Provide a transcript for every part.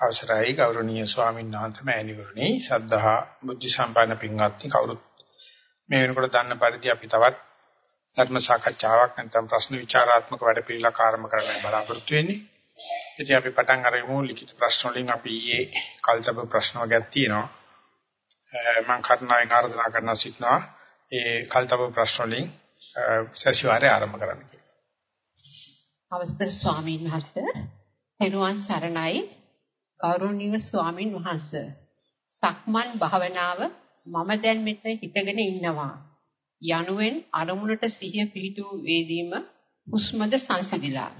අවසරයි ගෞරවනීය ස්වාමීන් වහන්සේ මෑණිවරණි ශ්‍රද්ධා බුද්ධ සම්පන්න පින්වත්නි කවුරුත් මේ වෙනකොට දන්න පරිදි අපි තවත් ධර්ම සාකච්ඡාවක් නැත්නම් ප්‍රශ්න විචාරාත්මක වැඩපිළිවෙලක් ආරම්භ කරන්න බලාපොරොත්තු වෙන්නේ. ඉතින් අපි පටන් අරමු ලිඛිත ප්‍රශ්න වලින් අපි ඊයේ කල්තබ ප්‍රශ්න වර්ගයක් තියෙනවා. මම කර්ණාවෙන් ආරාධනා කරන සිටනවා ඒ කල්තබ ප්‍රශ්න වලින් සැසිවාරය ආරම්භ කරන්න කියලා. අවස්ථර ස්වාමීන් වහන්සේ තෙරුවන් සරණයි ගෞරවනීය ස්වාමින් වහන්සේ. සක්මන් භාවනාව මම දැන් මෙතන හිටගෙන ඉන්නවා. යනුවෙන් අරමුණට සිහිය පිහිටු වේදීම හුස්මද සංසිඳිලා.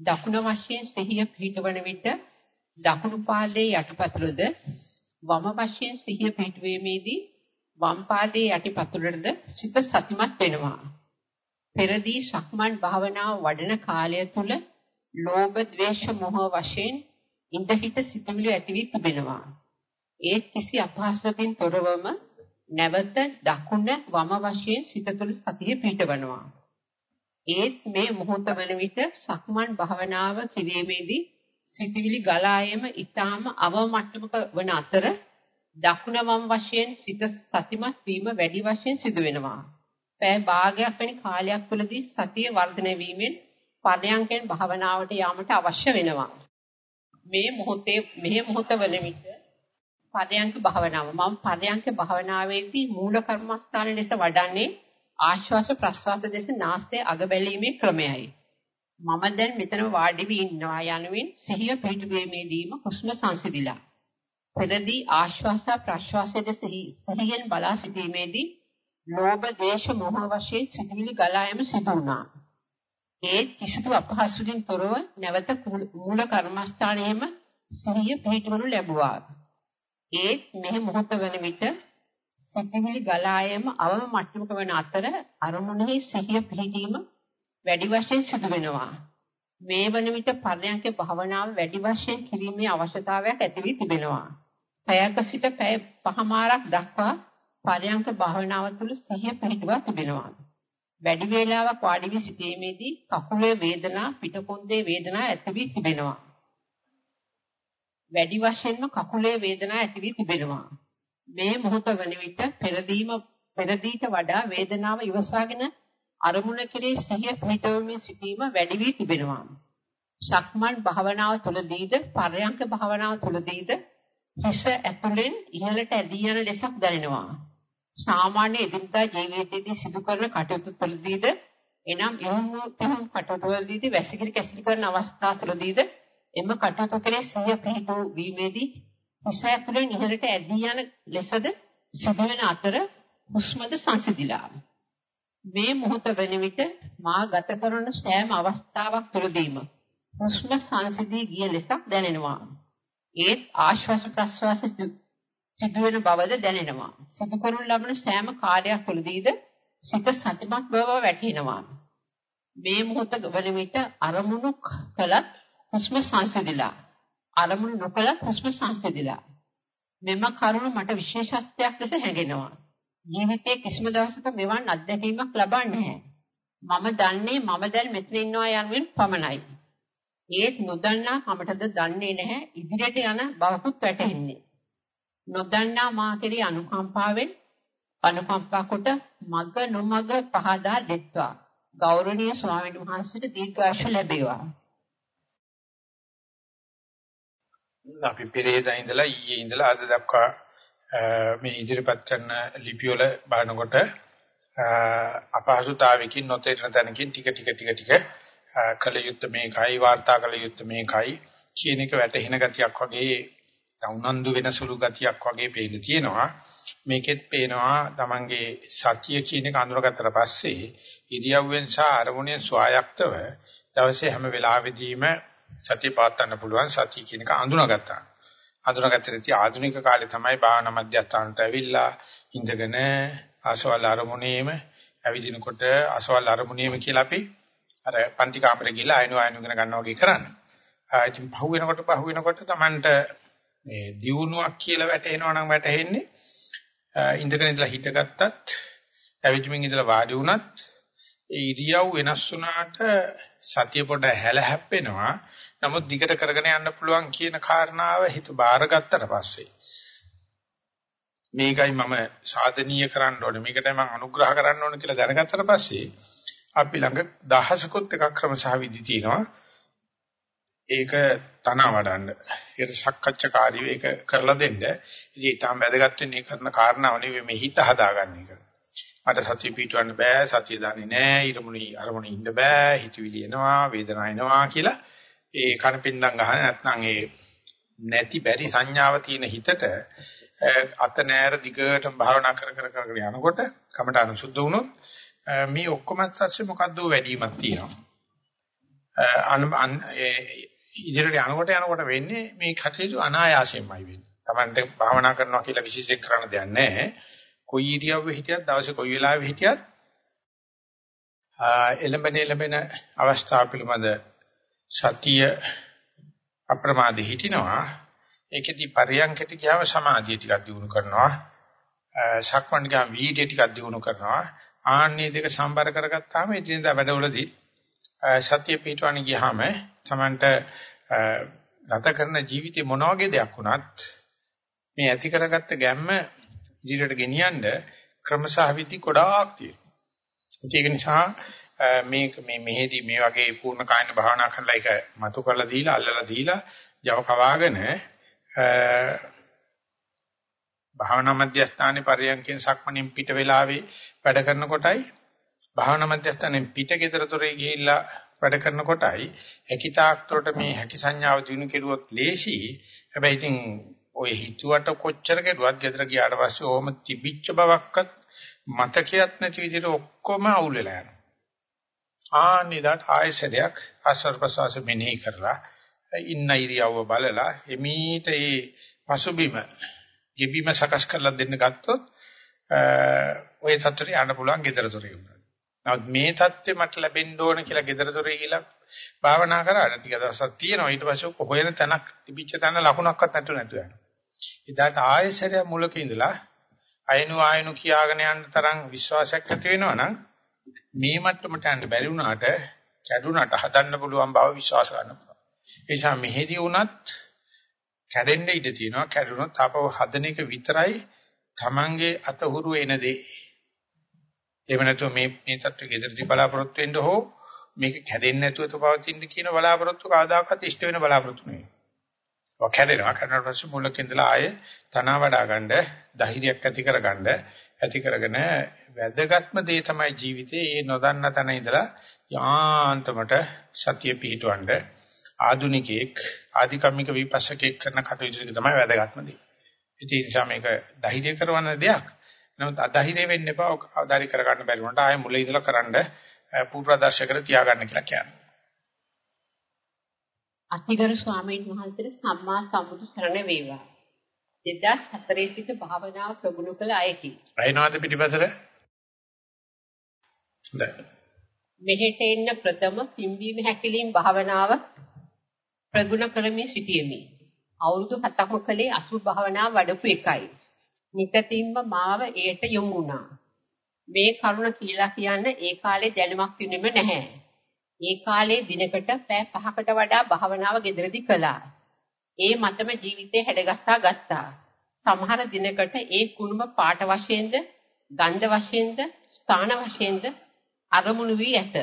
දකුණ වශයෙන් සිහිය පිහිටවන විට දකුණු පාදයේ යටිපතුලද වම වශයෙන් සිහිය පිහිටුවීමේදී වම් පාදයේ යටිපතුලටද සිත සතිමත් වෙනවා. පෙරදී සක්මන් භාවනාව වඩන කාලය තුල ලෝභ ද්වේෂ මොහ වශයෙන් ඉඳහිට සිතවිලි ඇති වී තිබෙනවා. ඒ කිසි අපහසුකින් තොරවම නැවත දකුණ වම වශයෙන් සිත තුළ සතිය පිටවනවා. ඒත් මේ මොහොත වන විට සක්මන් භාවනාව කිරීමේදී සිතවිලි ගලා යෑම ඊටාම අවමට්ටමක වන අතර දකුණ වම් වශයෙන් සිත සතිමත් වීම වැඩි වශයෙන් සිදු වෙනවා. පැය භාගයක් වැනි කාලයක් තුළදී සතිය වර්ධනය වීමෙන් පරයන්කෙන් භාවනාවට යාමට අවශ්‍ය වෙනවා. මේ මොහොතේ මේ මොහොත වල විට පරයන්ක භාවනාව. මම පරයන්ක භාවනාවේදී මූල කර්මස්ථාන ලෙස වඩන්නේ ආශ්වාස ප්‍රශ්වාස දෙස නාසයේ අග බැලීමේ ක්‍රමයයි. මම දැන් මෙතන වාඩි වී ඉන්නවා යනුවෙන් සිහිය පිටුවීමේදීම හුස්ම සංසිඳිලා. පෙරදී ආශ්වාස ප්‍රශ්වාසයේ දෙස සිහියෙන් බලා සිටීමේදී ලෝභ දේශ මොහ වශයෙන් සිතුවිලි ගලා යෑම සිදු වුණා. ඒ කිසිදු අපහසුකින් තොරව නැවත මූල කර්මස්ථානයේම සිහිය පිහිටවනු ලැබුවා. ඒ මෙහි මොහොත වන විට සිතිවිලි ගලා යෑම අවම මට්ටමක වන අතර අරමුණෙහි සිහිය පිහිටීම වැඩි වශයෙන් සිදු වෙනවා. මේ වන විට පරයන්ක භාවනාව වැඩි වශයෙන් කිරීමේ අවශ්‍යතාවයක් ඇති වී තිබෙනවා. පැයක සිට පැය පහමාරක් දක්වා පරයන්ක භාවනාව තුළ සිහිය පිහිටුවා තිබෙනවා. වැඩි වේලාවක් වාඩි වී සිටීමේදී කකුලේ වේදනා පිටකොන්දේ වේදනා ඇති වී තිබෙනවා. වැඩි වශයෙන්ම කකුලේ වේදනා ඇති වී තිබෙනවා. මේ මොහොත වන විට පෙරදීම පෙරදීට වඩා වේදනාව ඉවසාගෙන අරමුණ කෙරේ සිහිය පිටවමින් සිටීම වැඩි වී තිබෙනවා. ශක්මන් භාවනාව තුළදීද පරයන්ක භාවනාව තුළදීද හිස ඇතුලෙන් ඉහළට ඇදී යන ලෙසක් දැනෙනවා. සාමාන්‍ය එදිනදා ජීවිතයේදී සිදු කරන කටයුතු තුළදීද? එනම් යොමු තහම් කටයුතුවලදී වැසිකිලි කැසිලි කරන අවස්ථා තුළදීද? එම කටයුතු කෙරේ සිහිය පිහිටු වීමේදී හුස්ම ඇතුලෙන් ඉහළට ඇදී යන ලෙසද සිදුවෙන අතර හුස්මද සංසිඳිලා මේ මොහොත වෙන විට මා ගත කරන සෑම අවස්ථාවක් තුළදීම හුස්ම සංසිඳී ගිය ලෙසක් දැනෙනවා. ඒත් ආශ්වාස ප්‍රශ්වාස සිදුවෙන බවද දැනෙනවා. සිදු කරනු ලබන සෑම කාර්යයක් තුළදීද සිත සතිමත් බව වැටහෙනවා. මේ මොහොත වන විට අරමුණු කළත් හුස්ම සංසිඳිලා. අරමුණු නොකළත් හුස්ම සංසිඳිලා. මෙම කරුණ මට විශේෂත්වයක් ලෙස හැඟෙනවා. ජීවිතයේ කිසිම දවසක මෙවන් අත්දැකීමක් ලබන්නේ මම දන්නේ මම දැන් මෙතන ඉන්නවා යනුවෙන් පමණයි. ඒත් නොදන්නා කමටද දන්නේ නැහැ ඉදිරියට යන බවකුත් වැටහෙන්නේ. නොදන්නා මා කෙරෙහි අනුකම්පාවෙන් අනුකම්පා කොට මග නොමග පහදා දෙත්වා. ගෞරවනීය ස්වාමීන් වහන්සේට දීර්ඝාෂ ලැබේවා. අපි පෙරේදා ඉඳලා ඊයේ ඉඳලා අද දක්වා මේ ඉදිරිපත් කරන ලිපි වල බලනකොට අපහසුතාවයකින් නොතේරෙන තැනකින් ටික ටික ටික ටික කල යුත්තේ මේකයි වාර්තා කල යුත්තේ මේකයි කියන එක වැටහෙන ගතියක් වගේ උනන්දු වෙන සුළු ගතියක් වගේ පේන්න තියෙනවා. මේකෙත් පේනවා තමන්ගේ සතිය කියන එක අඳුරගත්තට පස්සේ ඉරියව්වෙන් සහ අරමුණෙන් ස්වායක්තව දවසේ හැම වෙලාවෙදීම සතිය පාත්තන්න පුළුවන් සතිය කියන එක අඳුනගත්තා. අඳුනගත්තේ නැති ආධුනික කාලේ තමයි භාවනා මධ්‍යස්ථානට ඇවිල්ලා ඉඳගෙන ආසවල් අරමුණේම ඇවිදිනකොට ආසවල් අරමුණේම කියලා අපි අර පන්ති කාමරේ ගිහලා අයනු අයනු ඉගෙන ගන්නවා වගේ කරන්නේ. ඉතින් පහු වෙනකොට පහු වෙනකොට Tamanට මේ දියුණුවක් කියලා වැටෙනවා නම් වැටෙන්නේ ඉඳගෙන ඉඳලා හිටගත්තත් ඇවිදින්මින් ඉඳලා වාඩි වුණත් ඒ ඉරියව් වෙනස් වුණාට සතිය පොඩ හැල හැප්පෙනවා. නමුත් දිගට කරගෙන යන්න පුළුවන් කියන කාරණාව හිත බාරගත්තට පස්සේ මේකයි මම සාධනීය කරන්න ඕනේ. මේකටයි මම අනුග්‍රහ කරන්න ඕනේ කියලා දැනගත්තට පස්සේ අපි ළඟ දහසකුත් එකක් ක්‍රම සහ විදි තියෙනවා. ඒක තන වඩන්න. ඒකට සක්කච්ඡාකාරීව ඒක කරලා දෙන්න. ඉතින් ඊටම වැදගත් වෙන්නේ කරන කාරණාව නෙවෙයි මේ හිත හදාගන්න එක. මට සතිය පිටවන්න බෑ සතිය දන්නේ නෑ ඊරමුණි අරමුණේ ඉන්න බෑ හිතවිලි එනවා වේදනාව එනවා කියලා ඒ කණපින්දම් ගහන නැත්නම් ඒ නැති බැරි සංඥාව තියෙන හිතට අත නෑර දිගටම භාවනා කර කර කර යනකොට කමට අනුසුද්ධ වුණොත් මේ ඔක්කොම සත්‍ය මොකද්ද? වැඩිමක් තියෙනවා. ඉදිරියට යනකොට යනකොට වෙන්නේ මේ කටයුතු අනායාසයෙන්මයි වෙන්නේ. Tamante භාවනා කරනවා කියලා විශේෂයෙන් කරන්න දෙයක් නැහැ. කොයි ඉරියව්වෙ හිටියත් දවසේ කොයි වෙලාවෙ හිටියත් එළඹෙන එළඹෙන අවස්ථාව පිළිබඳ සතිය අප්‍රමාදී හිටිනවා ඒකෙදි පරියන්කට ගියාම සමාධිය ටිකක් දිනු කරනවා සක්මන් ගියාම වීර්ය ටිකක් දිනු කරනවා ආන්නේ දෙක සම්බර කරගත්තාම ඉතින් වැඩවලදී සතිය පිටවණ ගියාම තමන්ට ගත කරන ජීවිතේ මොන වගේ දෙයක් වුණත් මේ ඇති කරගත්ත ගැම්ම ඉදිරියට ගෙනියන්න ක්‍රමසහ විදි ගොඩාක් තියෙනවා. ඒක නිසා මේක මේ මෙහෙදි මේ වගේ පූර්ණ කායන භාවනා කරලා ඒක මතු කරලා දීලා අල්ලලා දීලා Java කවාගෙන භාවනා මධ්‍යස්ථානයේ පරියන්කෙන් සක්මණෙන් පිට වෙලාවේ වැඩ කරන කොටයි භාවනා මධ්‍යස්ථානයෙන් පිට ගෙදරතොරේ ගිහිල්ලා වැඩ කරන කොටයි හැකිතාක්තරට මේ හැකි සංඥාව දිනු කෙරුවොත් ලේසි හැබැයි ඉතින් ඔය හිතුවට කොච්චර කෙරුවත් ගෙදර ගියාට පස්සේ ඕම තිබිච්ච බවක්වත් මතකයක් නැති විදිහට ඔක්කොම අවුල් වෙලා යනවා. ආනිදාට ආයසරයක් ආස්වාද ප්‍රසවාස මෙනෙහි කරලා ඉන්න ඉරියව්ව බලලා එමීට ඒ පසුබිම ගෙබිම සකස් කරලා දෙන්න ගත්තොත් ඔය සතුටේ යන්න පුළුවන් ගෙදර දොරේ උනන. නමුත් මේ தත්ත්වෙ මට ලැබෙන්න ඕන කියලා ගෙදර දොරේ කියලා භාවනා කරාට ටික දවසක් තියෙනවා ඊට පස්සේ හොයන තැනක් තිබිච්ච තැන ලකුණක්වත් නැතු නැතු යනවා. එදාට ආයෙසරය මුලක ඉඳලා අයනු ආයනු කියාගෙන යන්න තරම් විශ්වාසයක් ඇති වෙනවා නම් මේ මට්ටමට යන්න බැරි වුණාට කැඩුනට හදන්න පුළුවන් බව විශ්වාස ගන්න පුළුවන්. ඒ නිසා මෙහෙදී වුණත් කැඩෙන්න ඉඩ තියෙනවා. කැඩුනොත් ආපහු හදන එක විතරයි Tamange අතහුරු එන දේ. එහෙම නැත්නම් මේ මේ தත්ත්වෙ ගෙදරදී බලාපොරොත්තු වෙන්න හෝ මේක කැඩෙන්නේ නැතුව තවතින්න කියන බලාපොරොත්තු කවදාකවත් ඉෂ්ට වෙන බලාපොරොත්තු නෙවෙයි. ඔය කැඩෙනවා කැඩුණාට පස්සේ මුලක ඉඳලා ආයේ තනවා වඩා ගන්න ධෛර්යයක් ඇති කරගන්න ඇති කරගෙන වැදගත්ම දේ තමයි ජීවිතේ ඒ නොදන්න තැන ඉඳලා යාන්තමට සතිය පිහිටවන්න ආදුනිකෙක් ආධිකම්මික විපස්සකෙක් කරන කටයුතු ටික තමයි වැදගත්ම දේ. ඒ නිසා මේක ධෛර්ය කරවන දෙයක්. නමුත් අධෛර්ය වෙන්න එපා. අවදාරි කරගන්න බැරි වුණාට ආයේ මුල ඉඳලා කරන්න පූර්වදර්ශකර තියාගන්න කියලා කියන්නේ. අතිගරු ස්වාමීන් වහන්සේට සම්මා සම්බුදු සරණ වේවා. 2004 සිට භාවනාව ප්‍රගුණ කළ අයකි. අයනවාද පිටිපසට? මෙහෙට එන්න ප්‍රථම පිම්බීම හැකිලින් භාවනාව ප්‍රගුණ කරමින් සිටියෙමි. අවුරුදු 7ක්ම කලේ අසු භාවනාව වඩපු එකයි. නිතින්ම මාව එයට යොමු වුණා. මේ කරුණ කියලා කියන්න ඒ කාලේ දැනුමක් තිබුණෙම නැහැ. ඒ කාලේ දිනකට පෑ 5කට වඩා භාවනාව gederedi කළා. ඒ මතම ජීවිතේ හැඩගස්සා ගත්තා. සමහර දිනකට ඒ කුණුම පාට වශයෙන්ද, ගන්ධ වශයෙන්ද, ස්ථාන වශයෙන්ද අරමුණු වී ඇත.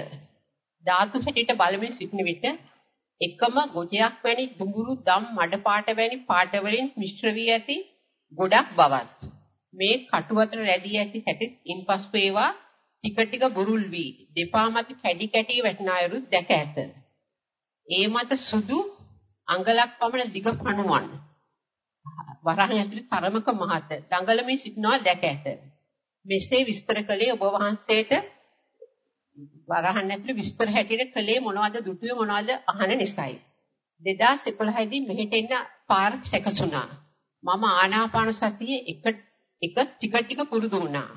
ධාතු හැටියට බලමින් සිටින විට එකම ගොජයක් වැනි දුඹුරු දම් මඩ පාට වැනි පාට වලින් මිශ්‍ර වී ඇති ගොඩක් බවත් මේ කටු අතර රැඳී ඇති හැටි ඉන්පසු ඒවා ටික ටික බුරුල් වී දෙපා මත කැඩි කැටි වැටෙන අයුරු දැක ඇත. ඒ මත සුදු අඟලක් පමණ දිග පණුවන් වරහන් ඇතුලේ තරමක මහත දඟලමින් සිටිනවා දැක ඇත. මෙසේ විස්තර කළේ ඔබ වහන්සේට වරහන් ඇතුලේ විස්තර හැටියට කළේ මොනවද දුටුවේ මොනවද අහන නිසායි. 2011 දී මෙහෙට එන්න පාර සැකසුණා. මම ආනාපාන සතියේ එක එක ටික ටික පුරුදු වුණා.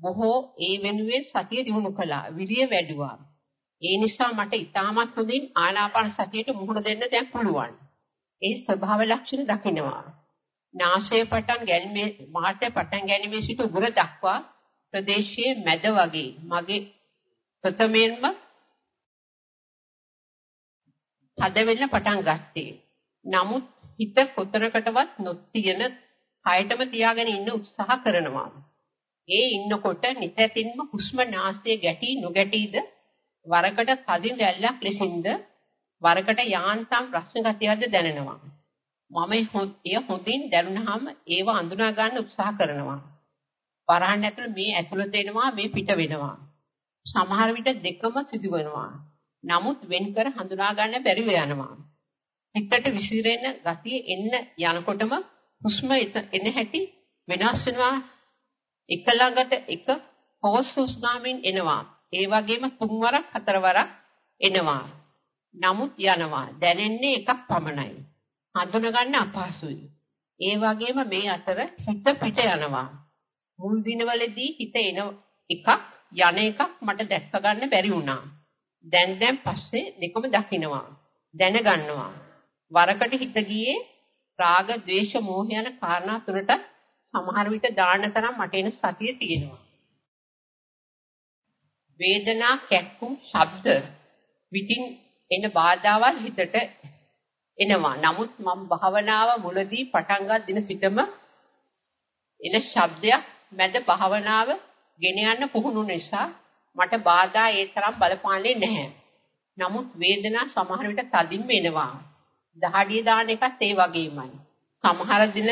බොහෝ ඒ වෙනුවෙන් සතිය දිනු කළා. විරිය වැඩුවා. ඒ නිසා මට ඉතාමත් හොඳින් ආනාපාන සතියට මුහුණ දෙන්න දැන් පුළුවන්. ඒ ස්වභාව ලක්ෂණ දකිනවා. නාසය පටන් ගැනීමේ මාට පටන් ගැනීමේ සිට උගුර දක්වා ප්‍රදේශයේ මැද වගේ මගේ ප්‍රථමයෙන්ම හද වෙන්න පටන් ගත්තේ. නමුත් හිත කොතරකටවත් නොතියන හයටම තියාගෙන ඉන්න උත්සාහ කරනවා. ඒ ඉන්නකොට නිතැතින්ම හුස්ම නාසයේ ගැටි නොගැටිද වරකට කදින් රැල්ලක් ලෙසින්ද වරකට යාන්තම් ප්‍රශ්න ගතියක්ද දැනෙනවා. මම එය හොඳින් දැනුනහම ඒව අඳුනා ගන්න උත්සාහ කරනවා. වරහන් ඇතුළ මේ ඇතුළත එනවා මේ පිට වෙනවා. සමහර විට දෙකම සිදු වෙනවා. නමුත් වෙන්කර හඳුනා ගන්න බැරිව යනවා. හිතට විසිරෙන ගතිය එන්න යනකොටම හුස්ම එන හැටි වෙනස් වෙනවා. එක ළඟට එක හොස් හුස් ගාමින් එනවා. ඒ වගේම තුන් වරක් හතර වරක් එනවා. නමුත් යනවා. දැනෙන්නේ එකක් පමණයි. හඳුනගන්න අපහසුයි. ඒ වගේම මේ අතර හිත පිට යනවා. මුල් දිනවලදී හිත එන එකක් යන එකක් මට දැක්ක ගන්න බැරි වුණා. දැන් දැන් පස්සේ දෙකම දකින්නවා. දැනගන්නවා. වරකට හිත ගියේ රාග, ద్వේෂ, මෝහ යන කාරණා තුනට සමහර විට දාන්න තරම් මට එන සතිය තියෙනවා. වේදනා, කැක්කුම්, ශබ්ද විතින් එන බාධාවල් හිතට එනවා. නමුත් මම භාවනාව මුලදී පටන් දින සිටම එන ශබ්දයක් මැද භාවනාව ගෙන යන්න පුහුණු නිසා මට බාධා ඒ තරම් බලපාන්නේ නැහැ. නමුත් වේදනා සමහර විට තදින්ම එනවා. දහඩිය දාන එකත් ඒ වගේමයි. සමහර දින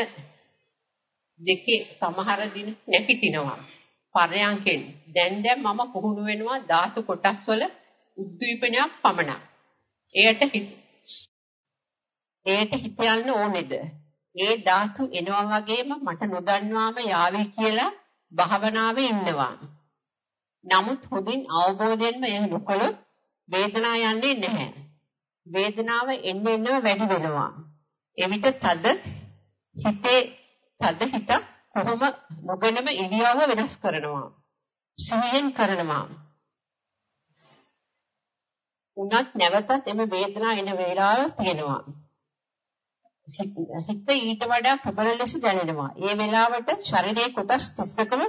දෙකේ සමහර දින නැගිටිනවා. පරයන්කෙන් දැන් දැන් මම පුහුණු වෙනවා ධාතු කොටස් වල උද්දීපනයක් පමණක්. එයට එයට හිත යන්න ඕනේද? ඒ ධාතු එනවා වගේම මට නොදන්වාම යාවේ කියලා භාවනාවේ ඉන්නවා. නමුත් හොඳින් අවබෝධයෙන්ම එය නොකළොත් වේදනාව යන්නේ නැහැ. වේදනාව එන්න එන්නම වැඩි වෙනවා. එවිට තද හිතේ තද හිත කොහොම නොගෙනම ඉරියව්ව වෙනස් කරනවා. සිහියෙන් කරනවා. උනත් නැවතත් එම වේදනාව එන වේලාව තියෙනවා. හිත ඊට වඩා ප්‍රබල ලෙස දැනෙනවා. ඒ වෙලාවට ශරීරයේ කොටස් 30කම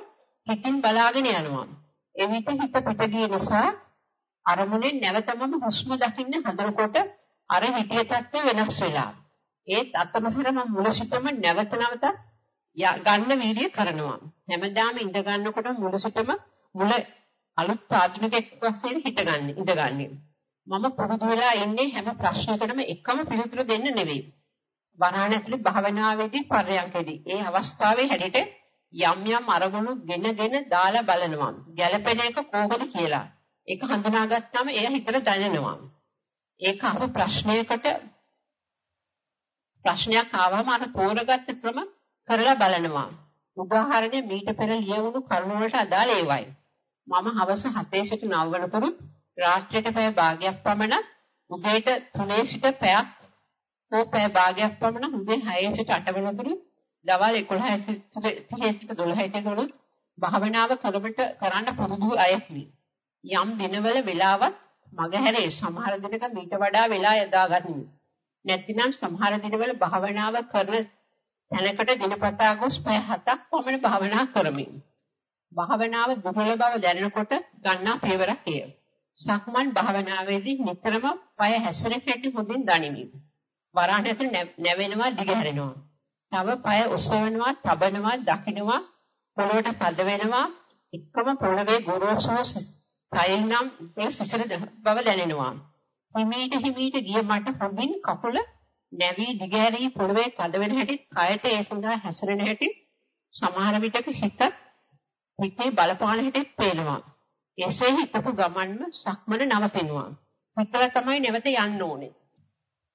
හිතින් බලාගෙන යනවා. එවිට හිත පිට ගිය නිසා අරමුණෙන් නැවතමම හුස්ම දකින්න හදනකොට අර හිතේ තත්ත්වය වෙනස් වෙලා. ඒත් අතමහර මම මුල සිටම නැවත නැවත ගන්න වීර්ය කරනවා. හැමදාම ඉඳ ගන්නකොට මුල සිටම මුල අලුත් ආධුනිකෙක් වශයෙන් හිටගන්නේ ඉඳගන්නේ. මම පුරුදු වෙලා ඉන්නේ හැම ප්‍රශ්නයකටම එකම පිළිතුර දෙන්න නෙවෙයි. වරහන් ඇතුලේ භාවනාවේදී පරයන්කේදී ඒ අවස්ථාවේ හැඩට යම් යම් අරමුණු ගෙනගෙන දාලා බලනවා. ගැළපෙන එක කොහොමද කියලා. ඒක හඳුනාගත්තාම එය හිතට දැනෙනවා. ඒක අප ප්‍රශ්නයකට ප්‍රශ්නයක් ආවම අර තෝරගත්ත ක්‍රම කරලා බලනවා. උදාහරණය මීට පෙර ලියවුණු කරුණු වලට අදාළ ඒවයි. මම හවස 7 සිට 9 වෙනතුරුත් රාත්‍රියට පැය භාගයක් පමණ උදේට 3 සිට පැයක් හෝ පැය භාගයක් පමණ උදේ 6 සිට 8 වෙනතුරු දවල් 11 සිට 30 සිට 12 වෙනතුරු භාවනාව කරකට කරන්න පුරුදු අයෙක්නි. යම් දිනවල වෙලාවත් මගහැරේ සමහර දිනක මීට වඩා වෙලා යදාගන්නේ. නැතිනම් සමහර දිනවල භාවනාව කරන තැනකට දිනපතා ගොස් පැය 7ක් පමණ භාවනා කරමි. භාවනාව දුර්වල බව දැනෙනකොට ගන්නා පියවරක් එය. සක්මන් භාවනාවේදී නිතරම පය හැසිරෙන්න හැටි හොඳින් දනිමි. වරහන් ඇතුළේ නැවෙනවා දිගහැරෙනවා. තව පය ඔසවනවා, තබනවා, දකින්නවා, පොළොවට පද වෙනවා. එකම පොළවේ ගොරෝසු කයින්නම් ඒ සිසිල බව දැනෙනවා. හිමීට හිමීට ගිය මට හොඳින් කකුල නැවි දිගහැරී පොළවේ තද වෙන හැටි, කයට ඒ සඳහා හැසිරෙන හැටි සමහර විටක හිත හිතේ බලපාන හැටිත් පේනවා. එසේ හිතපු ගමන්ම සක්මන නවතිනවා. හිතලා තමයි නැවත යන්න ඕනේ.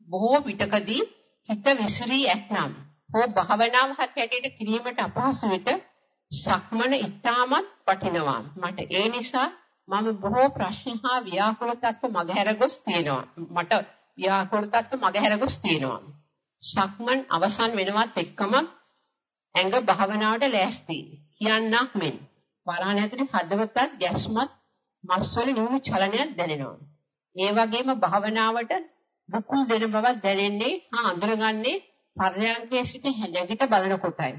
බොහෝ විටකදී හිත විසිරී ඇතනම් හෝ භාවනාව හැටියට කිරීමට අපහසු විට සක්මන ඉතාමත් වටිනවා. මට ඒ නිසා මම බොහෝ ප්‍රශ්න හා ව්‍යාකූල තත්ත්ව මගහැර ගොස් තියෙනවා. මට ව්‍යාකූල තත්ත්ව මගහැර ගොස් තියෙනවා. සක්මන් අවසන් වෙනවත් එක්කම ඇඟ භාවනාවට ලෑස්ති. කියන්නක් මෙන්. වරහන් ඇතුලේ හදවතත් ගැස්මත් මස්වල නුණු චලනයක් දැනෙනවා. ඒ වගේම භාවනාවට බුකුල් දෙන බවක් දැනෙන්නේ හා අඳුරගන්නේ පර්යාංකයේ සිට නැගිට බලන කොටයි.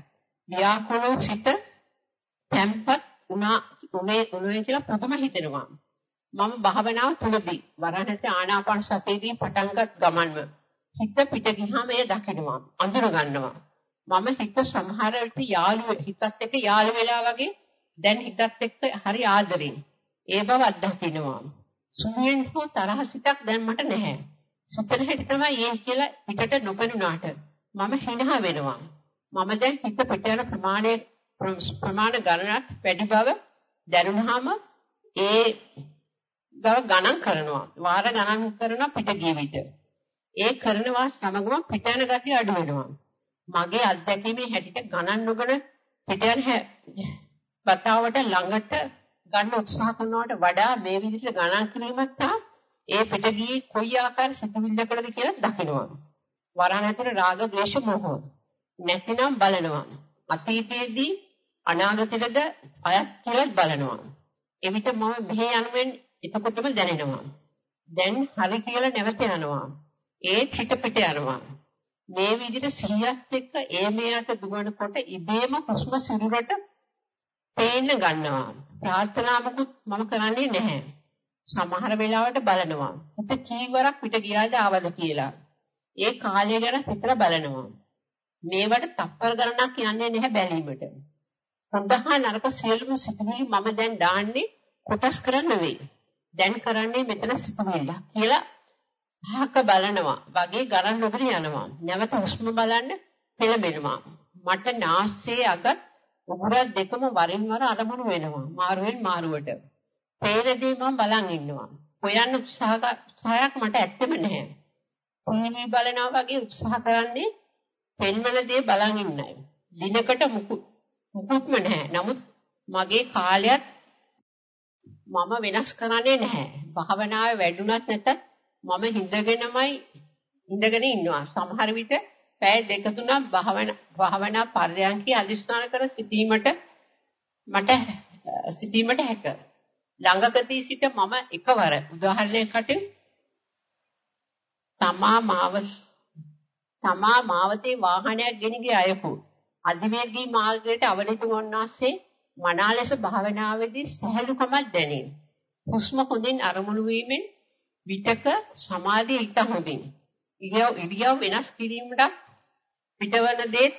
ව්‍යාකූල සිට tempat උනා උනේ උනේ කියලා ප්‍රථම හිතෙනවා. මම භාවනාව තුලදී වරණට ආනාපාන සතියේදී පටන්ගත් ගමන්ම හිත පිට ගියාම එය දකිනවා අඳුර ගන්නවා. මම හිත සමහර විට යාළු හිතත් එක්ක යාළු වෙලා වගේ දැන් හිතත් එක්ක හරි ආදරෙන් ඒ බව අත්දකින්නවා. සුමියෙන් හෝ තරහ සිතක් දැන් මට නැහැ. සිතන හැටි තමයි ඒ කියලා පිටට නොපෙනුනාට මම හිනහ වෙනවා. මම දැන් හිත පිට යන ප්‍රමාණය ප්‍රමාණ ගණනක් වැඩි බව දැනුනහම ඒ බව ගණන් කරනවා. වාර ගණන් කරන පිට ගිය විට ඒ කරනවා සමගම පිට යන ගතිය අඩු වෙනවා. මගේ අත්දැකීමේ හැටියට ගණන් නොකර පිට යන බතාවට ළඟට ගන්න උත්සාහ කරනවට වඩා මේ විදිහට ගණන් කිරීමත් තා ඒ පිට ගියේ කොයි ආකාර සිතුවිල්ලකටද කියලා දකිනවා. වරණ ඇතුළේ රාග ද්වේෂ මොහ. නැතිනම් බලනවා. අතීතයේදී අනාගතයේද අයත් කියලා බලනවා. එවිට මම මෙහි යනුවෙන් එතකොටම දැනෙනවා. දැන් හරි කියලා නැවත යනවා. ඒත් හිත පිට යනවා. මේ විදිහට සිහියත් එක්ක ඒ මෙයාට දුවනකොට ඉබේම හුස්ම සිරුරට පේන්න ගන්නවා. ප්‍රාර්ථනා මොකුත් මම කරන්නේ නැහැ. සමහර වෙලාවට බලනවා. හිත කීවරක් පිට ගියාද ආවද කියලා. ඒ කාලය ගැන හිතලා බලනවා. මේවට තප්පර ගණනක් යන්නේ නැහැ බැලීමට. හොඳහා නරක සියලුම සිතුවිලි මම දැන් දාන්නේ කොටස් කරන්න නෙවෙයි දැන් කරන්නේ මෙතන සිතුවිල්ල කියලා අහක බලනවා වගේ ගණන් නොකර යනවා. නැවත හුස්ම බලන්න පෙළඹෙනවා. මට නාස්යේ අගත් උගුරක් දෙකම වරින් වර අරමුණු වෙනවා. මාරුවෙන් මාරුවට. පේනදී මම බලන් ඉන්නවා. හොයන්න උත්සාහයක් මට ඇත්තෙම නැහැ. ටීවී බලනවා වගේ උත්සාහ කරන්නේ පෙන්වන දේ බලන් ඉන්නයි. දිනකට මුකුත්ම නැහැ. නමුත් මගේ කාලයත් මම වෙනස් කරන්නේ නැහැ. භාවනාවේ වැඩුණත් නැතත් මම හිඳගෙනමයි ඉඳගෙන ඉන්නවා. සමහර විට පැය දෙක තුනක් භාවනා භාවනා පර්යන්කී අදිස්ථාන කර සිටීමට මට සිටීමට හැක. ළඟකදී සිට මම එකවර උදාහරණයකට තමා මාව තමා මාවතේ වාහනයක් ගෙන ගිය අයකු අධිවේගී මාර්ගයට අවනිතු වන්නාසේ මනා ලෙස භාවනාවේදී සහැල්ලුකමක් දැනේ. හුස්ම හොඳින් අරමුණු වීමෙන් විතක සමාධිය ඉත හොඳින්. ඉරියව් ඉරියව් වෙනස් කිරීමට පිටවන දේත්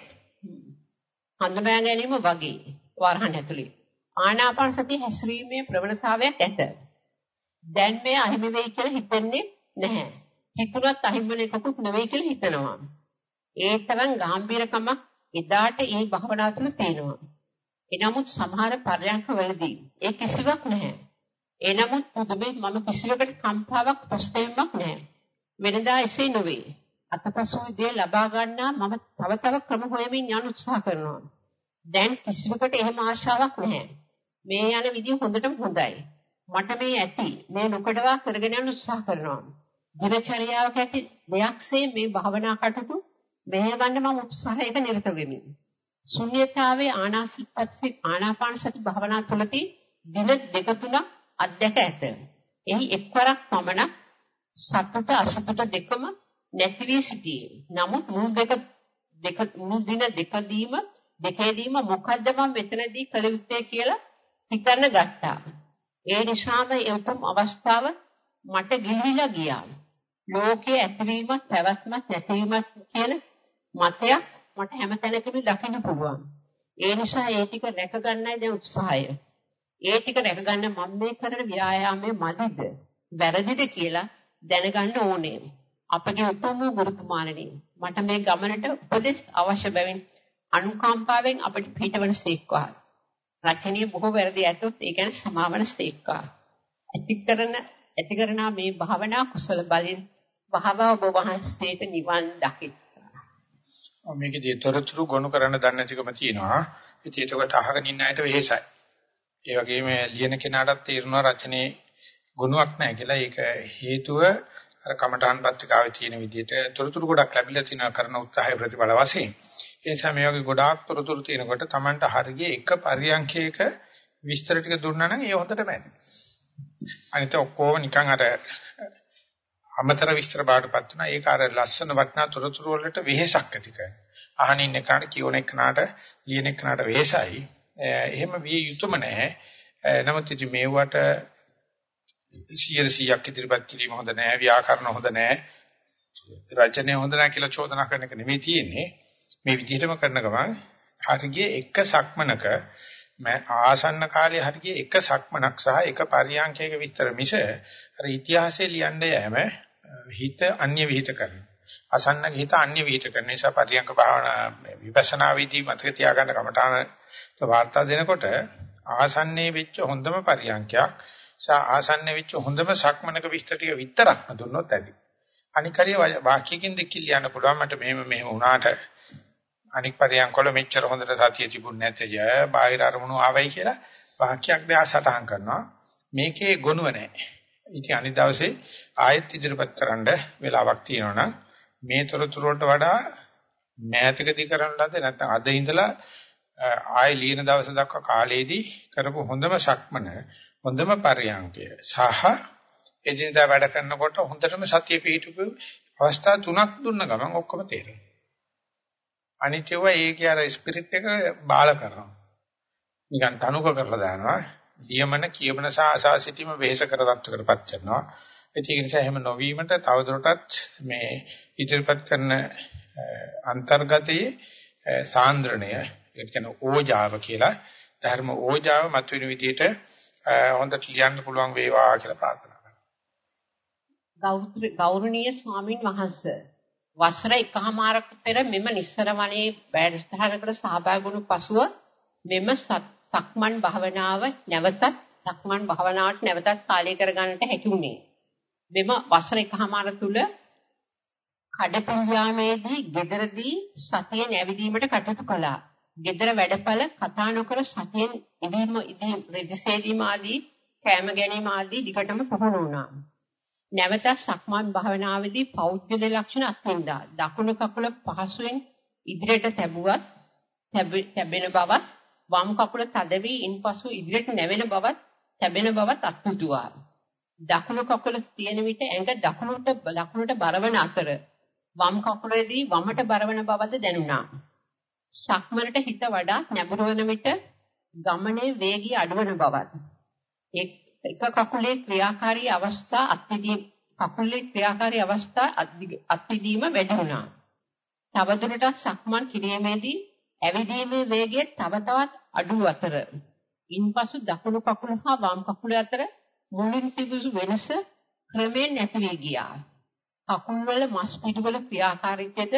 හඳුනා ගැනීම වගේ වරහන් ඇතුලේ. ආනාපාන සතිය හැසිරීමේ ප්‍රවණතාවයක් ඇත. දැන් මේ අහිමි වෙයි කියලා හිතන්නේ නැහැ. හිතුණත් අහිමි එකකුත් නෙවෙයි කියලා හිතනවා. ඒ තරම් ගැඹිරකමක් එදාට ඒ භවනා තුළ තියෙනවා. එනමුත් සමහර පර්යන්ක වලදී ඒ කිසිවක් නැහැ. එනමුත් පුදුමේ මම කිසිවකට කම්පාවක් ප්‍රශ්නයක් නැහැ. වෙනදා එසේ නොවේ. අතපසු දේ ලබා ගන්නා මම තව තව ක්‍රම හොයමින් යන උත්සාහ කරනවා. දැන් කිසිවකට එහෙම ආශාවක් නැහැ. මේ යන විදිය හොඳටම හොඳයි. මට මේ ඇති මේ නොකඩවා කරගෙන යන උත්සාහ කරනවා. දිනචරියාවක ඇති දෙයක්සේ මේ භවනා කටයුතු මෙහෙවන්න මම උත්සාහයක නිරත වෙමි. ශුන්‍යතාවේ ආනාසිපත්සි ආනාපාන සති භවනා තුළදී දින දෙක තුනක් අධ්‍යක් ඇත. එහි එක්වරක් පමණ සතුට අසතුට දෙකම නැති වී සිටියේ. නමුත් මුල් දෙක දෙක මුල් දින දෙකදීම දෙකේදීම මොකද්ද මම මෙතනදී කළ යුත්තේ කියලා හිතන්න ගත්තා. ඒ නිසාම ඒ උතුම් අවස්ථාව මට ගිලිහිලා ගියා. ලෝකයේ ඇතිවීමත් පැවැත්මත් නැතිවීමත් කියන මතයක් මට හැමතැනකම දකින්න පුළුවන්. ඒ නිසා ඒ ටික රැක ගන්නයි දැන් උත්සාහය. ඒ ටික රැක ගන්න මම මේ කරන ව්‍යායාමයේ මදිද වැරදිද කියලා දැනගන්න ඕනේ. අපගේ උතුම් ගුරුතුමාණනි මට මේ ගමනට උපදෙස් අවශ්‍ය බැවින් අනුකම්පාවෙන් අපිට පිටවන සීක්වා. රචනීය බොහෝ වැරදි ඇතොත් ඒ ගැන සමාවන සීක්වා. ඇති කරන ඇති කරන මේ භාවනා කුසල බලෙන් භාවව ඔබ වහන්සේට නිවන් දකිත්. මේකේදී තොරතුරු ගොනු කරන්න දන්නේ නැතිකම තියෙනවා. ඉතින් ඒකට අහගෙන ඉන්න අයට වෙහෙසයි. ඒ වගේම ලියන කෙනාටත් තේරුණා රචනයේ ගුණයක් නැහැ කියලා. ඒක හේතුව අර කමඨාන් පත්‍රිකාවේ තියෙන විදිහට තොරතුරු ගොඩක් ලැබිලා තිනා කරන උත්සාහය ප්‍රතිඵල වශයෙන්. ඒ නිසා මේ වගේ ගොඩාක් තොරතුරු තියෙනකොට Tamanට හරිය එක පරියන්කයක විස්තර ටික දුන්නා නම් ඒ හොඳට මැන්නේ. අනිත ඔක්කොම නිකන් අර අමතර විස්තර බාටපත් වෙනවා. ඒක අර ලස්සන වටිනා තොරතුරු වලට වෙහෙසක් ඇති කරනවා. අහනින් එකාට කියෝන එක්කනට ලියන එක්කනට වෙහෙසයි. එහෙම විය යුතුම නැහැ. නමුත් ඉතින් මේවට 100ක් ඉදිරිපත් කිරීම හොඳ නෑ ව්‍යාකරණ හොඳ නෑ රචනය හොඳ නෑ කියලා චෝදනා කරන එක නෙමෙයි තියෙන්නේ මේ විදිහටම කරන ගමන් හරිය එක සක්මනක මම ආසන්න කාලේ හරිය එක සක්මනක් සහ එක පරියන්කයක විස්තර මිස අර ඉතිහාසයේ ලියන්න යෑම හිත අන්‍ය විහිිත කරනවා අසන්නක හිත අන්‍ය විහිිත කරන නිසා පරියන්ක භාවනා විපස්සනා විදි මතක තියාගන්න කමඨාන වාර්තා දෙනකොට ආසන්නයේ වෙච්ච හොඳම පරියන්කයක් සහ ආසන්නයේ වෙච්ච හොඳම සක්මනක විස්තර ටික විතරක් දුන්නොත් ඇති. අනික හරිය වාක්‍යකින් දෙකකින් ලියන්න පුළුවන් මට මෙහෙම මෙහෙම වුණාට අනික් පරියන්කොල මෙච්චර හොඳට සතිය තිබුණ නැතේය බාහිර අරමුණු ආවයි කියලා වාක්‍යයක් දෙහා සටහන් කරනවා. මේකේ ගොනුව නැහැ. ඉතින් අනිත් දවසේ ආයෙත් ඉදිරිපත් කරන්න වෙලාවක් තියෙනවා මේ තොරතුරු වලට වඩා මෑතකදී කරන්න ලද නැත්නම් අද ඉඳලා ආයෙ ලියන දවස දක්වා කාලයේදී කරපු හොඳම සක්මන හොඳම පරියන්කය සහ එදිනදා වැඩ කරනකොට හොඳටම සතිය පිහිටුපු අවස්ථා තුනක් දුන්න ගමන් ඔක්කොම තේරෙනවා. අනිත්‍යව ඒකේ අර ස්පිරිට් එක බාල කරනවා. නිකන් තනුක කරලා දානවා. දියමන කියමන සහ ආසා සිටීම වෙහෙස කර තත්ත්වකටපත් කරනවා. ඒක නිසා එහෙම නොවීමට තවදුරටත් මේ ඉදිරිපත් කරන අන්තර්ගතයේ සාන්ද්‍රණය ඒ කියන්නේ ඕජාව කියලා ධර්ම ඕජාව මතුවෙන විදිහට හොඳට ලියන්න පුළුවන් වේවා කියලා ප්‍රාර්ථනා කරනවා. ගෞරවනීය ස්වාමින් වහන්සේ වසර එකහමාරක පෙර මෙම නිස්සර වනයේ වැඩසටහනකට සහභාගී වුණු පසුව මෙම සක්මන් භාවනාව නැවතත් සක්මන් භාවනාවට නැවතත් කාලය කරගන්නට හැකි වුණේ. මෙම වසර එකහමාර තුල කඩපින්ජාමේදී gederදී සතිය නැවිදීමට කටයුතු කළා. gedara වැඩපල කතා නොකර සතියෙන් ඉදීම ඉදීම රෙදිසේදීම ආදී කැම ගැනීම ආදී දිගටම පුහුණු වුණා. නැවත සක්මන් භාවනාවේදී පෞද්ගල ලක්ෂණ අත්විඳා. දකුණු කකුල පහසුවෙන් ඉදිරියට තැබුවත් තැබෙන බවත් වම් කකුල තද වී ඉන්පසු ඉදිරියට නැවෙන බවත් තැබෙන බවත් අත්විඳුවා. දකුණු කකුල තියෙන විට ඇඟ දකුණට දකුණට බරවන අතර වම් කකුලේදී වමට බරවන බවද දැනුණා. සක්මනට හිත වඩා නැඹුරු වන විට ගමනේ වේගය අඩවන බවත් එක කකුලේ ක්‍රියාකාරී අවස්ථා අත්විදීම කකුලේ ක්‍රියාකාරී අවස්ථා අත්විදීම වැඩි වුණා. තවදුරටත් සක්මන් කිරීමේදී ඇවිදීමේ වේගය තව තවත් අඩු අතර ඉන්පසු දකුණු කකුල හා වම් කකුල අතර මුලින් තිබුණු වෙනස ක්‍රමයෙන් නැති වී ගියා. කකුල් වල මස් පිටු වල ක්‍රියාකාරීත්වයද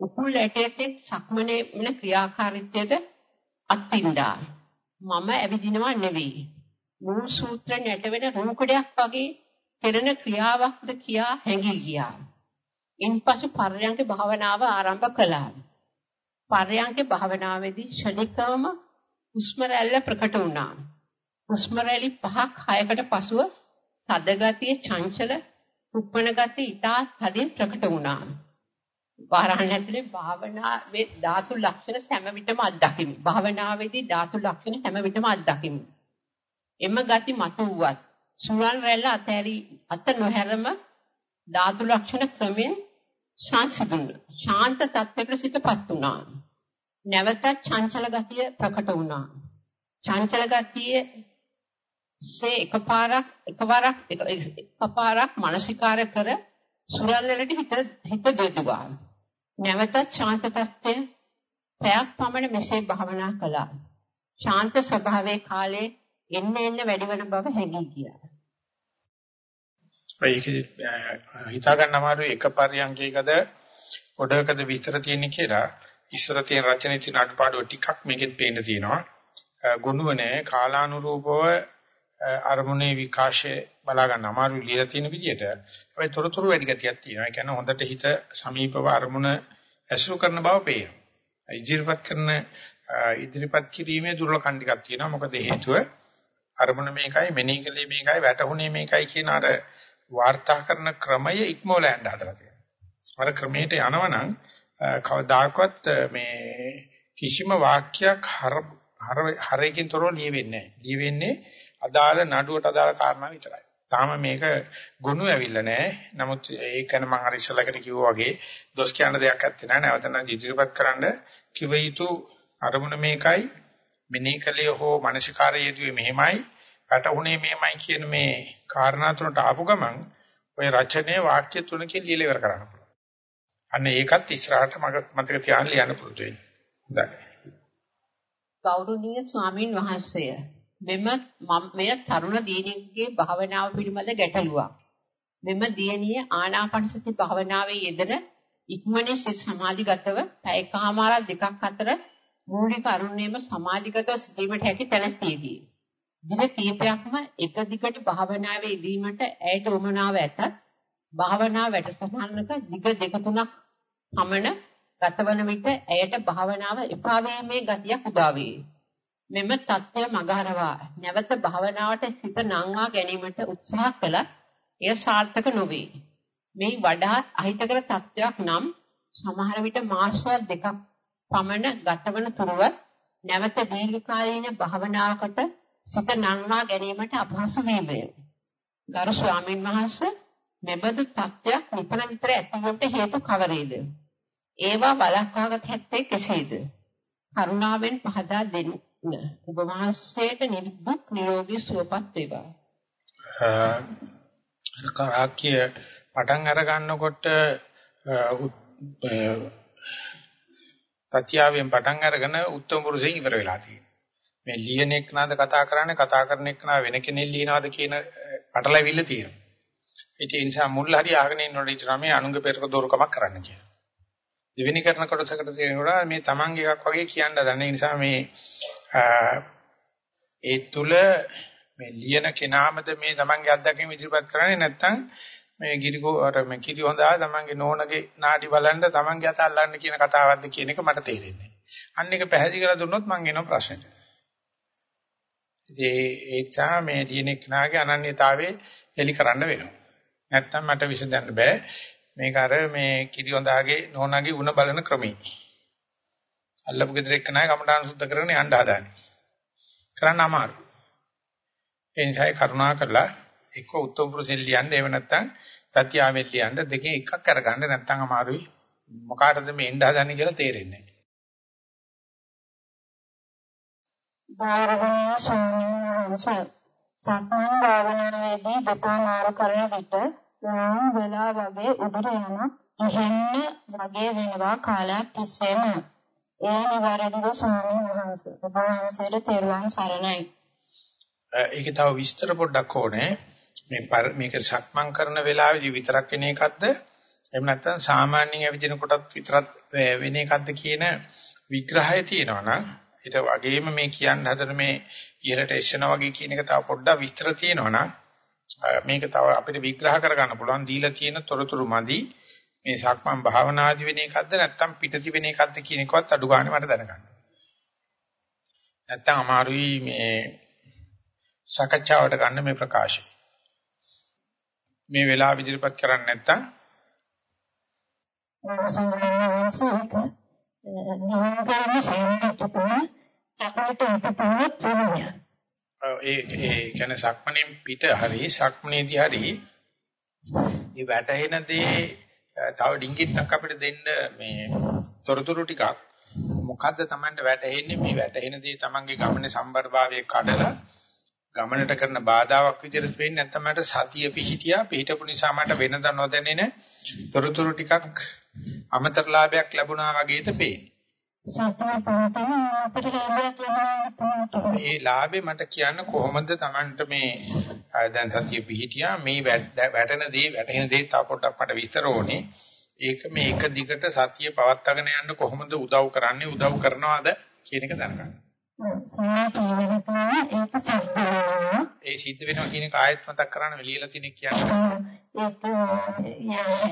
උකුල් ඇටයේත් සක්මනේ වෙන ක්‍රියාකාරීත්වයද අත්ින්දා. මම ඇවිදිනවා නෙවෙයි. මුල් සූත්‍ර නැට වෙන රුණුකඩයක් වගේ පෙරෙන ක්‍රියාවක්ද කියා හැඟී ගියා. ඉන්පසු පර්යංක භාවනාව ආරම්භ කළා. පර්යංක භාවනාවේදී ශනිකවම හුස්ම රැල්ල ප්‍රකට වුණා. හුස්ම රැලි පහක් හයකට පසුව තද ගතිය චංචල කුප්පණ ගතිය ඉතා තදින් ප්‍රකට වුණා. වරහන් ඇතුලේ භාවනාවේ ධාතු ලක්ෂණ හැම විටම අත්දකිමි. භාවනාවේදී ධාතු ලක්ෂණ හැම විටම අත්දකිමි. එම ගති මතුවත් සුරල් රැල්ල අතහැරි අත නොහැරම ධාතු ලක්ෂණ ක්‍රමෙන් සංසිඳුන. ශාන්ත තත්ත්වයකට සිතපත් වුණා. නැවතත් චංචල ගතිය ප්‍රකට වුණා. චංචල ගතිය සේ එකපාරක් එකවරක් එකපාරක් මානසිකාර කර සුරල් වලට හිත හිත දෙදුවා. නැවතත් ශාන්ත තත්ත්වය පැයක් පමණ මෙසේ භාවනා කළා. ශාන්ත ස්වභාවයේ කාලේ එන්න එන්න වැඩිවන බව හැඟී ගියා. ඒක හිතා ගන්න අමාරු එක පරියන්කයකද ගොඩකද විස්තර තියෙන කියලා ඉස්සර තියෙන රචනයේ තියෙන අඩපාඩු ටිකක් මේකෙත් පේන්න තියෙනවා. ගුණුව නැහැ කාලානුරූපව අරමුණේ විකාශය බලා ගන්න අමාරු ලියලා තියෙන විදිහට හැබැයි තොරතුරු වැඩි ගතියක් තියෙනවා. ඒ කියන්නේ හොඳට හිත සමීපව අරමුණ ඇසුරු කරන බව පේනවා. ඉදිරිපත් කරන ඉදිරිපත් කිරීමේ දුර්ලභකම් ටිකක් තියෙනවා. මොකද හේතුව අරමුණ මේකයි මෙනෙහි කලේ මේකයි වැටහුනේ මේකයි කියන අර වාර්තා කරන ක්‍රමය ඉක්මවල යන්න හදලා තියෙනවා. අර ක්‍රමයට යනවනම් කවදාකවත් මේ කිසිම වාක්‍යයක් හර හරයකින් තොරව ලියවෙන්නේ නැහැ. ලියවෙන්නේ අදාළ නඩුවට අදාළ කාරණා විතරයි. තාම මේක ගොනු ඇවිල්ලා නැහැ. නමුත් ඒක ගැන මම අර ඉස්සලකට කිව්වා වගේ දොස් කියන දෙයක් ඇත්තේ නැහැ. නැවත නම් ඉදිරිපත් කරන්න කිව යුතු අරමුණ මේකයි. මෙනෙහි කලේ හෝ මානසිකාරයේදී මෙහෙමයි. වැටුනේ මේමයි කියන මේ කාරණා තුනට ආපු ගමන් ඔය රචනයේ වාක්‍ය තුනකින් ලියලා ඉවර කරන්න පුළුවන්. අන්න ඒකත් ඉස්සරහට මතක තියාගෙන ලියන්න පුරුදු වෙන්න. හොඳයි. ගෞරවනීය ස්වාමින් වහන්සේ මෙම මෙය තරුණ දියණියගේ භාවනාව පිළිබඳ ගැටලුවක්. මෙම දියණිය ආනාපානසති භාවනාවේ යෙදෙන ඉක්මනින් සිත සමාධිගතව පැයකමාරක් දෙකක් අතර මූලික අරුණේම සමාධිගත සිටීමට හැකි තැනැත්තියදී. දින කීපයක්ම එක දිගට භාවනාවේ යෙදීමට ඇයට උමනාව ඇතත් භාවනා වැඩසටහනක දිග දෙක තුනක් පමණ ගතවන විට ඇයට භාවනාව එපා වීමේ ගතියක් උදා වේ. මෙම தත්ත්වය මගහරවා නැවත භාවනාවට සිත නංවා ගැනීමට උත්සාහ කළත් එය සාර්ථක නොවේ. මේ වඩාත් අහිතකර තත්ත්වයක් නම් සමහර විට මාස දෙකක් පමණ ගතවන තුරුව නැවත දීර්ඝකාලීන භාවනාවකට සිත නංවා ගැනීමට අපහසු වීමය. ගරු ස්වාමීන් වහන්සේ මෙබඳු තත්ත්වයක් නිතර නිතර ඇතිවීමට හේතු කවරේද? ඒවා වළක්වාගත හැක්කේ කෙසේද? කරුණාවෙන් පහදා දෙන්න. ඔබ වහන්සේට නිදුක් නිරෝගී සුවපත් වේවා. කරාක්‍ය පටන් අර ගන්නකොට තත්‍යාවෙන් පටන් අරගෙන උත්තම පුරුෂයෙන් ඉවර වෙලා තියෙනවා. මේ ලියන එක්කනද කතා කරන්නේ කතා කරන එක්කන වෙන කෙනෙක් ලියනවාද කියන පටලැවිල්ල තියෙනවා. ඒ නිසා මුල් හරි ආගෙන ඉන්නකොට ඉතන මේ අනුංග පෙරක දෝරකමක් කරන්න කියලා. දෙවෙනි කරන කොටසකට තියෙනවා මේ තමන්ගේ එකක් වගේ කියන්න දන්න නිසා මේ ඒ තුල මේ ලියන කෙනාමද මේ තමන්ගේ අත්දැකීම් ඉදිරිපත් කරන්නේ නැත්නම් මේ ගිරිකෝ අර මේ කිරි හොඳා තමන්ගේ නෝනගේ නාඩි බලන්න තමන්ගේ අත අල්ලන්න කියන කතාවක්ද කියන එක මට තේරෙන්නේ. අන්න එක පැහැදිලි කරලා දුන්නොත් මම එනවා ප්‍රශ්නෙට. ඉතින් ඒ නිසා මේ ලියන කෙනාගේ අනන්‍යතාවය එලි කරන්න වෙනවා. නැත්තම් මට විසඳන්න බෑ. මේක අර මේ කිරි හොඳාගේ නෝනාගේ උණ බලන ක්‍රමී. අල්ලපු ගෙදර එක්කනයි කමඨාන් සුද්ධ කරගෙන යන්න හදාන්නේ. කරන්න අමාරු. ඒ නිසා කරුණා කරලා එක්ක උත්තම පුරුෂෙන් ලියන්න එහෙම නැත්නම් සත්‍යාවෙන් ලියන්න දෙකේ එකක් අරගන්න නැත්නම් අමාරුයි. මොකාටද මේ එන්න හදන්නේ කියලා තේරෙන්නේ නැහැ. භාරවණීය ස්වාමීන් වහන්සේ සක්මන් භාවනාවේදී දෙපා මාරු කරන විට වම් වෙලා වගේ උඩට යන ඉහෙන්න වගේ වෙනවා කාලයක් තිස්සේම ඒ නිවැරදිව ස්වාමීන් වහන්සේ ඔබ වහන්සේට තෙරුවන් සරණයි. ඒක තව විස්තර පොඩ්ඩක් ඕනේ. මේ මේක සක්මන් කරන වෙලාවේදී විතරක් වෙන එකක්ද? එහෙම නැත්නම් සාමාන්‍යයෙන් ඇවිදින කොටත් විතරක් වෙන එකක්ද කියන විග්‍රහය තියෙනවා නම් ඊට වගේම මේ කියන්න හදන මේ ඉහළට එස්සන වගේ කියන එක තව පොඩ්ඩක් විස්තර තියෙනවා නම් මේක තව අපිට විග්‍රහ කරගන්න පුළුවන් දීලා තියෙන තොරතුරු මදි මේ සක්මන් භාවනාදි වෙන එකක්ද නැත්නම් පිටති වෙන එකක්ද කියන එකවත් අඩු ගන්න මට දැනගන්න. නැත්නම් අමාරුයි මේ සාකච්ඡාවට ගන්න මේ ප්‍රකාශය. මේ වෙලාව ඉදිරිපත් කරන්නේ නැත්නම් ඒ ඒ කියන්නේ සක්මණෙන් පිට හරි සක්මණේදී හරි මේ වැටහෙන දේ තව ඩිංගිත්තක් අපිට දෙන්න මේ තොරතුරු ටිකක්. මොකද්ද Tamanට වැටහෙන්නේ මේ වැටහෙන දේ Tamanගේ ගමනේ සම්බරභාවයේ කඩලා ගමනට කරන බාධාවක් විදිහට වෙන්නේ නැත්නම් මට සතිය පිහිටියා පිහිටපු නිසා මට වෙනද නොදැනෙන තොරතුරු ටිකක් අමතර ලාභයක් ලැබුණා වගේද පේන්නේ. ඒ ලාභේ මට කියන්න කොහොමද Tamanට මේ දැන් සතිය පිහිටියා මේ වැටෙන දේ වැටෙන දේ තව පොඩ්ඩක් මට විස්තර ඕනේ. ඒක මේ එක දිගට සතිය පවත්වාගෙන යන්න කොහොමද උදව් කරන්නේ උදව් කරනවද කියන එක දැනගන්න. ඒ සිද්ධ වෙනවා කියන එක ආයෙත් මතක් කරන්න ලියලා තියෙන කියන්නේ. ඒක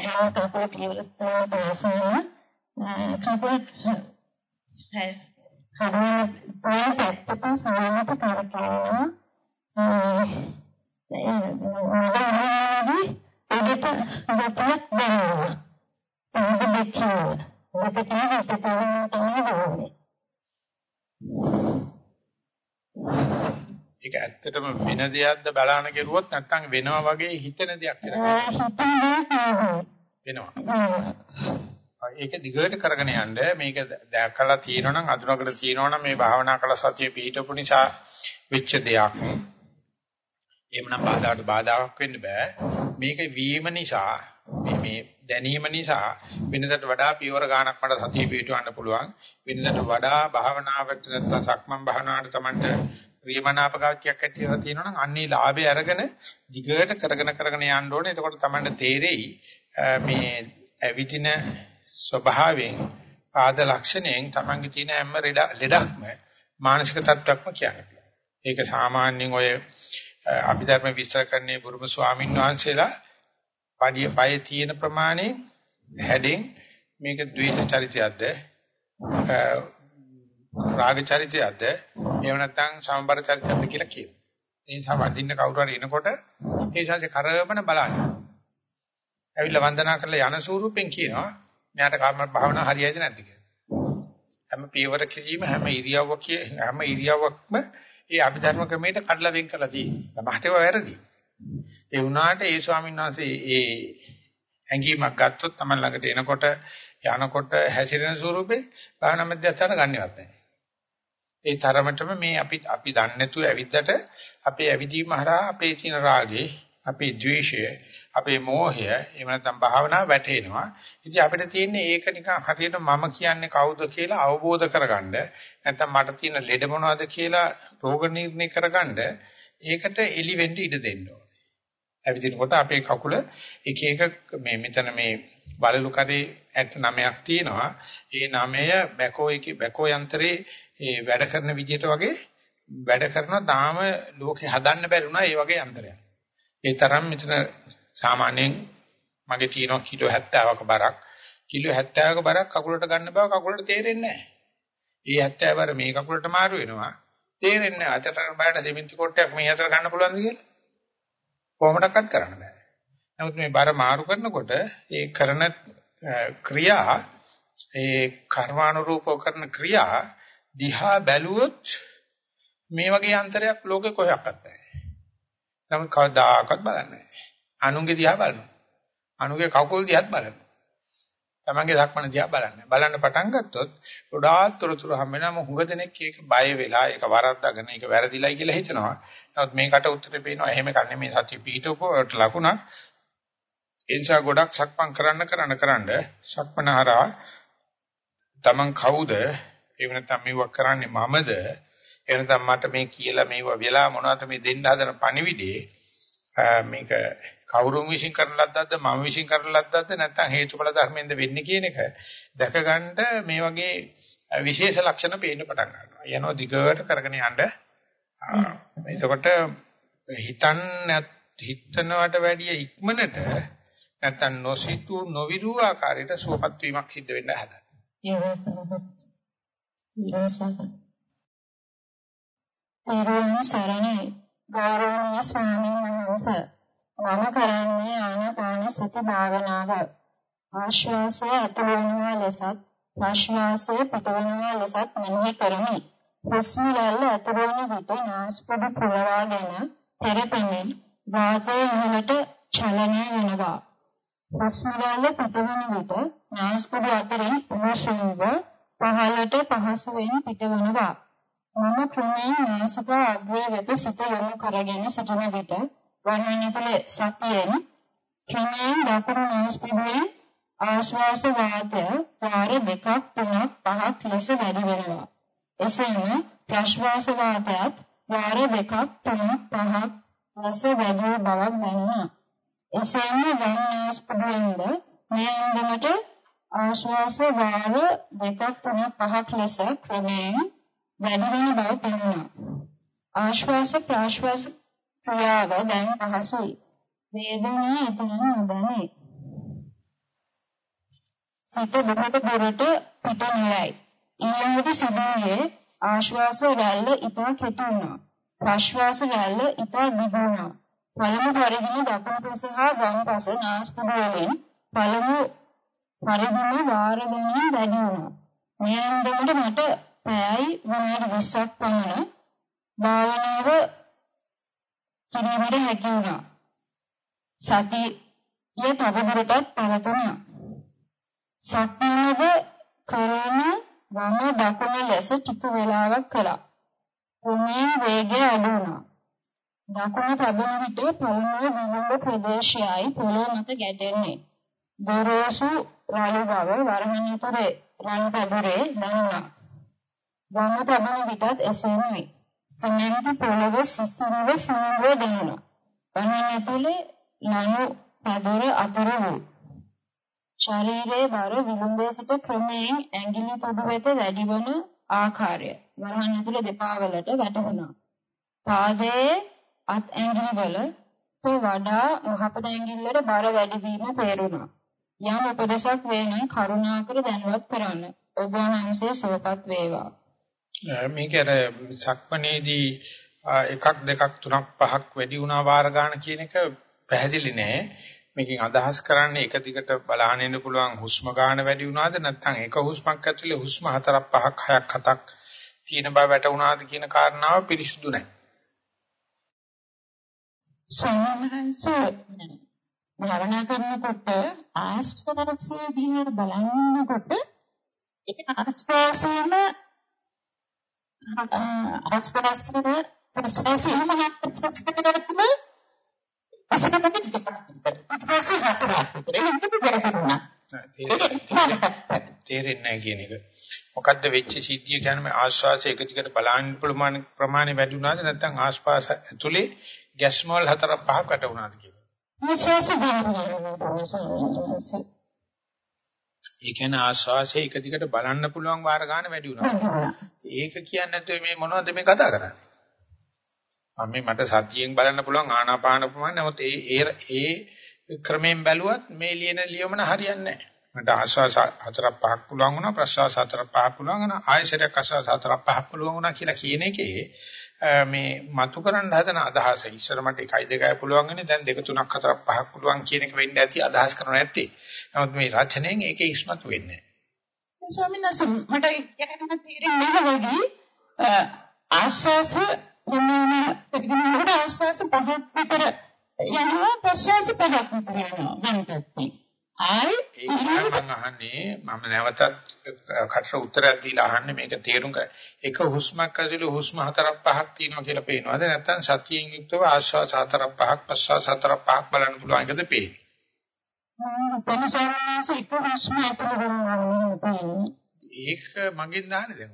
යා කපල පියවරත් තමයි කපල හරි. හරියට පැත්තට සාමත කරකවනවා. ඒ එදිට දෙපත් දෙනවා. ඒක දෙකම. ඔබට තමයි තමයි ඒක ඇත්තටම වෙන දෙයක්ද බලන්න කෙරුවොත් නැත්නම් වෙනවා වගේ හිතන දෙයක් වෙනවා. ඒක දිගට කරගෙන යන්න මේක දැකලා තියෙනවා නම් අඳුනකට තියෙනවා නම් මේ භාවනා කළ සතිය පිහිටපු නිසා වෙච්ච දෙයක්. එහෙමනම් බාධාට බාධාවක් වෙන්න බෑ. මේක වීම නිසා මේ මේ දැනීම නිසා වෙනදට වඩා පියවර ගානක් මට සතිය පිටවන්න පුළුවන්. වෙනදට වඩා භාවනාවට නැත්නම් සක්මන් භාවනාවට Tamanට ප්‍රියමනාප ගතියක් ඇතිවෙලා තියෙනවා නම් අන්නේ ලාභය අරගෙන දිගට කරගෙන කරගෙන යන්න ඕනේ. එතකොට Tamanට තේරෙයි මේ ඇවිදින ස්වභාවයෙන් ආද ලක්ෂණයෙන් Tamanගේ තියෙන හැම ලෙඩක්ම මානසික තත්ත්වයක්ම කියන්නේ. ඒක සාමාන්‍යයෙන් ඔය අභිධර්ම විස්තර කරන්නේ බුරුම ස්වාමීන් වහන්සේලා පඩිය පය තියෙන ප්‍රමාණය හැඩෙන් මේක ද්වේෂ චරිතයක්ද රාග චරිතයක්ද එහෙම නැත්නම් සමබර චරිතයක්ද කියලා කියනවා. ඒ නිසා වඳින්න කවුරු හරි එනකොට ඒ ශාංශේ කරවන බලන්න. ඇවිල්ලා වන්දනා කරලා යන ස්වරූපෙන් කියනවා මෙයාට කර්ම භාවනා හරියයිද නැද්ද කියලා. හැම පියවර කිරීම හැම ඉරියව්වක හැම ඉරියව්වක්ම ඒ අභිධර්ම ක්‍රමයට කඩලා වෙන් කරලා තියෙනවා. මහට ඒවා වැරදි. ඒ වුණාට ඒ ස්වාමීන් වහන්සේ ඒ ඇඟීමක් ගත්තොත් තමයි ළඟට එනකොට යනකොට හැසිරෙන ස්වරූපේ භාවනා මධ්‍යස්ථාන ගන්නවත් නැහැ. ඒ තරමටම මේ අපි අපි දන්නේ නැතුව ඇවිද්දට අපේ ඇවිදීම හරහා අපේ තියෙන රාගේ, අපේ ද්වේෂය, අපේ මෝහය එහෙම නැත්නම් භාවනාව වැටෙනවා. ඉතින් අපිට තියෙන්නේ ඒක නිකන් හරියට මම කියන්නේ කවුද කියලා අවබෝධ කරගන්න. නැත්නම් මට තියෙන ලෙඩ මොනවද කියලා රෝග නිర్ణය කරගන්න ඒකට එලි වෙන්න ඉඩ දෙන්න ඕනේ. ඇවිදිනකොට අපේ කකුල එක එක මේ මෙතන මේ බලලු කරේ 69ක් තියෙනවා. ඒ 9 බැකෝ එකේ බැකෝ යන්ත්‍රේ ඒ වැඩ කරන විදිහට වගේ වැඩ කරනවා තාම ලෝකේ හදන්න බැරි වුණා ඒ වගේ යන්ත්‍රයක්. ඒ තරම් මෙතන සාමාන්‍යයෙන් මගේ තියෙනවා කිලෝ 70ක බරක්. කිලෝ 70ක බරක් කකුලට ගන්න බව කකුලට තේරෙන්නේ නැහැ. ඒ 70 බර මේ කකුලට මාරු වෙනවා. තේරෙන්නේ නැහැ. අතට බාට සිමෙන්ති කොටයක් මේ අතට ගන්න පුළුවන්ද කියලා? කොහොමඩක්වත් කරන්න බෑ. නමුත් මේ බර මාරු කරනකොට ඒ කරන ක්‍රියා ඒ කර්මානුරූපව කරන ක්‍රියා දිහා බැලුවොත් මේ වගේ අන්තරයක් ලෝකේ කොහෙවත් නැහැ. නමුත් කවදාකවත් බලන්නේ නැහැ. අනුන්ගේ දිහා බලනවා. අනුන්ගේ කකුල් දිහාත් බලනවා. තමන්ගේ ධක්මන දිහා බලන්න. බලන්න පටන් ගත්තොත් ගොඩාක් තොරතුරු හම් වෙනවා. හුඟ දෙනෙක් ඒක බය වෙලා ඒක වරද්දාගෙන ඒක වැරදිලයි කියලා හිතනවා. නමුත් මේකට උත්තරේ පේනවා එහෙම කන්නේ මේ සත්‍ය පිහිටවපුවට ලකුණක්. ඒ නිසා ගොඩක් සක්මන් කරන්න කරන්න කරන්න සක්මනහරා තමන් කවුද? එහෙම නැත්නම් මේව කරන්නේ මමද? එහෙම නැත්නම් මට මේ කියලා මේව වෙලා මොනවද මේ දෙන්න හදන පණිවිඩේ මේක කවුරුන් විශ්ින් කරන ලද්දක්ද මම විශ්ින් කරන ලද්දක්ද නැත්නම් හේතුඵල ධර්මයෙන්ද වෙන්නේ කියන එක දැක ගන්න මේ වගේ විශේෂ ලක්ෂණ පේන්න පටන් ගන්නවා. යනවා දිගට කරගෙන යන්න. එතකොට හිතන්න හිතනවට වැඩිය ඉක්මනට නැත්නම් නොසිතු නොවිරු ආකාරයට සුවපත් වීමක් සිද්ධ වෙන්න හදනවා. ඒ සරණයි. ගෞරවනීය ස්වාමීන් වහන්සේ මම කරන්නේ ආනාපාන සති භාවනාව. ආශ්වාසය ඇතුළවනවා ලෙසත් ප්‍රශ්වාසය පිටවනවා ලෙසත් මෙනෙහි කරමි. හුස්ම රැල්ල ඇතුළවන විට නාස්පුඩු පුරවාගෙන තෙරපෙමින් වාතය ඉහළට චලනය වෙනවා. හුස්ම රැල්ල පිටවන විට නාස්පුඩු අතරින් උණුසුම්ව පහළට පහසුවෙන් පිටවනවා මම ක්‍රමයෙන් නාසික අග්‍රය වෙත සිත යොමු කරගෙන සිටින විට වර්ණන තුළ සතියෙන් ක්‍රමයෙන් දකුණු නාස්පුඩුවේ ආශ්වාස වාතය වාර දෙකක් තුනක් පහක් ලෙස වැඩි වෙනවා. එසේම ප්‍රශ්වාස වාතයත් වාර දෙකක් තුනක් පහක් ලෙස වැඩි බවක් දැනෙනවා. එසේම වම් නාස්පුඩුවෙන්ද මේ අන්දමට ආශ්වාස වාර දෙකක් තුනක් පහක් ලෙස ක්‍රමයෙන් වැඩි වෙන බව පෙනුණා. ආශ්වාස ප්‍රාශ්වාස ක්‍රියාව දැන් පහසුයි. වේදනාව එතන නොදැනේ. සිත බොහෝ දුරට පිට නොයයි. ඊළඟට සිදුවේ ආශ්වාස රැල්ල ඉතා කෙටි වුණා. ප්‍රශ්වාස රැල්ල ඉතා දිගු වුණා. පළමු පරිදිම දකුණු පස හා වම් පස නාස්පුඩු වලින් පළමු පරිදිම වාර ගණන් වැඩි වුණා. මේ අන්දමට මට පැයයි විනාඩි 20ක් පමණ භාවනාව කිරීමට හැකි වුණා. සතිය තවදුරටත් පවතුණා. සක්මනද කරන වම දකුණ ලෙස ටික වේලාවක් කළා. උමේ වේගය අඩු වුණා. දකුණ තබන විට පොළොවේ විලුඹ ප්‍රදේශයයි පොළොව මත ගැටෙන්නේ. ගොරෝසු රළු බව වරහන් ඇතුලේ රළු පැදුරේ දැනුණා. වම තබන විටත් එසේමයි. සමෙන්දි පොළොව සිසිලව සිනිඳුව දැනුණා. වරහන් ඇතුලේ ලනු පැදුර අතර වූ ශරීරයේ බර විලුඹේ සිට ක්‍රමයෙන් ඇඟිලි පොඩු වෙත වැඩිවන ආකාරය වරහන් ඇතුලේ දෙපා වලට වැටහුණා. පාදයේ අත් ඇඟිලි වලට වඩා මහපට ඇඟිල්ලට බර වැඩි වීම තේරුණා. යම් උපදේශක් වෙන කරුණාකර දැනුවත් කරන්න. ඔබ වහන්සේ සුවපත් වේවා. මේක අර සක්මණේදී එකක් දෙකක් තුනක් පහක් වැඩි වුණා වාර ගන්න කියන එක පැහැදිලි නෑ. මේකෙන් අදහස් කරන්නේ එක දිගට බලහන් ඉන්න පුළුවන් හුස්ම ගන්න වැඩි වුණාද නැත්නම් එක හුස්මක් ඇතුලේ හුස්ම හතරක් පහක් හයක් හතක් තියෙන බව වැටුණාද කියන කාරණාව පිරිසුදු නැහැ. සමහරවිට භාවනා කරනකොට ආස්වාදයේ දිහා බලනකොට ඒක ආස්වාදයේම ආස්වාදයේ ප්‍රසවාසයේම හත් ප්‍රස්තකරතුම අසකමක ඊපස්සේ හතරක් තේරෙන්නේ නැහැ කියන එක. මොකද්ද වෙච්ච සිද්ධිය කියන්නේ ආශ්වාසය එක දිගට බලන්න පුළුවන් ප්‍රමාණය වැඩි වුණාද නැත්නම් ආශ්වාස ඇතුලේ ගැස්මෝල් හතරක් පහක් වැට වුණාද කියලා. ආශ්වාස ඒ කියන්නේ ආශ්වාසය එක දිගට බලන්න පුළුවන් වාර ගන්න වැඩි වුණා. ඒක කියන්නේ නැත්නම් මේ මොනවද මේ කතා කරන්නේ? මම මේ මට සත්‍යයෙන් බලන්න පුළුවන් ආනාපාන ප්‍රමාණය. නමුත් ඒ ඒ ඒ ක්‍රමයෙන් බැලුවත් මේ ලියන ලියමන හරියන්නේ නැහැ. මට ආශ්වාස හතරක් පහක් පුළුවන් වුණා ප්‍රශ්වාස හතරක් පහක් පුළුවන් වුණා ආයශරයක් ආශ්වාස හතරක් පහක් පුළුවන් වුණා කියලා කියන එකේ මේ මතු කරන්න හදන අදහස ඉස්සර මට 1 2යි පුළුවන් වෙන්නේ දැන් 2 3ක් 4ක් 5ක් පුළුවන් කියන එක වෙන්න ඇති අදහස් කරන නැත්තේ. නමුත් මේ රචනයෙන් ඒකේ ඉස්මතු වෙන්නේ නැහැ. ස්වාමීන් වහන්සේ මට කියන්න තේරෙන්නේ නැහැ වගේ ආශ්වාස මොනවා පිටිනකොට ආශ්වාස පහක් විතර යනවා ප්‍රශ්වාස පහක් විතර යනවා මම පැත්තේ. ආයි ඒක මම අහන්නේ මම නැවතත් කටට උත්තරයක් දීලා අහන්නේ මේක තේරුම් ගන්න. එක හුස්මක් ඇතුළේ හුස්ම හතරක් පහක් තියෙනවා කියලා පේනවද නැත්නම් සතියෙන් යුක්තව ආශ්වාස හතරක් පහක් ප්‍රශ්වාස හතරක් පහක් බලන්න පුළුවන් එකද පේන්නේ? පරිසරවාස එක හුස්ම ඇතුළේ ඒක මගෙන් දාන්නේ දැන්.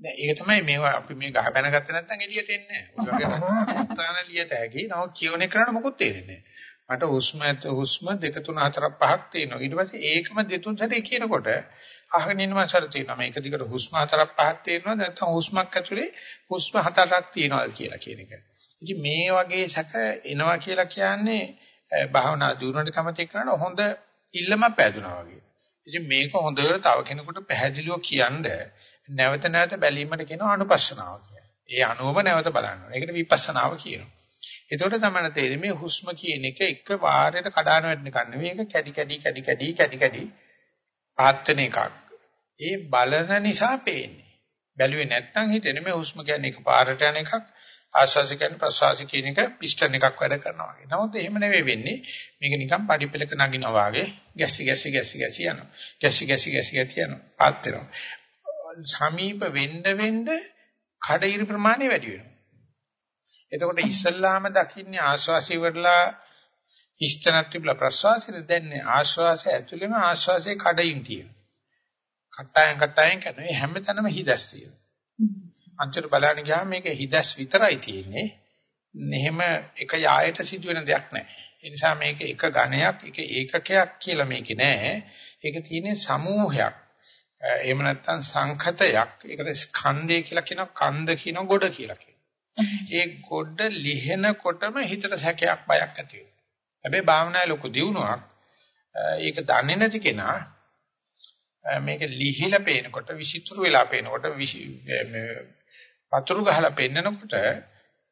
නෑ සමහරවිට නෑ ඒක තමයි මේවා අපි මේ ගහ බැන ගත්තේ නැත්නම් එළියට එන්නේ නෑ. ඔය වගේ තාන ලියත හැකි. නමුත් කියවනේ කරන්න මොකුත් තේරෙන්නේ නෑ. මට හුස්ම හුස්ම 2 3 4 5ක් තියෙනවා. ඊට පස්සේ ඒකම දෙතුන් සැරේ කියනකොට අහගෙන ඉන්න මාසර තියෙනවා. මේක දිගට හුස්ම හතරක් පහක් තියෙනවා. නැත්නම් හුස්මක් ඇතුලේ හුස්ම හතරක් තියෙනවා කියලා කියන එක. ඉතින් මේ වගේ සැක එනවා කියලා කියන්නේ භාවනා දියුණුවට කැමති කරන හොඳ ඉල්ලමක් පැදුනා වගේ. ඉතින් මේක හොඳට තව කෙනෙකුට පැහැදිලිව කියන්නේ නැවත නැවත බැලීමට කියනවා අනුපස්සනාව කියලා. ඒ අනුවම නැවත බලනවා. ඒකට විපස්සනාව කියනවා. එතකොට තමයි තේරෙන්නේ මේ හුස්ම කියන එක එක වාරයකට කඩාන වැටෙන එකක් නෙවෙයි. ඒක කැඩි කැඩි කැඩි කැඩි කැඩි කැඩි පාත්තන එකක්. ඒ බලන නිසා පේන්නේ. බැලුවේ නැත්නම් හිතෙන්නේ මේ හුස්ම කියන්නේ එක පාරට යන එකක්. ආශ්වාස කියන්නේ ප්‍රශ්වාස කියන එක පිස්ටන් එකක් වැඩ කරනවා වගේ. නමුත් එහෙම නෙවෙයි වෙන්නේ. මේක නිකන් පඩිපෙලක නගිනවා වගේ ගැසි ගැසි ගැසි ගැසි යනවා. ගැසි ගැසි ගැසි ගැසි යනවා. පාත් වෙනවා. සමීප වෙන්න වෙන්න කඩිරි ප්‍රමාණය වැඩි වෙනවා. එතකොට ඉස්සල්ලාම දකින්නේ ආශ්වාසය වලලා හිස්තනක් තිබලා ප්‍රශ්වාසෙද දැන්නේ ආශ්වාසය ඇතුළේම ආශ්වාසයේ කඩින් තියෙනවා. කටයන් කටයන් කරනවා හැමතැනම හිදස් තියෙනවා. අන්තිමට බලන්න ගියාම මේක හිදස් විතරයි තියෙන්නේ. එහෙම එක යායට සිදුවෙන දෙයක් නැහැ. ඒ නිසා මේක එක ඝණයක් එක ඒකකයක් කියලා මේකේ නැහැ. ඒක තියෙන්නේ සමූහයක්. එහෙම නැත්නම් සංඛතයක් ඒකට ස්කන්ධය කියලා කියනවා කන්ද කියනවා ගොඩ කියලා කියනවා. ඒ ගොඩ ලිහෙනකොටම හිතට සැකයක් බයක් ඇති වෙනවා. හැබැයි භාවනාවේ ලොකු දියුණුවක් ඒක දන්නේ නැති කෙනා මේක ලිහිලා පේනකොට විචිත්‍ර වෙලා පේනකොට වතුරු ගහලා පෙන්නකොට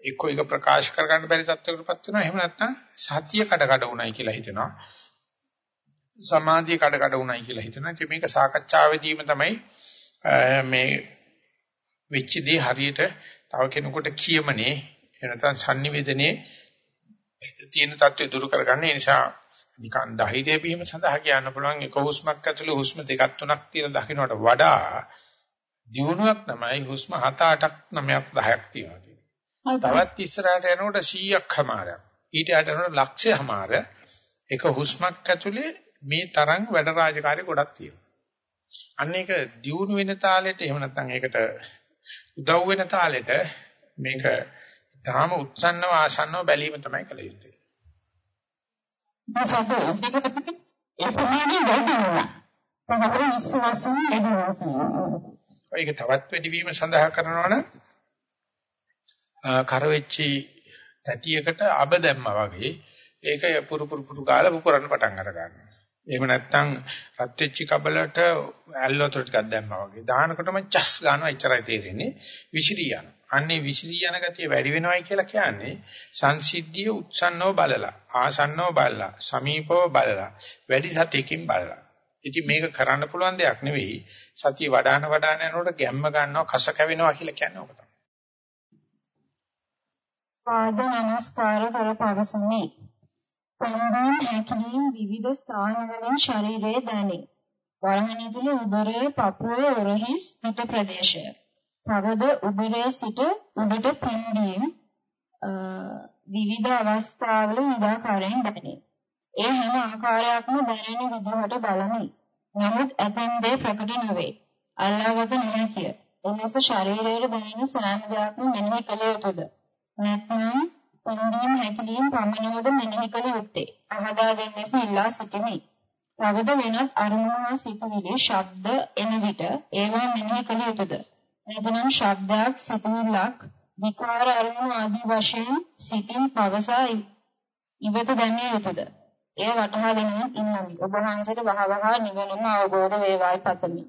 එක්ක එක ප්‍රකාශ කර ගන්න බැරි තත්ත්වයකටපත් වෙනවා. එහෙම නැත්නම් සතිය කඩ කඩ උණයි කියලා හිතෙනවා. සමාධිය කඩ කඩ උණයි කියලා හිතනවා. ඉතින් මේක සාකච්ඡාවේදීම තමයි මේ වෙච්ච දේ හරියට තව කෙනෙකුට කියමනේ එනතන් sannivedanaye තියෙන தත්ත්වය දුරු කරගන්න. ඒ නිසා නිකන් ධෛර්යය බීම සඳහා කියන්න පුළුවන් එක හුස්මක් ඇතුළේ හුස්ම දෙකක් තුනක් තියෙන දකින්නට වඩා දියුණුවක් තමයි හුස්ම 7 8ක් 9ක් 10ක් තියෙනවා තවත් ඉස්සරහට යනකොට 100ක් හමාරක්. ඊට යනකොට ලක්ෂය හමාර. එක හුස්මක් ඇතුලේ මේ තරම් වැඩ රාජකාරී ගොඩක් තියෙනවා. අන්න ඒක දියුණු වෙන තාලෙට එහෙම නැත්නම් ඒකට උදව් වෙන තාලෙට මේක තාම උත්සන්නව ආසන්නව බැලීම තමයි කළ යුත්තේ. සතු ඒ ප්‍රමාණය වැඩි වෙනවා. තමයි විශ්වාසයෙන් වැඩි ඒක තවත් වැඩිවීම සඳහා කරනවනම් කරවෙච්චි තැටියකට අබ දැම්මා වගේ ඒක පුරු පුරු පුරු ගාලා පුපුරන්න පටන් අර ගන්නවා. එහෙම නැත්නම් රත් වෙච්ච කබලට ඇල්ලෝතර ටිකක් දැම්මා වගේ. දානකොටම චස් ගන්නවා එච්චරයි තේරෙන්නේ. විසිරී යන. අන්නේ විසිරී යන ගතිය වැඩි වෙනවයි කියලා කියන්නේ සංසිද්ධිය උත්සන්නව බලලා, ආසන්නව බලලා, සමීපව බලලා, වැඩි සතියකින් බලලා. ඉතින් මේක කරන්න පුළුවන් දෙයක් නෙවෙයි. සතිය වඩාන වඩාන යනකොට ගැම්ම ගන්නවා, කස කැවෙනවා කියලා කියන්නේ ඕක තමයි. පාද නමස්කාර කර පවසමි. පළමුවෙන් හැකිලින් විවිධ ස්ථානවලින් ශරීරයේ දැනේ. වරහණිතුල උදරය, පපුව, උරහිස්, පිට ප්‍රදේශය. තවද උදරයේ සිට උඩට පිම්බීම විවිධ අවස්ථාවල විවිධාකාරයෙන් දැනේ. ඒ හැම ආකාරයක්ම දැනෙන විදිහට බලමි. නමුත් ඇතැම් දේ ප්‍රකට නොවේ. අල්ලාගත නොහැකිය. එලෙස ශරීරයේ දැනෙන සෑම දෙයක්ම මෙනෙහි කළ යුතුද? නැත්නම් පොන්දීම් හැකලීම් පමණවද මෙනෙහි කළ යුත්තේ. අහදා දෙන්නස ඉල්ලා සිටිමි. තවද වෙනත් අරමුණු සිතුවිලි ශබ්ද එන විට ඒවා මෙනෙහි කළ යුතුද? නැත්නම් ශබ්දයක් සිතුවිල්ලක් විකාර අරමුණු ආදී වශයෙන් සිතින් පවසා ඉවත දැමිය යුතුද? එය වටහා ගැනීම ඉන්නමි. ඔබ වහන්සේට වහවහ නිවනම අවබෝධ වේවායි පතමි.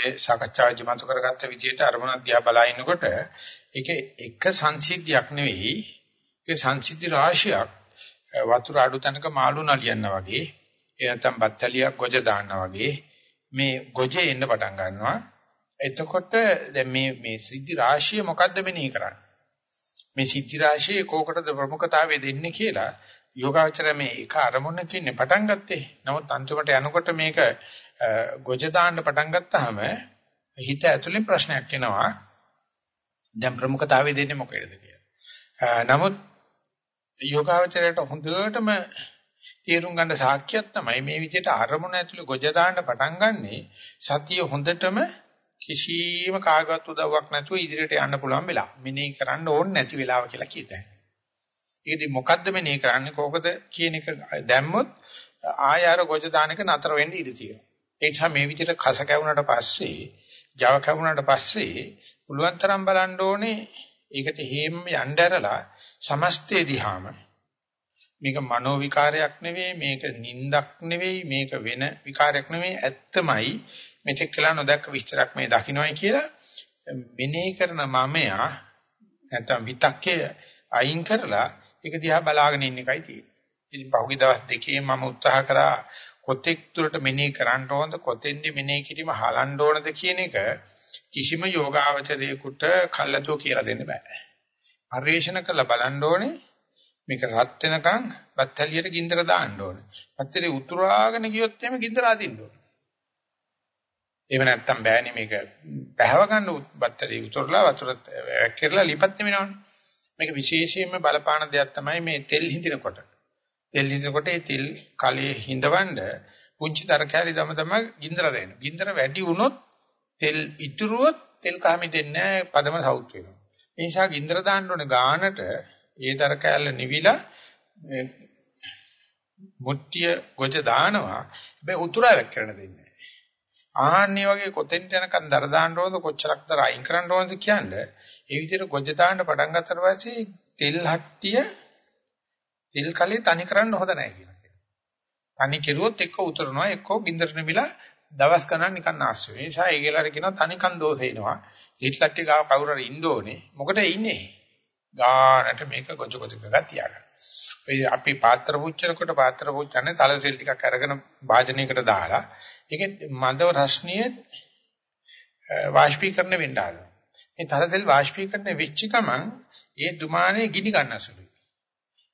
ඒ සාකච්ඡාවේදී මතු කරගත්ත විදිහට අරමුණ දිහා බලා ඉන්නකොට ඒක එක සංසිද්ධියක් නෙවෙයි. ඒක සංසිද්ධි රාශියක් වතුර අඩු තැනක මාළු නලියනවා වගේ ඒ නැත්නම් බත්තලියක් ගොජ දානවා වගේ මේ ගොජේ එන්න පටන් ගන්නවා. එතකොට දැන් මේ මේ සිද්ධි රාශිය මොකද්ද මෙනෙහි කරන්නේ? මේ සිද්ධි රාශියේ කෝකටද ප්‍රමුඛතාවය දෙන්නේ කියලා යෝගාචරය මේ එක අරමුණකින් පටන් ගත්තේ. නමුත් අන්තිමට යනකොට මේක ගොජ දාන්න පටන් ගත්තාම හිත ඇතුලේ ප්‍රශ්නයක් එනවා. දැන් ප්‍රමුඛතාවය දෙන්නේ මොකේද කියලා. නමුත් යෝගාවචරයට හොඳටම තේරුම් ගන්න සාක්ෂියක් තමයි මේ විදිහට අරමුණ ඇතුළේ ගොජ දාන්න පටන් ගන්නෙ සතිය හොඳටම කිසිම කාගවත් උදව්වක් නැතුව ඉදිරියට යන්න පුළුවන් වෙලාව. මෙනෙහි කරන්න ඕනේ නැති වෙලාව කියලා කියතයි. ඒකදී මොකද්ද මෙනෙහි කරන්නේ කොහොමද කියන එක දැම්මොත් ආය අර ගොජ දාන එක නතර වෙන්න ඉඩ තියෙනවා. ඒ නිසා මේ විදිහට කස කැවුනට පස්සේ, Java කැවුනට පස්සේ පුළුවන් තරම් බලන්න ඕනේ. ඒකට හේම යන්න ඇරලා සමස්තේ දිහාම. මේක මනෝ විකාරයක් නෙවෙයි මේක නින්දක් නෙවෙයි මේක වෙන විකාරයක් නෙවෙයි. ඇත්තමයි. මෙතෙක් කළා නොදැක්ක විස්තරක් මේ දකින්නයි කියලා මෙනෙහි කරන මමයා නැත්නම් විතක්කේ අයින් කරලා ඒක දිහා බලාගෙන ඉන්න එකයි තියෙන්නේ. ඉතින් පහුගිය දවස් දෙකේ මම උත්සාහ කරා කොතෙක් දුරට මෙනෙහි කරන්න ඕනද කොතෙන්ද මෙනෙහි කිරීම හලන්න ඕනද කියන එක කිසිම යෝගාවචරයකට කල්ලාතෝ කියලා දෙන්න බෑ. පරිශන කළ බලන්න ඕනේ මේක රත් වෙනකන් බත්තලියට ගින්දර දාන්න ඕනේ. බත්තලිය උතුරාගෙන ගියොත් එimhe ගින්දර අදින්න ඕනේ. එහෙම නැත්තම් බෑනේ මේක පැහැව ගන්න බත්තලිය උතුරලා වතුර වැක්කිරලා ලිපත් වෙනවනේ. මේක විශේෂයෙන්ම බලපාන දෙයක් තමයි මේ තෙල් හිඳිනකොට. තෙල් හිඳිනකොට ඒ තෙල් කලයේ හිඳවන්න පුංචි දර කැලි දම තම ගින්දර දෙන්න. ගින්දර වැඩි වුණොත් තෙල් ඉතුරුවොත් තෙල් කහමි දෙන්නේ පදම සවුත් වෙනවා. ඒ නිසා ගින්දර දාන්න ඕනේ ගානට ඒ දර කෑල්ල නිවිලා මුට්ටිය ගොජ දානවා. හැබැයි උතුරා වැක්කරන දෙන්නේ ආහන්නේ වගේ කොතෙන්ට යනකම් දර දාන්න ඕනද කොච්චරක් දර අයින් කරන්න ඕනද කියන්නේ ඒ විදිහට ගොජ දාන්න පටන් ගත්තට පස්සේ තෙල් හට්ටිය තෙල් කලේ තනි කරන්න හොඳ නැහැ කියලා කියනවා. තනි කෙරුවොත් එක්ක උතරනවා එක්ක ගින්දර නිවිලා දවස් ගණන් නිකන් ආශ්‍රය. ඒ නිසා ඒගොල්ලන්ට කියනවා තනිකන් දෝෂ එනවා. හිට්ලට්ටි ගාව කවුරු හරි ඉන්න ඕනේ. මොකටද ඉන්නේ? ගානට මේක ගොජ ගොජ ගගා තියාගන්න. ඔය අපි පාත්‍ර පුච්චනකොට පාත්‍ර පුච්චන්නේ තලසෙල් ටිකක් අරගෙන වාජනයකට දාලා ඒකේ මන්දව රශ්නිය වාෂ්පීකරණය වෙන්න ආනවා. මේ තලසෙල් වාෂ්පීකරණය වෙච්ච ගමන් ඒ දුමානේ ගිනි ගන්නසලුයි.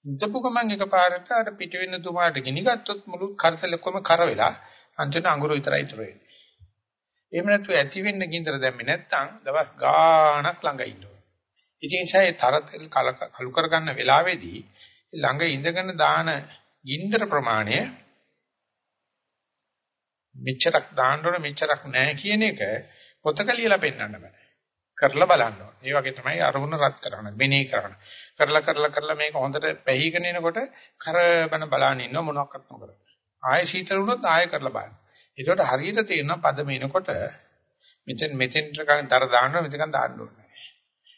ඉඳපු ගමන් එකපාරට අර පිට වෙන දුමාට ගිනි ගත්තොත් මුළු කරතල ඔක්කොම කර වෙලා අන්තිමට අඟුරු විතරයි ඉතුරු වෙන්නේ. එහෙම නැත්නම් ඇති වෙන්න ගින්දර දැම්මේ නැත්නම් දවස් ගාණක් ළඟ ඉන්න ඕනේ. ඉතින් ඒ තරත කලු කරගන්න වෙලාවේදී ළඟ ඉඳගෙන දාන ගින්දර ප්‍රමාණය මෙච්චරක් දාන්න ඕන මෙච්චරක් නැහැ කියන එක පොතක ලියලා පෙන්නන්න බෑ. කරලා බලන්න ඕන. ඒ වගේ තමයි අරමුණ රත් කරන, මෙනෙහි කරන. කරලා කරලා කරලා මේක හොඳට පැහිගෙන එනකොට කරබන බලන්න ඉන්න මොනවත් නොකර. ආයෙ සීතල වුණොත් ආයෙ කරලා බලන්න. ඒකට හරියට තේරෙනවා පද මේනකොට මෙතෙන් මෙතෙන්ට දර දාන්න මෙතකන් දාන්න ඕනේ.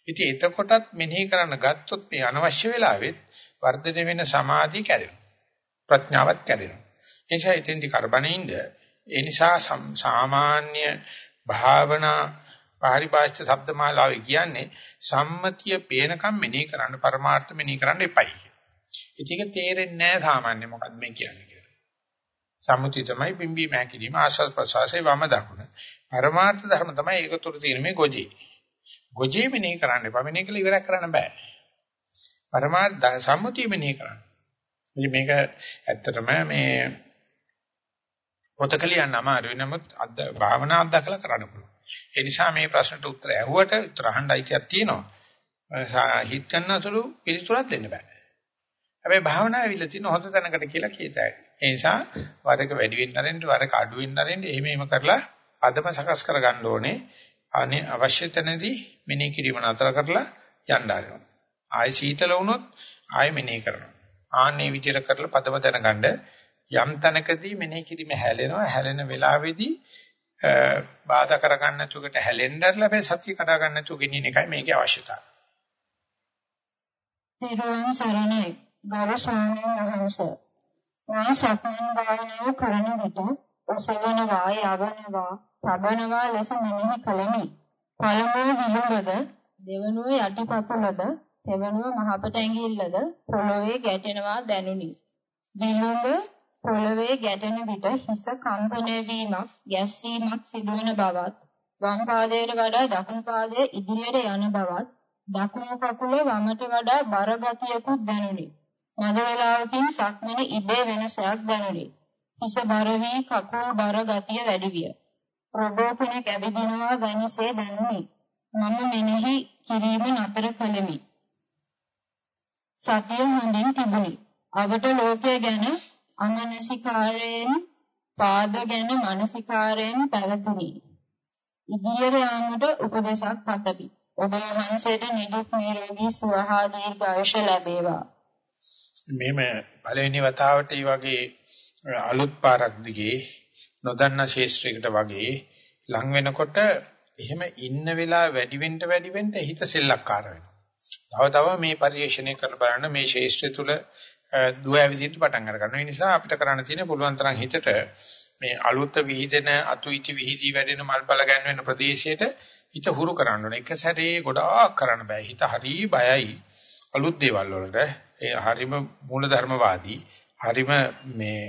ඉතින් එතකොටත් මෙනෙහි කරන්න ගත්තොත් මේ අනවශ්‍ය වෙලාවෙත් වර්ධනය වෙන සමාධිය කැඩෙනවා. ප්‍රඥාවත් කැඩෙනවා. ඒ නිසා ඉතින්දි කරබනින්ද ඒ නිසා සාමාන්‍ය භාවනා පාරිභාෂිත શબ્දමාලාවේ කියන්නේ සම්මතිය පේනකම් මෙනෙහි කරන්න පරමාර්ථ මෙනෙහි කරන්න එපයි. ඒක තේරෙන්නේ නැහැ සාමාන්‍ය මොකක්ද මේ කියන්නේ කියලා. සම්මුතිය තමයි පිම්බීම හැකිලිම ආස්වාද ප්‍රසවාසයේ වම දකුණ. පරමාර්ථ ධර්ම තමයි ඒක තුර තියෙන මේ ගොජේ. ගොජේ මෙනෙහි කරන්න එපා. මෙනෙහි කළ ඉවරක් කරන්න බෑ. පරමාර්ථ සම්මුතිය මෙනෙහි කරන්න. ඉතින් මේක ඇත්තටම මේ පොතක ලියන්න අමාරුයි. නමුත් අද භාවනා අත්දකලා කරන්න පුළුවන්. ඒ නිසා මේ ප්‍රශ්නට උත්තර ඇහුවට උත්තර අහන්න අයිතියක් තියෙනවා. හිත ගන්නසලු පිළිතුරක් දෙන්න බෑ. හැබැයි භාවනාව ඇවිල්ලා තියෙන හොඳ තැනකට කියලා කියතයි. ඒ නිසා වරක වැඩි වෙන්න නැරෙන්න වරක අඩු වෙන්න නැරෙන්න එහෙම එහෙම කරලා අදම සකස් කරගන්න ඕනේ. අනේ අවශ්‍ය තැනදී මෙනෙහි කිරීම නතර කරලා යන්න ආරෙනවා. ආයෙ සීතල වුණොත් ආයෙ මෙනෙහි කරනවා. ආන්නේ විදිහට කරලා පදම දැනගන්න යම් තැනකදී මෙනෙහි කිරීම හැලෙනවා හැලෙන වෙලාවේදී බාධා කරගන්න නැතුවකට හැලෙන්නදලා මේ සතිය කඩා ගන්න නැතුව ගෙනියන එකයි මේකේ අවශ්‍යතාවය. නිර්වාණ සරණයි ගරු ස්වාමීන් වහන්සේ. මා සක්මන් භාවනාව කරන විට ඔසවනවා යවනවා තබනවා ලෙස මෙනෙහි කළමි. පළමුව විලුඹද දෙවනුව යටිපතුලද තෙවනුව මහපට ඇඟිල්ලද පොළොවේ ගැටෙනවා දැනුනි. විලුඹ පොළවේ ගැටෙන විට හිස කම්පණය වීමක්, ගැස්සීමක් සිදුවන බවත්, වම් පාදයට වඩා දකුණු පාදය ඉදිරියට යන බවත්, දකුණු කකුල වමට වඩා බර ගතියකුත් දැනුනි. මද වේලාවකින් සක්මන ඉබේ වෙනසක් දැනුනි. හිස බර වී කකුල් බර ගතිය වැඩි විය. ප්‍රබෝධන කැවිදිනවා වැනිසේ දැනුනි. මම මෙනෙහි කිරීම නතර කළෙමි. සතිය හොඳින් තිබුණි. අවට ලෝකය ගැන අමනසිකාරයෙන් පාද ගැන මානසිකාරයෙන් පැවතුනි. ඉදිරියට යාමට උපදේශක් පතමි. ඔබ වහන්සේට නිදුක් නිරෝගී සුවහා දීර්ඝායුෂ ලැබේවා. මෙහෙම පළවෙනි වතාවට මේ වගේ අලුත් පාරක් දිගේ නොදන්නා ශේෂ්ත්‍රයකට වගේ ලං වෙනකොට එහෙම ඉන්න වෙලාව වැඩි වෙන්න වැඩි වෙන්න හිත සෙල්ලක්කාර වෙනවා. තව තව මේ පරිශ්‍රණය කරලා බලන්න මේ ශේෂ්ත්‍රය තුල දුව ඇවිදින්න පටන් අර ගන්නවා. ඒ නිසා අපිට කරන්න තියෙන්නේ පුළුවන් තරම් හිතට මේ අලුත විහිදෙන අතු ඉති විහිදී වැඩෙන මල් බල ගැන්වෙන ප්‍රදේශයට හිත හුරු කරන්න ඕනේ. එක සැරේ ගොඩාක් කරන්න බෑ. හිත හරි බයයි. අලුත් දේවල් වලට ඒ හරිම මූලධර්මවාදී හරිම මේ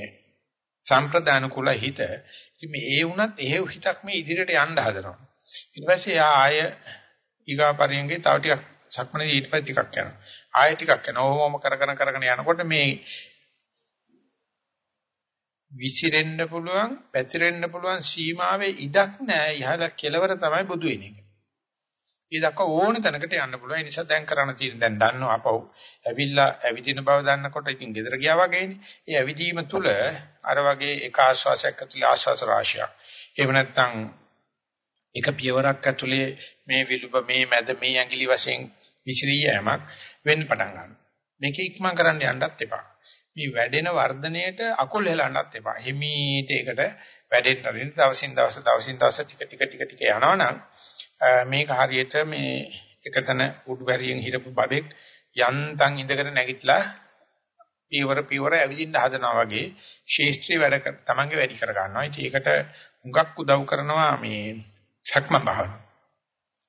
සම්ප්‍රදාන කුල හිත. ඉතින් මේ ඒ වුණත් එහෙව් හිතක් මේ ඉදිරියට යන්න හදනවා. ඊට පස්සේ ආය ඊගා පරියන්ගේ තව ටිකක් සක්මනේ ඊට පස්සේ ටිකක් යනවා. ආයෙ ටිකක් යනවා. ඕමම කරගෙන කරගෙන යනකොට මේ විසිරෙන්න පුළුවන්, පැතිරෙන්න පුළුවන් සීමාවේ ඉඩක් නැහැ. ඉහළ කෙලවර තමයි බුදු වෙන එක. ඒ දක්වා ඕන තැනකට යන්න පුළුවන්. ඒ නිසා දැන් කරන්න තියෙන දැන් දන්නවා අපව. ඇවිල්ලා ඇවිදින බව දන්නකොට ඉතින් ගෙදර ගියා වගේනේ. ඒ ඇවිදීම තුළ අර වගේ එක ආශ්වාසයක් ඇතුළේ ආශ්වාස රාශියක්. එහෙම නැත්නම් එක පියවරක් ඇතුලේ මේ විලුඹ මේ මැද මේ ඇඟිලි වශයෙන් විසිරී යෑමක් වෙන්න පටන් ගන්නවා. මේක ඉක්මන් කරන්න යන්නත් එපා. මේ වැඩෙන වර්ධනයේට අකුල් හෙලන්නත් එපා. හිමීට ඒකට වැඩෙන්න හරින දවසින් දවස දවසින් දවස ටික ටික ටික ටික යනවනම් මේක හරියට මේ එකතන උඩුබැරියෙන් හිටපු බබෙක් යන්තම් ඉඳගෙන නැගිටලා පීවර පීවර ඇවිදින්න හදනවා වගේ ශේෂ්ත්‍රී වැඩ තමන්ගේ වැඩි කර ගන්නවා. ඉතින් ඒකට හුඟක් උදව් කරනවා මේ සක්ම භාවනාව.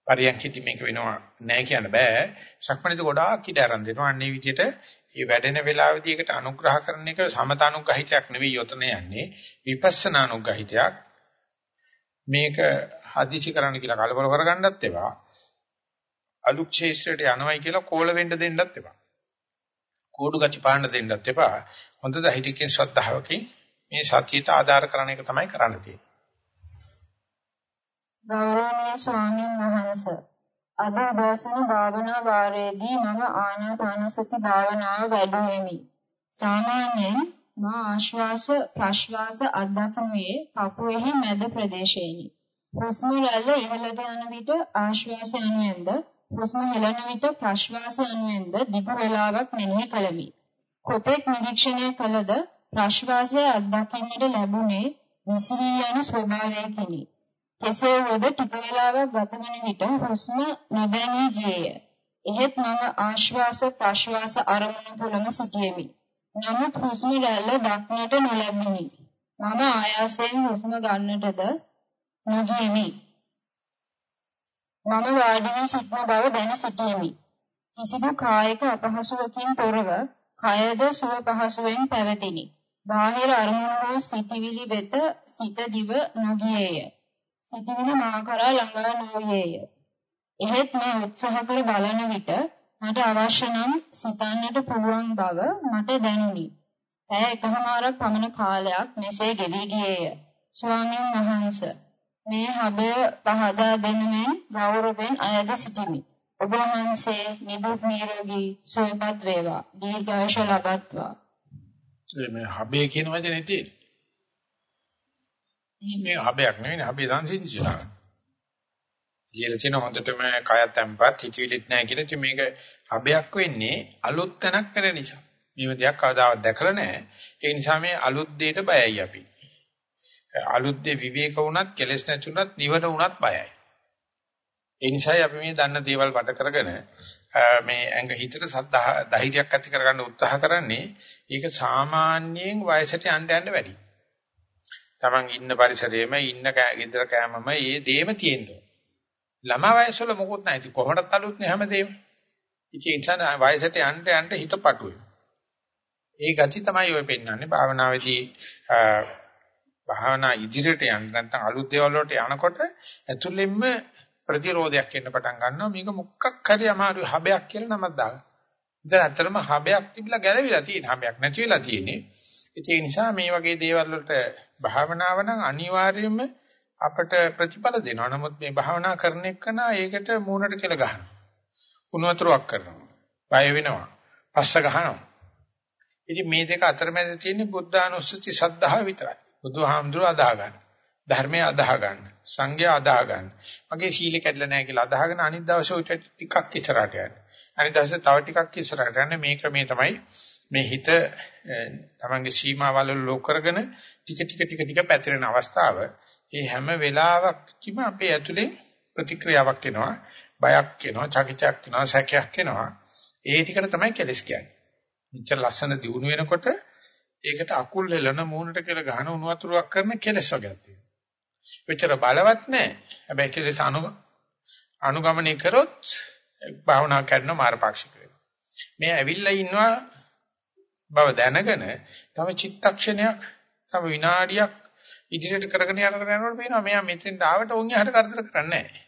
පරියන්කිට මේක වෙනවා නෑ කියන්න බෑ. සක්මණේද ගොඩාක් ඉඩ අරන් දෙනවා. අන්නේ විදිහට මේ වැඩෙන වෙලාවෙදී ඒකට අනුග්‍රහ කරන එක සමත අනුග්‍රහිතයක් නෙවෙයි යොතන යන්නේ. විපස්සනා අනුග්‍රහිතයක්. මේක හදිසි කරන්න කියලා කලබල කරගන්නත් එපා. අලුත් ක්ෂේත්‍රයට යනවයි කියලා කෝල වෙන්න දෙන්නත් එපා. කෝඩු ගච්ච පාන්න දෙන්නත් එපා. හොඳ දහිතකින් ශ්‍රද්ධාවකින් මේ සත්‍යයට ආධාර කරන එක තමයි කරන්න තියෙන්නේ. ගෞරවනීය ස්වාමීන් වහන්සේ අද උදෑසන භාවනා වාරයේදී මම ආනාපානසති භාවනාව වැඩුවෙමි. සාමාන්‍යයෙන් මා ආශ්වාස ප්‍රශ්වාස අත්දකින්නේ පපුවේ මැද ප්‍රදේශයේනි. හුස්ම රැල්ල ඉහළට යන විට ආශ්වාස යනුවෙන්ද හුස්ම හෙළන විට ප්‍රශ්වාස යනුවෙන්ද දීප වේලාවක් මෙනෙහි කළමි. කොතෙක් නිරීක්ෂණය කළද ප්‍රශ්වාසය අත්දකින්නට ලැබුණේ විසිරී යන ස්වභාවයකිනි. කෙසේ වුවද ටික වේලාවක් ගත වන විට හුස්ම නොදැනී ගියේය. එහෙත් මම ආශ්වාස ප්‍රශ්වාස අරමුණු තුළම සිටියෙමි. නමුත් හුස්ම රැල්ල දක්නට නොලැබුණි. මම ආයාසයෙන් හුස්ම ගන්නටද නොගියමි. මම වාඩි වී සිටින බව දැන සිටියෙමි. කිසිදු කායික අපහසුවකින් තොරව කයද සුව පහසුවෙන් පැවතිනි. බාහිර අරමුණු හෝ සිටිවිලි වෙත සිත දිව නොගියේය. සිටිවිලි මා කරා ළඟා නොවේය. එහෙත් මා උත්සාහ කර බලන විට මට අවශ්‍ය නම් සිතන්නට පුළුවන් බව මට දැනුනි. ඇය එකහමාරක් පමණ කාලයක් මෙසේ ගෙවි ගියේය. ස්වාමීන් වහන්සේ මේ හබය පහදා දෙනුමින් ගෞරවයෙන් අයද සිටිමි. ඔබ වහන්සේ නිදුක් නිරෝගී සුවපත් වේවා. දීර්ඝායුෂ ලබත්වා. මේ හබේ කියන වචනේ තියෙන්නේ. මේ හබයක් නෙවෙයි හබේ සංසිඳිලා. කියලා තියෙන හොඳටම කයත් තැම්පත් හිතවිලිත් නැහැ කියලා ඉතින් මේක හබයක් වෙන්නේ අලුත් තැනක් කරන නිසා. මේව දෙයක් කවදාවත් දැකලා නැහැ. ඒ නිසා මේ අලුත් දෙයට බයයි අපි. අලුත් දෙ විවේක වුණත් කෙලස් නැතුණත් නිවන වුණත් බයයි. ඒ නිසායි අපි මේ දන්න දේවල් වට කරගෙන මේ ඇඟ හිතට සද්ධා ධෛර්යයක් ඇති කරගන්න උත්සාහ කරන්නේ ඒක සාමාන්‍යයෙන් වයසට යන්න යන්න වැඩි. Taman ඉන්න පරිසරයේම ඉන්න ගෙදර කෑමම ඒ දේම තියෙනවා. ළමා වයසවල මොකොත් නැහැ. ඉතින් කොහොමදත් අලුත් නේ හැමදේම. ඉතින් ඉන්සාන වයසට යන්න යන්න හිතපටුයි. ඒ ගති තමයි ඔය පෙන්වන්නේ භාවනාවේදී භාවනා ඉදිරියට යන්න නැත්නම් අලුත් දේවල් වලට යනකොට ඇතුළෙන්ම ප්‍රතිරෝධයක් එන්න පටන් ගන්නවා මේක මොකක් හරි අමාරු හබයක් කියලා නමක් දාගන්න. ඉතින් ඇත්තටම හබයක් තිබිලා ගැලවිලා තියෙන හබයක් නැති වෙලා තියෙන්නේ. ඒ නිසා මේ වගේ දේවල් වලට භාවනාව නම් අනිවාර්යයෙන්ම අපට ප්‍රතිඵල දෙනවා. නමුත් මේ භාවනා කරන එකන ඒකට මූණට කියලා ගහනවා. උණු වතුරක් කරනවා. බය වෙනවා. පස්ස ගහනවා. ඉතින් මේ දෙක අතරමැද තියෙන බුද්ධානුස්සති සද්ධා විතරයි. බුදුහාමුදුරුවෝ අදාහ ගන්න. ධර්මය අදාහ ගන්න. සංඝය අදාහ ගන්න. මගේ සීල කැඩලා නැහැ කියලා අදාහගෙන අනිත් දවසේ උට ටිකක් ඉස්සරහට යන්න. අනිත් දවසේ තව ටිකක් ඉස්සරහට යන්න මේ ක්‍රමේ තමයි මේ හිත තමන්ගේ සීමාවල ලෝක කරගෙන ටික ටික ටික ටික පැතිරෙන අවස්ථාව. මේ හැම වෙලාවකම අපේ ඇතුලේ ප්‍රතික්‍රියාවක් එනවා. බයක් එනවා, චකිතයක් එනවා, සැකයක් එනවා. ඒ ටිකට තමයි කෙලස් කියන්නේ. මෙච්චර ලස්සන දියුණු වෙනකොට ඒකට අකුල් හෙලන මූණට කියලා ගහන උණු වතුරක් කරන කෙලස් වර්ගයක් තියෙනවා. මෙච්චර බලවත් නැහැ. හැබැයි කෙලස් අනු අනුගමනය කරොත් භාවනා කරන මාර්ගපාක්ෂික වෙනවා. මේ ඇවිල්ලා ඉන්නවා බව දැනගෙන තව චිත්තක්ෂණයක් තව විනාඩියක් ඉදිරියට කරගෙන යනකොට යනකොට පේනවා මෙයා මෙතෙන්ට ආවට උන් යහට කරදර කරන්නේ නැහැ.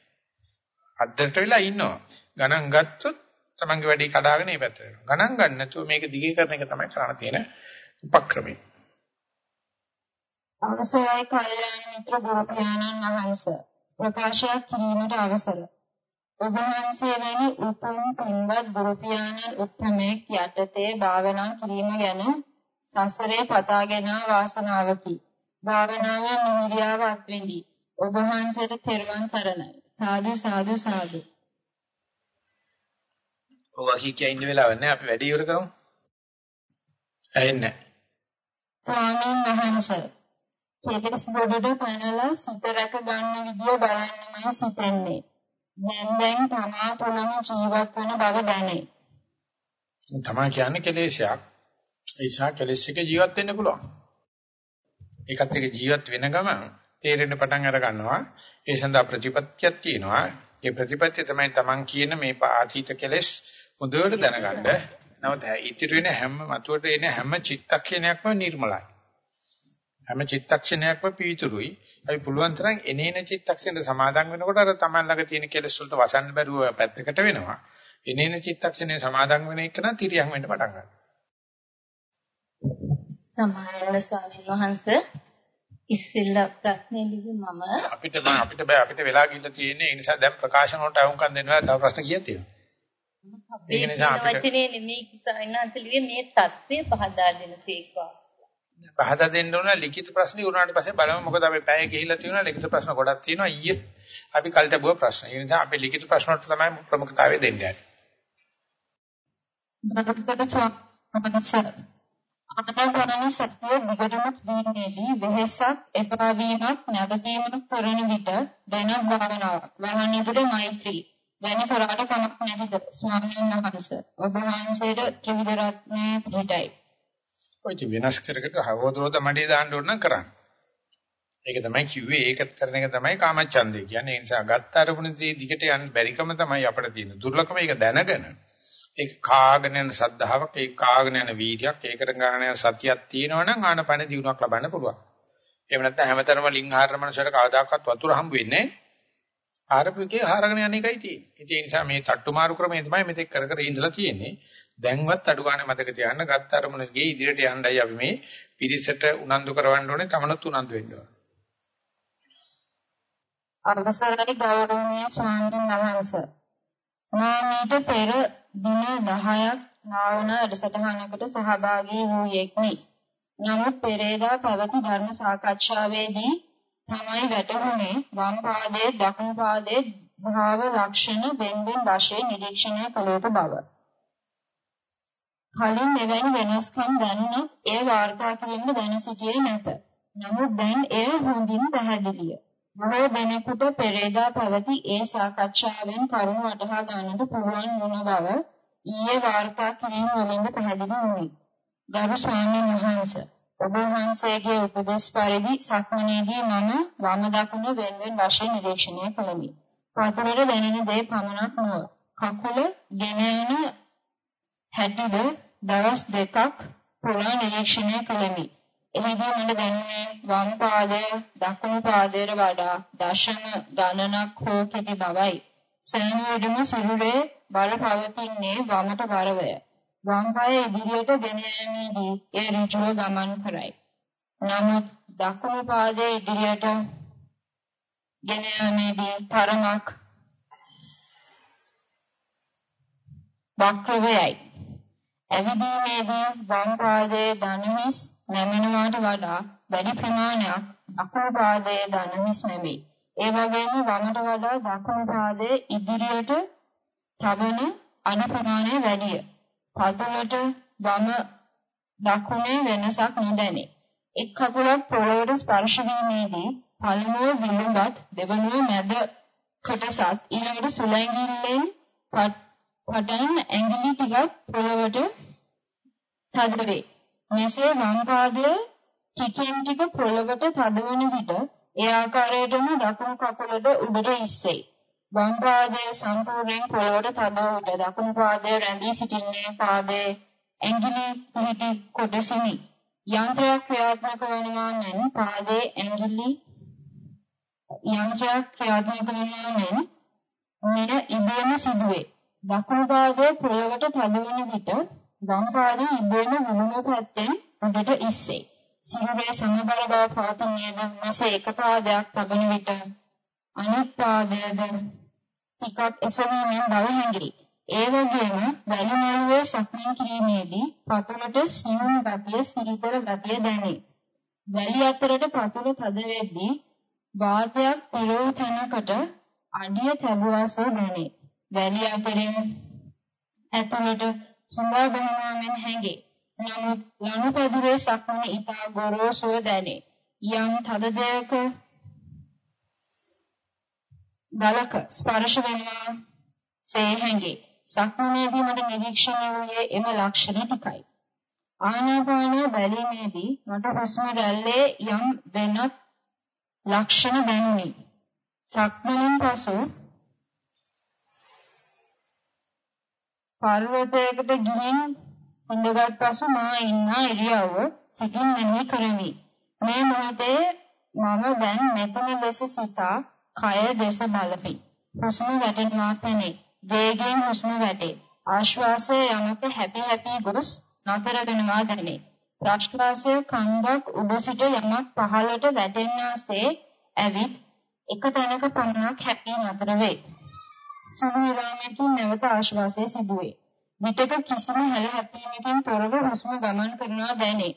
අද්දරට වෙලා ඉන්නවා. ගණන් ගත්තොත් තමන්ගේ වැඩේ කඩාගෙන මේ පැත්තට යනවා. ගණන් ගන්න නැතුව මේක දිගේ කරන එක තමයි කරණ තියෙන උපක්‍රමය. අවසරයි කල්යාණ මිත්‍ර ගුරු පියාණන් වහන්සේ ප්‍රකාශයක් කිරීමට අවසර. ඔබ වහන්සේ වැනි උතුම් පින්වත් ගුරු පියාණන් උත්තමයෙක් යටතේ භාවනා කිරීම ගැන සසරේ පතාගෙන වාසනාවකි. භාවනාවෙන් නිහිරියාව අත්විඳි. ඔබ වහන්සේට තෙරුවන් සරණයි. සාදු සාදු සාදු. ඔව් කිය ඉන්න වෙලාවක් නැහැ අපි වැඩි ඉවර කරමු. ඇහෙන්නේ නැහැ. ස්වාමීන් වහන්සේ කෙලස් බඩට පැනලා සිත රැක ගන්න විදිය බලන්නමයි සිතන්නේ. දැන් දැන් තමා තුළම ජීවත් වෙන බව දැනේ. තමා කියන්නේ කෙලෙසයක්. ඒ නිසා කෙලෙස් එක ජීවත් වෙන්න පුළුවන්. ඒකත් එක්ක ජීවත් වෙන ගමන් තේරෙන්න පටන් අර ගන්නවා. ඒ සඳහා ප්‍රතිපත්තියක් තියෙනවා. ඒ ප්‍රතිපත්තිය තමයි තමන් කියන මේ ආතීත කෙලෙස් හොඳට දැනගන්න. නමුත් ඉතිරි වෙන හැම මතුවට එන හැම චිත්තක්ෂණයක්ම නිර්මලයි. හැම චිත්තක්ෂණයක්ම පීතුරුයි. අපි පුළුවන් තරම් එනේන චිත්තක්ෂණයට සමාදන් වෙනකොට අර තමන් ළඟ තියෙන කෙලෙස් වලට වසන්න බැරුව පැත්තකට වෙනවා. එනේන චිත්තක්ෂණය සමාදන් වෙන එක නම් තිරියන් වෙන්න පටන් ගන්නවා. සමායන ස්වාමීන් වහන්සේ ඉස්සෙල්ලා ප්‍රශ්නේ ලිව්වේ මම. අපිට අපිට බෑ. අපිට වෙලා ගිහිල්ලා තියෙන්නේ. ඒ නිසා දැන් ප්‍රකාශන වලට අහුම්කම් දෙන්න වෙලාව තව ප්‍රශ්න කීයක් තියෙනවා ඒක නිසා අපිට වචනේ නෙමෙයි කිසයින්හන්ස ලිව්වේ මේ தත්ත්වය පහදා දෙන තේක්වා. පහදා දෙන්න ඕන ලිඛිත ප්‍රශ්න ඉවරනාට පස්සේ බලමු. මොකද අපි පැය ගිහිල්ලා තියෙනවා. ලිඛිත ප්‍රශ්න ගොඩක් තියෙනවා. ඊයේ අපි කල්ට බුව ප්‍රශ්න. ඒ නිසා අපි ලිඛිත ප්‍රශ්න වලට තමයි ප්‍රමුඛතාවය දෙන්නේ ආනාපාන සතිය දිගටම දීන්නේදී වෙහසක් එපා වීමක් නැවතීමක් කරන විට දැනක් භාවනාවක්. වහන්නේකට මෛත්‍රී. වැනි කරාට කමක් නැතිද? ස්වාමීන් වහන්සේ. ඔබ වහන්සේට ත්‍රිවිධ රත්නයේ පිටයි ඔය වෙනස් කරකට හවදෝද මඩේ දාන්න ඕන නම් කරන්න. ඒක තමයි කිව්වේ. ඒකත් කරන එක තමයි කාමච්ඡන්දේ කියන්නේ. ඒ නිසා ගත්ත අරමුණේදී දිගට යන්න බැරිකම තමයි අපිට තියෙන දුර්ලභම ඒක දැනගෙන ඒක කාගෙන යන සද්ධාාවක් ඒක කාගෙන යන වීර්යයක් ඒකට ගන්න යන සතියක් තියෙනවනම් ආනපන දිනුවක් ලබන්න පුළුවන්. එහෙම නැත්නම් හැමතැනම ලිංහාර මනසට කවදාකවත් වතුර හම්බ වෙන්නේ ආරපිකේ හරගෙන යන එකයි තියෙන්නේ. ඒ නිසා මේ තට්ටු මාරු ක්‍රමය තමයි මෙතෙක් කර කර ඉඳලා තියෙන්නේ. දැන්වත් අඩු ගන්න මතක තියාගන්න ගත්ත අරමුණ ගේ ඉදිරියට යන්නයි අපි මේ පිරිසට උනන්දු කරවන්න ඕනේ තමනුත් උනන්දු වෙන්න ඕනේ. අවසරයි ගෞරවනීය ස්වාමීන් වහන්සේ. මා මීට පෙර දින 10ක් භාවනා වැඩසටහනකට සහභාගී වූයෙක්නි. නමුත් පෙරේදා පැවති ධර්ම සාකච්ඡාවේදී තමයි වැටහුනේ වම් පාදයේ දකුණු පාදයේ භාව ලක්ෂණ වෙන්වෙන් වශයෙන් නිරීක්ෂණය කළ යුතු බව. කලින් එවැනි වෙනස්කම් දැනුණත් එය වාර්තා කිරීම දැන සිටියේ නැත. නමුත් දැන් එය හොඳින් පැහැදිලිය. බොහෝ දෙනෙකුට පෙරේදා පැවති ඒ සාකච්ඡාවෙන් කරුණු වටහා ගන්නට පුළුවන් වුණ බව ඊයේ වාර්තා කිරීම වලින්ද පැහැදිලි වුණේ. ගරු ස්වාමීන් වහන්සේ ඔබ වහන්සේගේ උපදේශ පරිදි සක්මනේදී මම වම දකුණ වෙන වෙන වශයෙන් නිරීක්ෂණය කළෙමි. පතරට දැනෙන දේ පමණක් නොව කකුල ගෙන යන හැටිද දවස් දෙකක් පුරා නිරීක්ෂණය කළෙමි. එහිදී මට දැනුනේ වම් පාදය දකුණු පාදයට වඩා දශම ගණනක් හෝ කෙටි බවයි. සෑම විටම සිරුරේ බල පවතින්නේ වමට බරවය. වම් පාය ඉදිරියට ගෙන යාමේදී ඒ ඍජුව ගමන් කරයි. නමුත් දකුණු පාදයේ ඉදිරියට ගෙන යාමේදී තරමක් වක්‍රවයයි. ඇවිදීමේදී වම් පාදයේ දණහිස් නැමෙනවාට වඩා වැඩි ප්‍රමාණයක් අකුණු පාදයේ දණහිස් නැමෙයි. ඒ වගේම වමට වඩා දකුණු පාදයේ ඉදිරියට තබන අණු ප්‍රමාණය වැඩිය. පතුලට වම දකුණේ වෙනසක් නොදැනේ. එක් කකුලක් පොළොවට ස්පර්ශ වීමේදී පළමුව විලුඹත් දෙවනුව මැද කොටසත් ඊළඟට සුලැඟිල්ලෙන් පටන් ඇඟිලි ටිකක් පොළොවට තද වේ. මෙසේ වම් පාදයේ ටිකෙන් ටික පොළොවට තදවන විට ඒ ආකාරයටම දකුණු කකුලද උඩට ඉස්සේ. වම් පාදයේ සම්පූර්ණයෙන් පොළොවට තද වූ දකුණු පාදයේ රැඳී සිටින්නේ පාදයේ ඇඟිලි පිහිටි කොටසිනි. යන්ත්‍රයක් ක්‍රියාත්මක වනවා නම් පාදයේ ඇඟිලි යන්ත්‍රයක් ක්‍රියාත්මක වනවා නම් මෙය ඉබේම සිදුවේ. දකුණු පාදයේ පොළොවට තදවන විට වම් පාදයේ ඉබේම මුහුණ පැත්තෙන් උඩට ඉස්සේ. සිරුරේ සමබර බව පවතිනේද මාසේ එක පාදයක් තබන විට අනිත් පාදයද ටිකක් එසවීමෙන් බව හැඟේ. ඒ වගේම වැලි මළුවේ සක්මන් කිරීමේදී පතුලට සියුම් ගතිය සිරිතර ගතිය දැනේ. වැලි අතරට පතුල තද වෙද්දී වාතයක් පෙරෝ තැනකට අඩිය තැබුවාසේ දැනේ. වැලි අතරින් ඇතුළට සුඹා බහනවා මෙන් හැඟේ. නමුත් ලනුපැදුරේ සක්මන ඉතා ගොරෝසුව දැනේ. යම් තද දෙයක බලක ස්පර්ශ වෙනවා සේ හැඟේ. සක්මනේදී මට නිරීක්ෂණය වූයේ එම ලක්ෂණ ටිකයි. ආනාපාන බැලීමේදී මට හුස්ම රැල්ලේ යම් වෙනත් ලක්ෂණ දැනුනි. සක්මනින් පසු පර්වතයකට ගිහින් හොඳගත් පසු මා ඉන්න ඉරියව්ව සිතින් මෙහි කරමි. මේ මොහොතේ මම දැන් මෙතන ලෙස සිතා කය දෙස බලමි. හුස්ම වැටෙනවා පෙනේ. වේගයෙන් හුස්ම වැටේ. ආශ්වාසය යමක හැපි හැපි ගොස් නතර වෙනවා දැනේ. ප්‍රශ්වාසය කන්දක් උඩ සිට යමක් පහළට වැටෙනාසේ ඇවිත් එක තැනක පමණක් හැපී නතර වේ. සුළු විරාමයකින් නැවත ආශ්වාසය සිදුවේ. විටක කිසිම හැල හැපීමකින් තොරව හුස්ම ගමන් කරනවා දැනේ.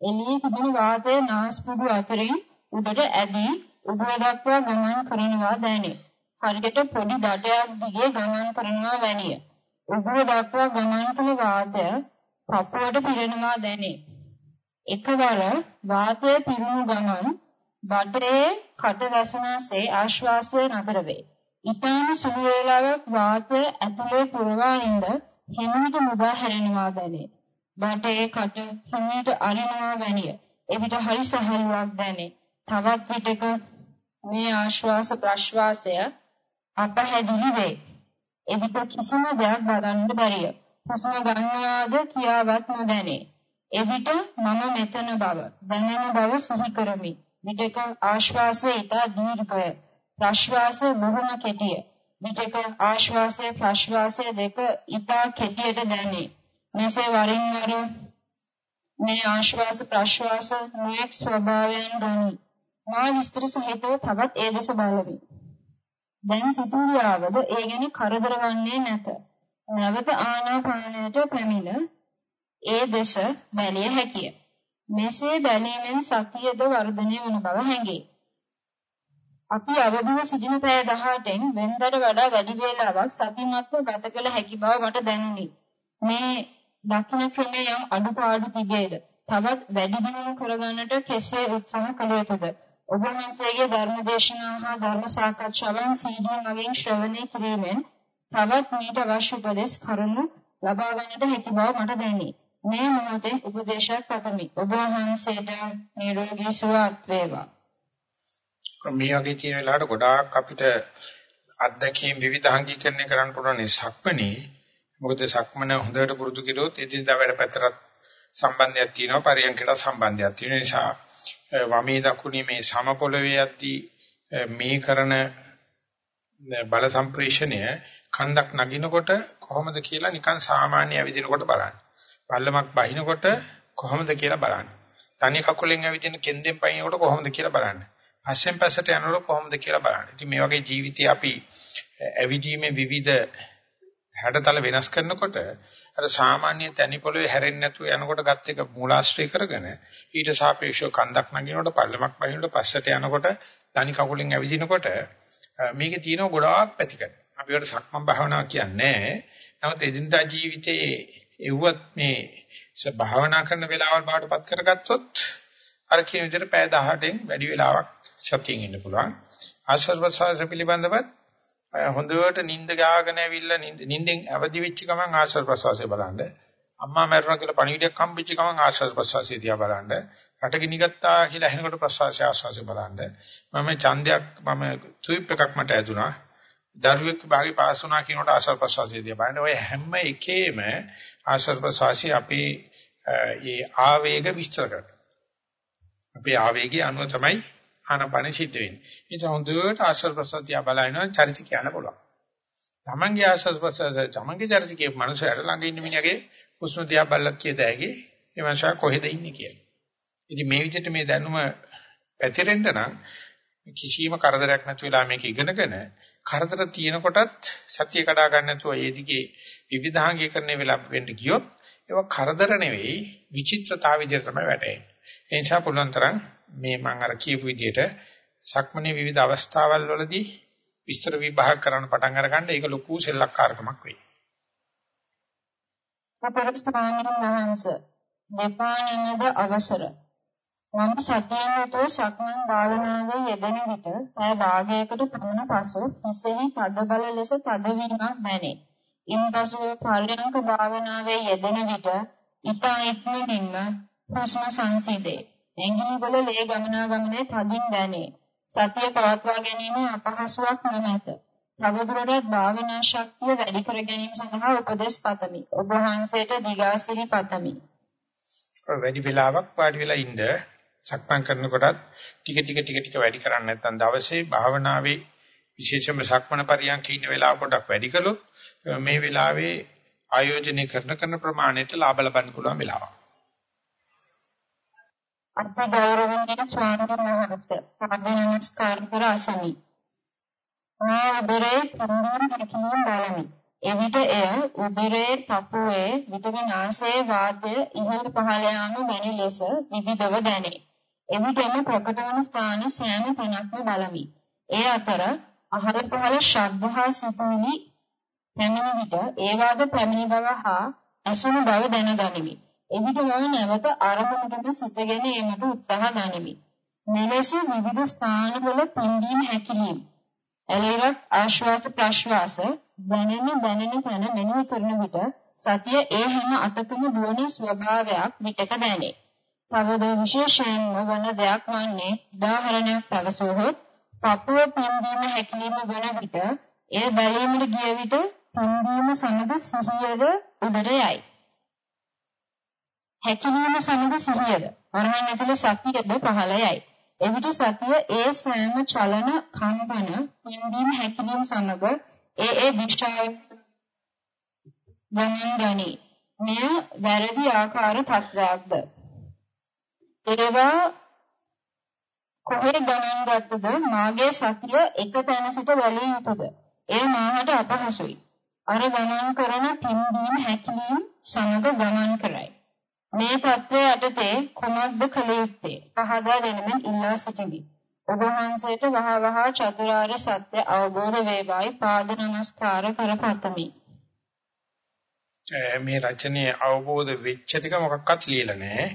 එළියේ තිබෙන වාතය නාස්පුඩු අතරින් උඩට ඇදී උඩ දක්වා ගමන් කරනවා දැනේ. හරියට පොඩි බඩයක් දිගේ ගමන් කරනවා වැනිය. උගුර දක්වා ගමන් කළ වාතය පපුවට පිරෙනවා දැනේ. එකවර වාතය පිරුණු ගමන් බඩේ කට වැසුනාසේ ආශ්වාසය නතර වේ. ඊටම සුළු වේලාවක් වාතය ඇතුලේ පුරවා ඉඳ හිමිට මුදා හැරෙනවා දැනේ. බඩේ කට හිමිට අරිනවා වැනිය. එවිට හරි සහල්ුවක් දැනේ. තවත් විටක මේ ආශ්වාස ප්‍රශ්වාසය අපහැදිලි වේ. එවිට කිසිම දෙයක් බලන්න බැරිය. හුස්ම ගන්නවාද කියාවත් නොදැනේ. එවිට මම මෙතන බව දැනෙන බව සිහි කරමි. විටක ආශ්වාසය ඉතා දීර්ඝය. ප්‍රශ්වාසය බොහොම කෙටිය. විටක ආශ්වාසය ප්‍රශ්වාසය දෙක ඉතා කෙටියට දැනේ. මෙසේ වරින් වර මේ ආශ්වාස ප්‍රශ්වාස නොයෙක් ස්වභාවයන් ගනී. මා විස්තර සහිතව තවත් ඒ දෙස බලමි. දැන් සිතුවියාවද ඒ ගැන කරදර වන්නේ නැත. නැවත ආනාපානයට පැමිණ ඒ දෙස බැලිය හැකිය. මෙසේ බැලීමෙන් සතියද වර්ධනය වන බව හැඟේ. අපි අවදිව සිටින පැය 18න් වෙනදට වඩා වැඩි වේලාවක් සතිමත්ව ගත කළ හැකි බව මට දැනුනි. මේ දක්ෂින ක්‍රමයේ යම් අඩුපාඩු තිබේද? තවත් වැඩි දියුණු කරගන්නට කෙසේ උත්සාහ කළ යුතුද? ඔබ වහන්සේගේ ධර්ම දේශනා හා ධර්ම සාකච්ඡාවන් CD මගින් ශ්‍රවණය කිරීමෙන් තවත් මීට අවශ්‍ය උපදෙස් කරුණු ලබා ගන්නට හැකි බව මට දැනේ. මේ මොහොතේ උපදේශයක් පතමි. ඔබ වහන්සේට නිරෝගී සුවපත් වේවා. මේ වගේ තියෙන වෙලාවට ගොඩාක් අපිට අත්දැකීම් විවිධාංගීකරණය කරන්න පුළුවන් සක්මණේ මොකද සක්මන හොඳට පුරුදු කෙරුවොත් එදිනදා වැඩ පැතරත් සම්බන්ධයක් තියෙනවා පරියන්කට සම්බන්ධයක් තියෙන නිසා වමේ දකුණේ මේ සම පොළවේ යද්දී මේ කරන බල සම්ප්‍රේෂණය කන්දක් නගිනකොට කොහොමද කියලා නිකන් සාමාන්‍ය ඇවිදිනකොට බලන්න. පල්ලමක් බහිනකොට කොහොමද කියලා බලන්න. තනි කකුලෙන් ඇවිදින කෙන්දෙන් පයින්නකොට කොහොමද කියලා බලන්න. පස්සෙන් පස්සට යනකොට කොහොමද කියලා බලන්න. ඉතින් මේ වගේ ජීවිතي අපි ඇවිදීමේ විවිධ හැඩතල වෙනස් කරනකොට අර සාමාන්‍ය තනි පොළවේ හැරෙන්නේ නැතුව යනකොට ගත් එක මූලාශ්‍රය කරගෙන ඊට සාපේක්ෂව කන්දක් නගිනකොට පල්ලමක් බහිනකොට පස්සට යනකොට තනි කකුලෙන් ඇවිදිනකොට මේකේ තියෙන ගොඩාක් පැතිකඩ. අපි වලට සක්මන් භාවනාව කියන්නේ නමුත් එදිනදා ජීවිතයේ එව්වත් මේ භාවනා කරන වෙලාවල් බාටපත් කරගත්තොත් අර කියන විදිහට පැය 18න් වැඩි වෙලාවක් සතියෙන් ඉන්න පුළුවන්. ආශ්වාස ප්‍රශ්වාස පිළිබඳවත් හොඳට නිින්ද ගාගෙන ඇවිල්ලා නිින්දෙන් අවදි වෙච්ච ගමන් ආශ්වාස ප්‍රශ්වාසය බලන්න. අම්මා මැරුණා කියලා පණිවිඩයක් හම්බෙච්ච ගමන් ආශ්වාස ප්‍රශ්වාසය දිහා බලන්න. රට ගිනිගත්තා කියලා ඇහෙනකොට ප්‍රශ්වාසය ආශ්වාසය බලන්න. මම ඡන්දයක් මම තුයිප් එකක් මට ඇදුනා. දරුවෙක් භාගේ පාස් වුණා කියනකොට ආශ්වාස ප්‍රශ්වාසය දිහා බලන්න. ඔය හැම එකේම ආශ්වාස ප්‍රශ්වාසය අපේ ඒ ආවේග විස්තර කරනවා. අපේ ආවේගය අනුව තමයි ආනපන සිද්ධ වෙන්නේ. ඒ නිසා හොඳට ආශ්වාස ප්‍රශ්වාසය බලනවා චරිත කියන්න පුළුවන්. තමන්ගේ ආශ්වාස ප්‍රශ්වාසය තමන්ගේ චරිත කියපු මනුස්සයට ළඟ ඉන්න මිනිහගේ හුස්ම දිහා බලලත් කියත හැකි මේ මනුස්සයා කොහෙද ඉන්නේ කියලා. ඉතින් මේ විදිහට මේ දැනුම පැතිරෙන්න නම් කිසියම් කරදරයක් නැති වෙලා මේක ඉගෙනගෙන කරදර තියෙනකොටත් සතිය කඩා ගන්න නැතුව ඒ දිගේ විවිධාංගීකරණය වෙලා වෙන්න ගියොත් ඒක කරදර නෙවෙයි විචිත්‍රතාව විදිහට තමයි වැටෙන්නේ. ඒ නිසා පුළුවන් තරම් මේ මම අර කියපු විදිහට සක්මනේ විවිධ අවස්ථාවල් වලදී විස්තර විභාග කරන්න පටන් අරගන්න ඒක ලොකු සෙල්ලක්කාරකමක් වෙයි. අපරස්ථානන මහන්ස දෙපාණනද අවසර මම සතියෙන්තෝ සක්මන් භාවනාවේ යෙදෙන විට පය භාගයකට පමණ පසු හිසෙහි තද බල ලෙස තදවීමක් දැනේ. ඉන්පසු පරිණක භාවනාවේ යෙදෙන විට ඊතා ඉක්මනින්ම හුස්ම සංසිඳේ. ඇඟිලිවල ලේ ගමනාගමනය තදින් දැනේ. සතිය පවත්වා ගැනීම අපහසුයක් නොමැත. තවදුරටත් භාවනා ශක්තිය වැඩි කර ගැනීම සඳහා උපදෙස් පතමි. ඔබ වහන්සේට දිගාසිරි පතමි. වැඩි වෙලාවක් වාඩි වෙලා ඉඳ සක්මන් කරනකොටත් ටික ටික ටික ටික වැඩි කරන්නේ නැත්නම් දවසේ භාවනාවේ විශේෂයෙන්ම සක්මන පරියන්ක ඉන්න වෙලාව පොඩක් වැඩි කළොත් මේ වෙලාවේ ආයෝජනය කරන කරන ප්‍රමාණයට ලාභ ලබන්න පුළුවන් වෙලාවක්. අති ගෞරවනීය ස්වාමීන් වහන්සේ පාද නමස්කාර කර අසමි. මා උදරේ පිම්බීම හැකිලිම බලමි. එවිට එය උදරයේ පපුවේ විටගෙන ආශයේ වාතය ඉහළ පහළ යාම වැනි ලෙස විවිධව දැනේ. එවිටම ප්‍රකට වන ස්ථාන සෑම තැනක්ම බලමි. ඒ අතර අහල පහළ ශබ්ද හා සිතුවිලි පැමිණි විට ඒවාද පැමිණි බව හා අසුණු බව දැනගනිමි. එවිට මම නැවත අරමුණට සිතගෙන ඒමට උත්සාහ ගනිමි. මෙලෙස විවිධ ස්ථානවල පිම්බීම හැකිලිම එලෙරක් ආශ්වාස ප්‍රශ්වාස දැනෙන දැනෙන තැන මෙනෙහි කරන විට සතිය ඒ හැම අතකම දුවන ස්වභාවයක් විතක දැනේ. තවද විශේෂයෙන්ම වන දෙයක් වන්නේ උදාහරණයක් පැවසුවොත් පපුව පිම්බීම හැකිලිම වන විට එය බැලීමට ගිය විට පිම්බීම සමග සිහියද උඩට යයි. හැකිලිම සමග සිහියද වරහන් ඇතුළේ සතියද පහළ යයි. එවිට සතිය ඒ සෑම චලන කම්පන පිම්බීම හැකිලිම සමග ඒ ඒ දිශාවෙන් ගමන් ගනී. මෙය වැරදි ආකාර පත්‍රයක්ද. ඒවා කොහේ ගමන් ගත්තද මාගේ සතිය එක තැන සිට වැළිය යුතුද? එය මාහට අපහසුයි. අර ගමන් කරන පිම්බීම හැකිලිම සමග ගමන් කරයි. මේ தත්ත්වය යටතේ කුමක්ද කළ යුත්තේ? පහදා දෙනමින් ඉල්ලා සිටිමි. ඔබ වහන්සේට වහ වහ චතුරාර්ය සත්‍ය අවබෝධ වේවායි පාද නමස්කාර කරපතමි. මේ රචනයේ අවබෝධ වෙච්ච ටික මොකක්වත් ලියලා නැහැ.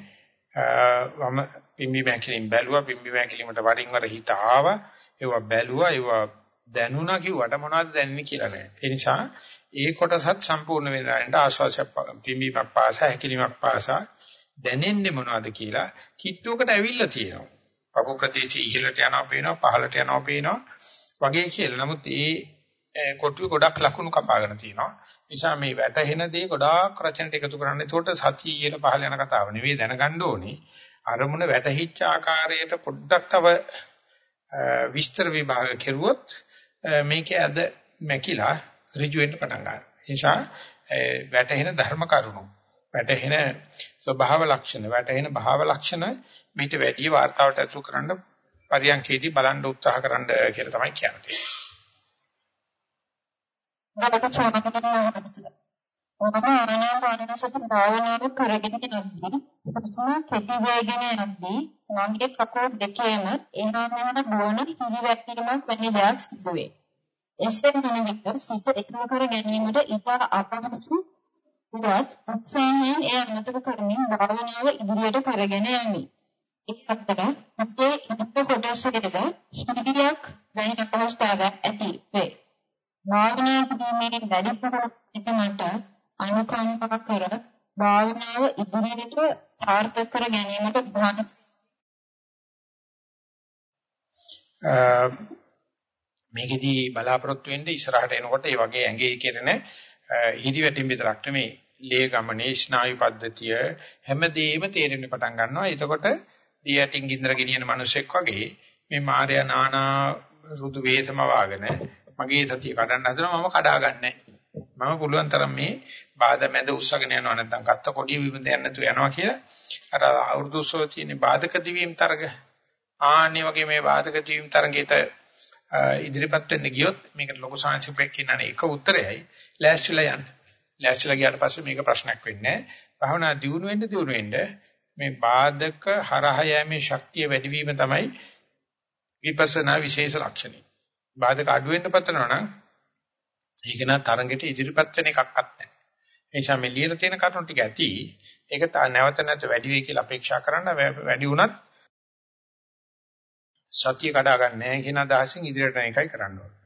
වම පිම්බි මැකිලින් බැලුවා පිම්බි මැකිලිමට වරින් වර හිත ආවා. ඒවා බැලුවා ඒවා දැනුණා කිව්වට මොනවද දැනෙන්නේ කියලා නෑ. ඒ නිසා ඒ කොටසත් සම්පූර්ණ වෙනරෙන්ට ආශ්වාසයක් පිම්බීමක් පාස හැකිලිමක් පාස දැනෙන්නේ මොනවද කියලා කිට්ටුවකට ඇවිල්ලා තියෙනවා. පපු ප්‍රදේශයේ ඉහළට යනවා පේනවා පහළට යනවා පේනවා වගේ කියලා. නමුත් ඒ කොටුවේ ගොඩක් ලකුණු කපාගෙන තියෙනවා. නිසා මේ වැටහෙන දේ ගොඩාක් රචනට එකතු කරන්න. ඒකට සතිය ඉහළ පහළ යන කතාව නෙවෙයි දැනගන්න ඕනේ. අරමුණ වැටහිච්ච ආකාරයට පොඩ්ඩක් තව විස්තර විභාග කෙරුවොත් මේකේ අද මැකිලා ඍජු වෙන්න පටන් ගන්නවා. ඒ නිසා වැටහෙන ධර්ම කරුණු වැටහෙන ස්වභාව ලක්ෂණ වැටහෙන භාව ලක්ෂණ මේට වැඩි වාර්තාවට ඇතුළු කරන්න පරියන්කේදී බලන්න උත්සාහ කරන්න කියලා තමයි කියන්නේ. මම ආනාපානසති භාවනාව කරගෙන යද්දී ප්‍රශ්න කෙටි වේගෙන යද්දී මගේ කකුල් දෙකේම එහා මෙහාට ගොන පිළිවැක්වීමක් වැනි දෙයක් සිදු වේ. එසේ වන විට සිත එකම කර ගැනීමට ඉතා අපහසු වුවත් උත්සාහයෙන් එය අමතක කරමින් භාවනාව ඉදිරියට කරගෙන යමි. ඒ අතර අපේ ඉදිරියට කොටසකද හිතියක් වැනි අපහසුතාවයක් ඇති වේ. භාවනා කිරීමේ වැඩිපුර පිටමට අනුකම්පා කර භාවනාව ඉදිරියට සාර්ථක කර ගැනීමට උත්සාහ මේකෙදී බලාපොරොත්තු වෙන්නේ ඉස්සරහට එනකොට ඒ වගේ ඇඟේ කෙරෙන හිරිවැටීම් විතරක් නෙමෙයි ලේ ගමනේ ස්නායු පද්ධතිය හැමදේම තේරෙන්න පටන් ගන්නවා. එතකොට දියටින් ගින්දර ගෙනියන මිනිසෙක් වගේ මේ මාර්යා නානා රුදු වේතම වාගෙන මගේ සතිය කඩන්න හදනවා මම කඩා ගන්නෑ. මම පුළුවන් තරම් මේ බාධා මැද උස්සගෙන යනවා නැත්නම් ගත්ත කොඩිය විමද යන්න නැතුව යනවා කියලා අර අවුරුදු සෝ තියෙන බාධක දිවීම් තරග ආන්නේ වගේ මේ බාධක දිවීම් තරගයට ඉදිරිපත් වෙන්න ගියොත් මේකට ලොකු සාංශිකයක් කියනනේ එක උත්තරයයි ලෑස්තිලා යන්න. ලෑස්තිලා ගියාට පස්සේ මේක ප්‍රශ්නයක් වෙන්නේ නැහැ. භාවනා දියුණු වෙන්න දියුණු වෙන්න මේ බාධක හරහා යෑමේ ශක්තිය වැඩිවීම තමයි විපස්සනා විශේෂ ලක්ෂණය. බාධක අඩු වෙන්න පතනවා නම් ඒක නා තරඟෙට ඉදිරිපත් වෙන එකක්වත් නැහැ. ඒ නිසා මේ ලියලා තියෙන කරුණු ටික ඇති. ඒක නැවත නැවත වැඩි වෙයි කියලා අපේක්ෂා කරන්න වැඩි වුණත් සතිය කඩා ගන්න නැහැ කියන අදහසින් ඉදිරියට යන එකයි කරන්න ඕනේ.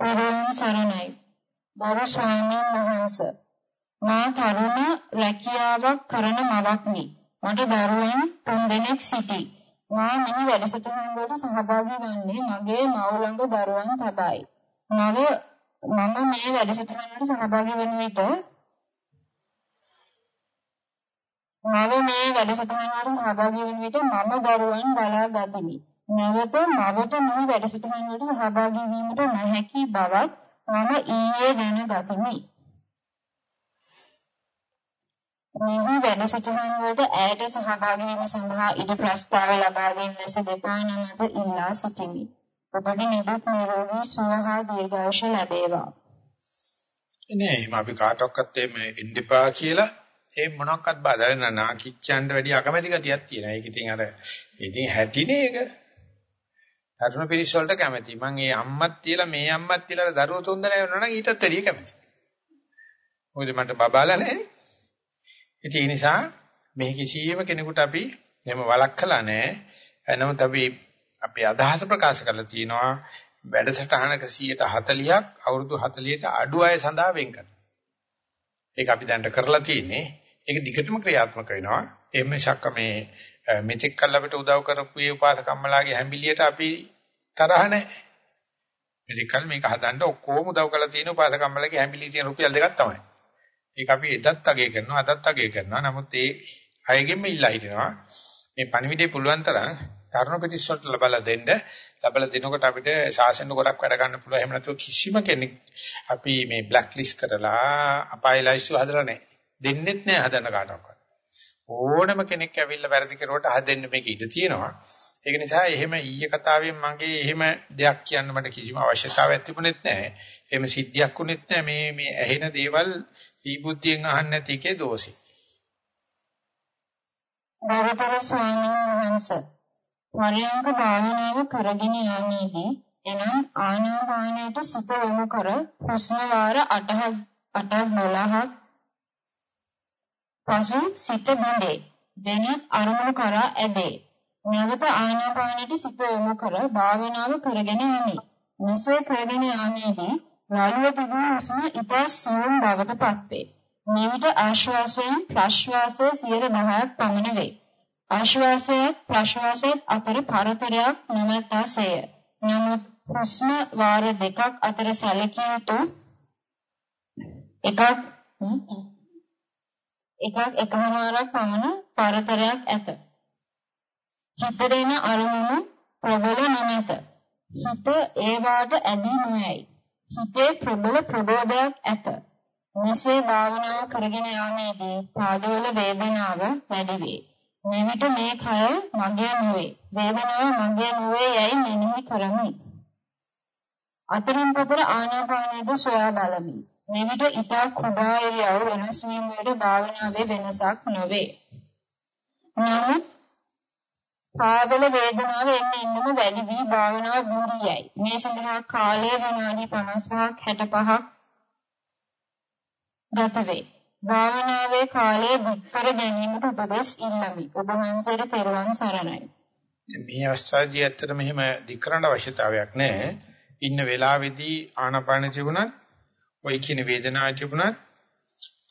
පරම සරණයි. බර ස්වාමීන් වහන්සේ මා තරුණ රැකියාවක් කරන මවක්නි. මට දරුවන් තුන්දෙනෙක් සිටී. මා මේ වැඩසටහන් වලට සහභාගී වන්නේ මගේ මව් ළඟ දරුවන් තබයි. මම මම මේ වැඩසටහන් වලට සහභාගී වෙන විට මම මේ වැඩසටහන වලට සහභාගී වන විට මම දරුවන් බලා ගතිමි. නැවත මවට මේ වැඩසටහන වලට සහභාගී වීමට නොහැකි බවත් මම ඊයේ දැනගතිමි. මෙහි වැඩසටහන් වලට ඇයට සහභාගී වීම සඳහා ඉද ප්‍රස්තාව ලබා දෙන ලෙස දෙපා නමද ඉල්ලා සිටිමි. ඔබට නිදුක් නිරෝගී සුව හා දීර්ඝායුෂ ලැබේවා. නෑ අපි කාටවත් එimhe ඉන්දිපා කියලා ඒ මොනක්වත් බාධා වෙන නාකිච්චන්ට වැඩි අකමැති ගතියක් තියෙනවා. ඒක ඉතින් අර ඉතින් හැටිනේ ඒක. තරුණ පිරිස වලට කැමති. මං ඒ අම්මත් තියලා මේ අම්මත් තියලා දරුවෝ තුන්දෙනා වෙනවා නම් ඊටත් වැඩිය කැමති. මොකද මට බබාලා නැහැ. ඉතින් ඒ නිසා මේ කිසියම් කෙනෙකුට අපි එහෙම වළක්කලා නැහැ. නමුත් අපි අපේ අදහස ප්‍රකාශ කරලා තියෙනවා වැඩසටහනක 140ක් අවුරුදු 40ට අඩු අය සඳහා වෙන් කරනවා. ඒක අපි දැන්ට කරලා තියෙන්නේ. ඒක දිගටම ක්‍රියාත්මක වෙනවා. එහෙම ශක්ක මේ මෙතෙක් කල් අපිට උදව් කරපු ඒ උපාසකම්මලාගේ හැඹිලියට අපි තරහ නැහැ. මෙතෙක් කල් මේක හදන්න ඔක්කොම උදව් කරලා තියෙන උපාසකම්මලාගේ හැඹිලිය තියෙන රුපියල් දෙකක් තමයි. ඒක අපි එදත් අගය කරනවා අදත් අගය කරනවා. නමුත් ඒ අයගෙම ඉල්ලා හිටිනවා. මේ පණිවිඩේ පුළුවන් තරම් තරුණ ප්‍රතිශතට ලබලා දෙන්න ලබලා දෙනකොට අපිට ශාසන ගොඩක් වැඩ ගන්න පුළුවන්. එහෙම නැතුව කිසිම කෙනෙක් අපි මේ බ්ලැක් ලිස්ට් කරලා අපාය ලයිස්ට් හදලා නැහැ. දෙන්නෙත් නැහැ හදන්න කාටවත්. ඕනම කෙනෙක් ඇවිල්ලා වැරදි කරුවට හදෙන්න මේක ඉඩ තියෙනවා. ඒක නිසා එහෙම ඊයේ කතාවෙන් මගේ එහෙම දෙයක් කියන්න මට කිසිම අවශ්‍යතාවයක් තිබුණෙත් නැහැ. එහෙම සිද්ධියක් වුණෙත් නැහැ. මේ මේ ඇහෙන දේවල් සීබුද්ධියෙන් අහන්න නැති එකේ දෝෂේ. ගරුතර ස්වාමීන් වහන්සේ පරයන්ක භාවනාව කරගෙන යන්නේදී එනම් ආනාපානයට සිත යොමු කර හුස්ම වාර 8ක් 8ක් 12ක් පසු සිත බඳේ. වෙන අරමුණු කරා ඇදේ. නැවත ආනාපානයට සිත යොමු කර භාවනාව කරගෙන යමි. මෙසේ කරගෙන යාමේදී රාළුව තිබුණු හුස්ම ඉතා සියුම් බවට පත්වේ. මෙවිට ආශ්වාසයෙන් ප්‍රශ්වාසය 10ක් පමණ වේ. ආශ්වාසයත් ප්‍රශ්වාසයත් අතර පරතරයක් නොමැතාසය. නමුත් හුස්ම වාර දෙකක් අතර සැලකිය යුතු එකක් එකක් එකමාරක් පමණ පරතරයක් ඇත. හිතේන අරමුණු ප්‍රබල නොමැත. හිත ඒවාට ඇදී නොයයි. හිතේ ප්‍රබල ප්‍රබෝධයක් ඇත. මෙසේ භාවනාව කරගෙන යාමේදී පාදවල වේදනාව වැඩි වේ. මෙවිට මේ කය මගේ නොවේ. වේදනාව මගේ නොවේ යයි මෙනෙහි කරමි. අතරින් පතර ආනාපානයද සොයා බලමි. මෙවිට ඊතා කුඩා ඉරියව් වෙනස් වීම වල භාවනාවේ වෙනසක් නොවේ. නමුත් පාදල වේදනාව එන්න එන්නම වැඩි වී භාවනාව දුරියයි. මේ සඳහා කාලය විනාඩි 55ක් 65ක් ගත වේ. භාවනාවේ කාලය දික්කර ගැනීමට උපදෙස් ඉල්ලමි. ඔබ වහන්සේට පෙරවන් සරණයි. මේ අවස්ථාවේදී ඇත්තට මෙහෙම දික්කරන්න අවශ්‍යතාවයක් නැහැ. ඉන්න වෙලාවේදී ආනාපාන තිබුණත්, ඔයි කියන වේදනාව තිබුණත්,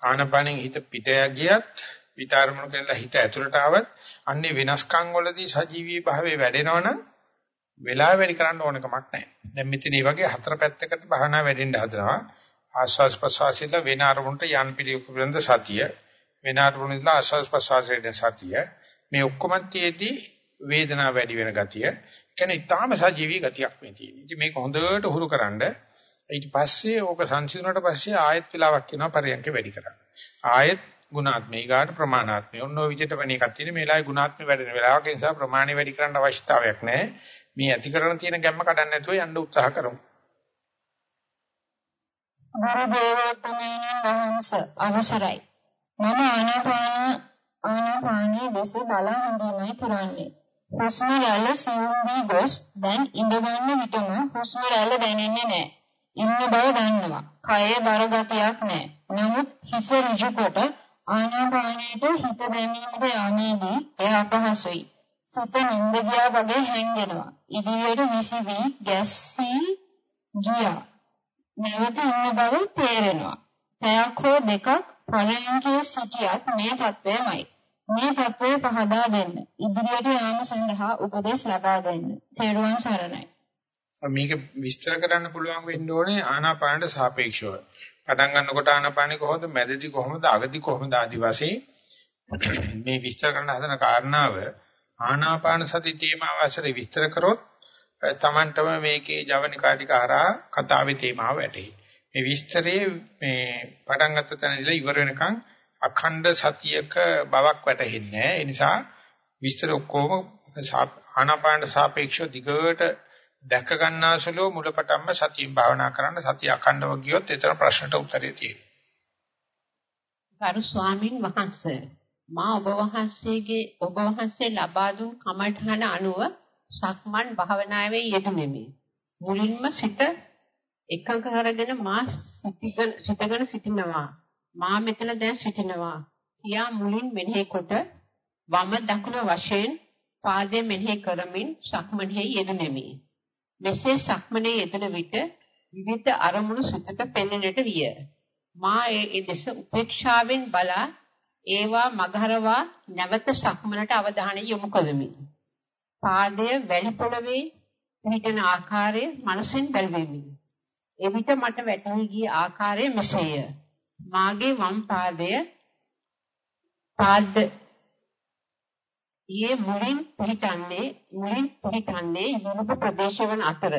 ආනාපානෙන් හිත පිට ගියත්, විතරමණු කරලා හිත ඇතුළට ආවත්, අන්නේ වෙනස්කම් වලදී සජීවී භාවයේ වැඩෙනවනම් වෙලාව වැඩි කරන්න ඕන කමක් නැහැ. දැන් මෙතන මේ වගේ හතර පැත්තකට භාවනා වැඩෙන්න හදනවා. ආස්වාස් ප්‍රසවාසීල වෙන අරමුණට යන් පිළිකුලෙන්ද සතිය වෙන අරමුණින්ද ආස්වාස් ප්‍රසවාසයේ සතිය මේ ඔක්කොම තියේදී වේදනාව වැඩි වෙන ගතිය කියන්නේ ඊටාම සජීවී ගතියක් මේ තියෙන්නේ. ඉතින් මේක හොඳට හුරුකරනද ඊට පස්සේ ඕක සංසිඳුණාට පස්සේ ආයෙත් වෙලාවක් වෙනවා පරියන්ක වැඩි කරන්න. ආයෙත් ගුණාත්මේ ඊගාට ප්‍රමාණාත්මේ ඔන්න ඔය විදිහට වෙන එකක් තියෙන මේ වෙලාවේ ගුණාත්මේ වැඩෙන වෙලාවක නිසා ප්‍රමාණي වැඩි කරන්න අවශ්‍යතාවයක් නැහැ. මේ ඇති කරන තියෙන ගැම්ම කඩන්න නැතුව යන්න උත්සාහ කරමු. ගුරු දේවෝත්තමයන් වහන්සේ අවසරයි. මම ආනාපාන ආනාපානයේ දෙස බලා හඳුනයි කරන්නේ. හුස්ම රැල්ල සියුම් වී ගොස් දැන් ඉඳගන්න විටම හුස්ම රැල්ල දැනෙන්නේ නැහැ. ඉන්න බව දන්නවා. කයේ බර ගතියක් නැහැ. නමුත් හිස ඍජු කොට ආනාපානයට හිත දැමීමට යාමේදී එය අපහසුයි. සිත නින්ද ගියා වගේ හැංගෙනවා. ඉදිරියට විසිවි ගැස්සී ගියා. නැවත ඉන්න බව තේරෙනවා. පැයක් හෝ දෙකක් පරයන්කේ සිටියත් මේ තත්වයමයි. මේ තත්වය පහදා දෙන්න. ඉදිරියට යාම සඳහා උපදෙස් ලබා දෙන්න. තෙරුවන් සරණයි. මේක විස්තර කරන්න පුළුවන් වෙන්න ඕනේ ආනාපානට සාපේක්ෂව. පටන් ගන්නකොට ආනාපානෙ කොහොමද මැදදී කොහොමද අගදී කොහොමද ආදි වශයෙන් මේ විස්තර කරන්න හදන කාරණාව ආනාපාන සති තේමාව ඇසරේ විස්තර කරොත් Tamanටම මේකේ ජවනිකා ටික හරහා කතාවේ තේමාව වැටේ. මේ විස්තරයේ මේ පටන් ගත්ත තැන ඉඳලා ඉවර වෙනකන් අඛණ්ඩ සතියක බවක් වැටහෙන්නේ නැහැ. ඒ නිසා විස්තර ඔක්කොම ආනාපාන සාපේක්ෂව දිගට දැක ගන්නාසලෝ මුලපටන්ම සතියෙන් භාවනා කරන්න සතිය අඛණ්ඩව ගියොත් එතන ප්‍රශ්නට උත්තරය තියෙනවා. ගරු ස්වාමින් වහන්සේ මා ඔබ වහන්සේගේ ඔබ වහන්සේ ලබා දුන් කමඨහන අනුව සක්මන් භාවනාවේ යෙදුණෙමි. මුලින්ම සිත එකඟ කරගෙන මා සිතගෙන සිටිනවා. මා මෙතන දැන් සිටිනවා. කියා මුලින් මෙනෙහි කොට වම දකුණ වශයෙන් පාදයේ මෙනෙහි කරමින් සක්මනෙහි යෙදුණෙමි. මෙසේ සක්මනේ යෙදෙන විට විවිධ අරමුණු සිතට පෙනෙන්නට විය. මා ඒ දෙස උපේක්ෂාවෙන් බලා ඒවා මගහරවා නැවත සක්මනට අවධානය යොමු කළෙමි. පාදය වැලි පොළවේ පිහිටන ආකාරය මනසින් බැලුවෙමි. එවිට මට වැටහි ගිය ආකාරය මෙසේය. මාගේ වම් පාදය පාද ඊයේ මුලින් පිහිටන්නේ මුලින් පිහිටන්නේ යුරෝප ප්‍රදේශවල අතර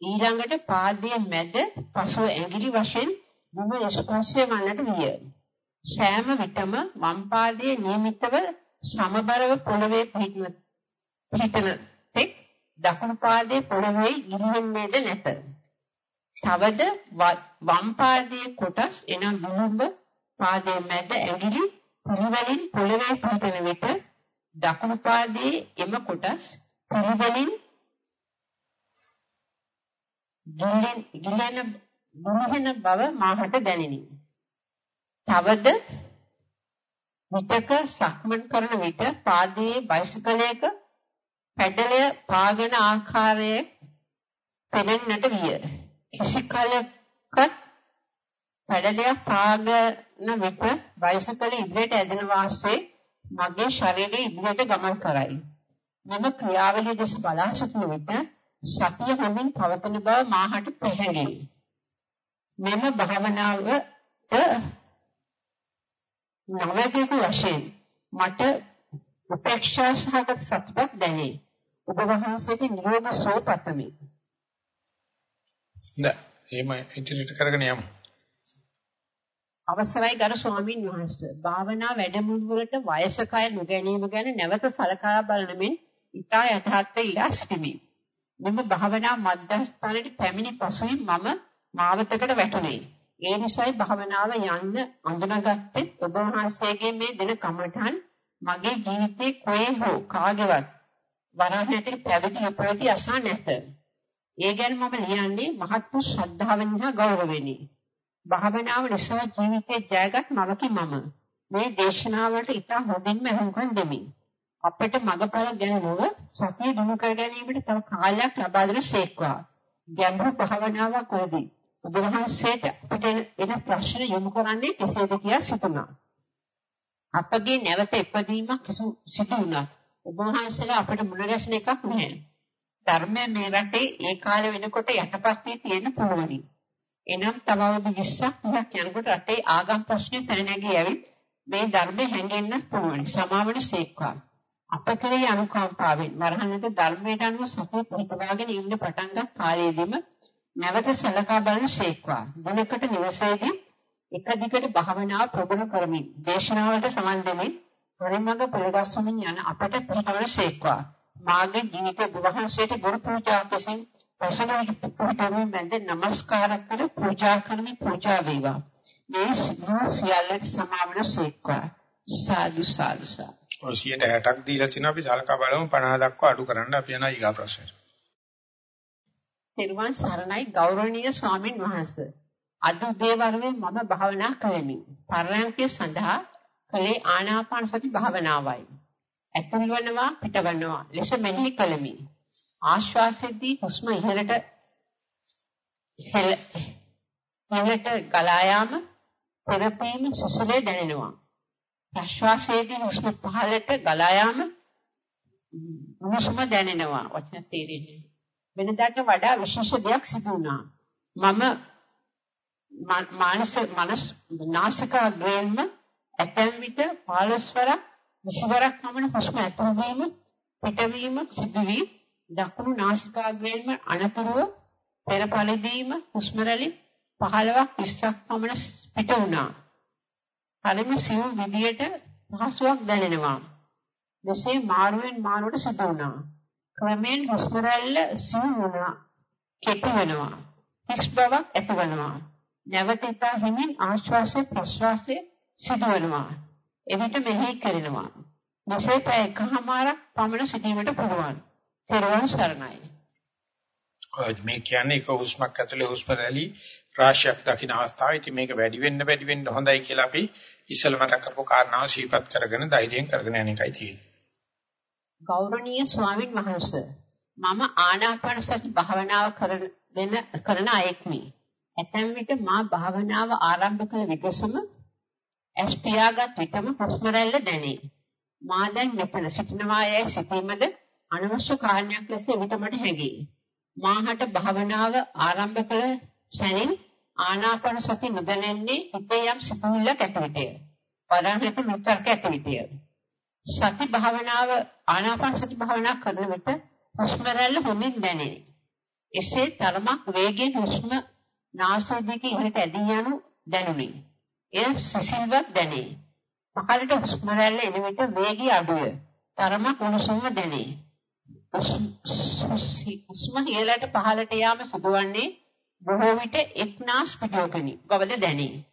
ඊළඟට පාදයේ මැද පසුව ඇඟිලි වශයෙන් මුම ස්පර්ශය වන්නට විය. සෑම විටම වම් පාදයේ නියමිතව සමබරව පොළවේ පිහිටන පිහිටන තෙක් දකුණු පාදයේ පොළවේ ගිලිහෙන්නේද නැත. තවද වම් පාදයේ කොටස් එනම් මුහුඹ පාදයේ මැද ඇඟිලි පිළිවෙලින් පොළවේ පිහිටන විට දකුණු පාදයේ එම කොටස් පිළිවෙලින් ගිලෙන ගිලෙන මුහුණ බව මාහට දැනිනි. තවද විතක සක්මන් කරන විට පාදයේ බයිසිකලයක පැඩලය පාගෙන ආකාරයේ පෙනෙන්නට විය. කිසි කලකත් පැඩලය පාගන විට බයිසිකල ඉදිරියට ඇදෙන වාසේ මගේ ශරීරය ඉදිරියට ගමන් කරයි. මම ක්‍රියාවලිය දෙස බලා සිටින විට සතිය හොඳින් පවතින බව මාහට පැහැදිලි. මෙම භාවනාවට නවකේක වශයෙන් මට උපේක්ෂා සහගත සතුටක් දැනේ. ඔබ වහන්සේගේ නිරෝධ සෝපතමි. නෑ එහෙම ඉදිරියට කරගෙන යමු. අවසරයි ගරු ස්වාමින් වහන්සේ. භාවනා වැඩමුළු වලට වයසකය නොගැනීම ගැන නැවත සලකා බලන මෙන් ඉතා යටහත් ඉලා සිටිමි. මෙම භාවනා මධ්‍යස්ථානයේ පැමිණි පසුයි මම මාවතකට වැටුනේ. ඒ නිසායි භාවනාව යන්න අඳුනගත්තේ ඔබ වහන්සේගේ මේ දින කමඨන් මගේ ජීවිතේ කොහේ හෝ කාගේවත් වරහන් ඇතුළේ පැවිදි නොපැවිදි අසා නැත. ඒ ගැන මම ලියන්නේ මහත් වූ ශ්‍රද්ධාවෙන් හා ගෞරවයෙනි. භාවනාව නිසා ජීවිතේ ජයගත් මවකි මම. මේ දේශනාවට ඉතා හොඳින්ම අහුම්කම් දෙමි. අපට මගපල ගැන නොව සතිය දිනු කර ගැනීමට තව කාලයක් ලබා දෙන සේක්වා. ගැඹුරු භාවනාවක් වලදී ඔබ වහන්සේට අපට එන ප්‍රශ්න යොමු කරන්නේ කෙසේද කියා සිතුණා. අපගේ නැවත ඉපදීමක් සිදු වුණා. ඔබ වහන්සේලා අපට මුණ ගැසෙන එකක් නැහැ. ධර්මය මේ රටේ ඒ කාලේ වෙනකොට යටපත් වී තියෙන පුළුවනි. එනම් තව අවුරුදු 20ක් 30ක් යනකොට රටේ ආගම් ප්‍රශ්නේ පැන නැගී ඇවිත් මේ ධර්මය හැංගෙන්න පුළුවන්. සමාවන සේක්වා. අප කෙරෙහි අනුකම්පාවෙන් මරහන්නට ධර්මයට අනුව සතිය පිටවාගෙන ඉන්න පටන් ගත් කාලයේදීම නැවත සලකා බලන ශේක්වා. දිනකට නිවසේදී එක දිගට භාවනාව ප්‍රගුණ කරමින් දේශනාවලට සමන් දෙමින් පරිමඟ පෙරගස්වමින් යන අපට පිටවන ශේක්වා. මාගේ ජීවිත බුවහන්සේට ගුරු පූජා කෙසෙන් පිටවමින් මැද নমස්කාර කර පූජා කරමින් පූජා වේවා. මේ සියල්ලට සමාවන ශේක්වා. සාදු සාදු සාදු. ඔය 160ක් දීලා තිනවා අපි සලකා බලමු 50 දක්වා අඩු කරන්න අපි යනවා ඊගා ප්‍රශ්නෙට. තෙරුවන් සරණයි ගෞරවනීය ස්වාමින් වහන්සේ. අද උදේවරුේ මම භාවනා කළෙමි. පරයන්කය සඳහා කලේ ආනාපාන සති භාවනාවයි. ඇතුල් වෙනවා පිටවනවා ලෙස මෙනෙහි කළෙමි. ආශ්වාසයේදී හුස්ම ඉහළට ඉහළට ගලා යාම පෙරපීම සසලේ දැනෙනවා. ප්‍රශ්වාසයේදී හුස්ම පහළට ගලා යාම හුස්ම දැනෙනවා. වචන තේරෙන්නේ. වෙනදාට වඩා විශේෂ දෙයක් සිදු වුණා. මම මානස මනස් නාසිකාග්‍රේන්ම ඇතැම් විට 15 වරක් 20 වරක් පමණ හුස්ම ඇතුල් වීම පිටවීම සිදු වී දකුණු නාසිකාග්‍රේන්ම අනතුරුව පෙර පළදීම හුස්ම රැලි 15ක් 20ක් පමණ පිට වුණා. හරිම සිව් විදියට පහසුවක් දැනෙනවා. මෙසේ මාරුවෙන් මාරුවට සිදු වුණා. ක්‍රමෙන් හුස්ම රැල්ල සිව් වුණා. කෙටි වෙනවා. හිස් බවක් ඇතිවෙනවා. නැවත හිමින් ආශ්වාසය ප්‍රශ්වාසය සිදු වෙනවා. එවිට මෙහි කරනවා. මෙසේ පැය එකමාරක් පමණ සිටීමට පුළුවන්. තෙරුවන් සරණයි. මේ කියන්නේ එක හුස්මක් ඇතුලේ හුස්ම රැලි රාශියක් දකින්න අවස්ථාව. ඉතින් මේක වැඩි වෙන්න වැඩි වෙන්න හොඳයි කියලා අපි ඉස්සෙල්ල මතක් කරපු කාරණාව සිහිපත් කරගෙන ධෛර්යයෙන් කරගෙන යන එකයි තියෙන්නේ. ගෞරවනීය ස්වාමින් වහන්සේ මම ආනාපාන සති භාවනාව කරන වෙන කරන අයෙක්මි. ඇතැම් විට මා භාවනාව ආරම්භ කළ විගසම ඇස් පියාගත් විටම හුස්ම රැල්ල දැනේ. මා දැන් මෙතන සිටිනවා යයි සිතීමද අනවශ්‍ය කාරණයක් ලෙස එවිට මට හැඟේ. මාහට භාවනාව ආරම්භ කළ සැනින් ආනාපාන සති නොදැනෙන්නේ හිතේ යම් සිතුවිල්ලක් ඇති විටය. වරහන් හිත මුත්‍රක ඇති විටය. සති භාවනාව ආනාපාන සති භාවනා කරන විට හුස්ම රැල්ල හොඳින් දැනේ. එසේ තරමක් වේගයෙන් හුස්ම නාසය දිගේ ඉහළට ඇදී යනු දැනුනි. එය සිසිල්වත් දැනේ. පහළට හුස්ම රැල්ල එන විට වේගය අඩුය. තරමක් උණුසුම දැනේ. හුස්ම ඉහළට පහළට යාම සිදුවන්නේ බොහෝ විට එක්නාස් පිටවකනි බවද දැනේ.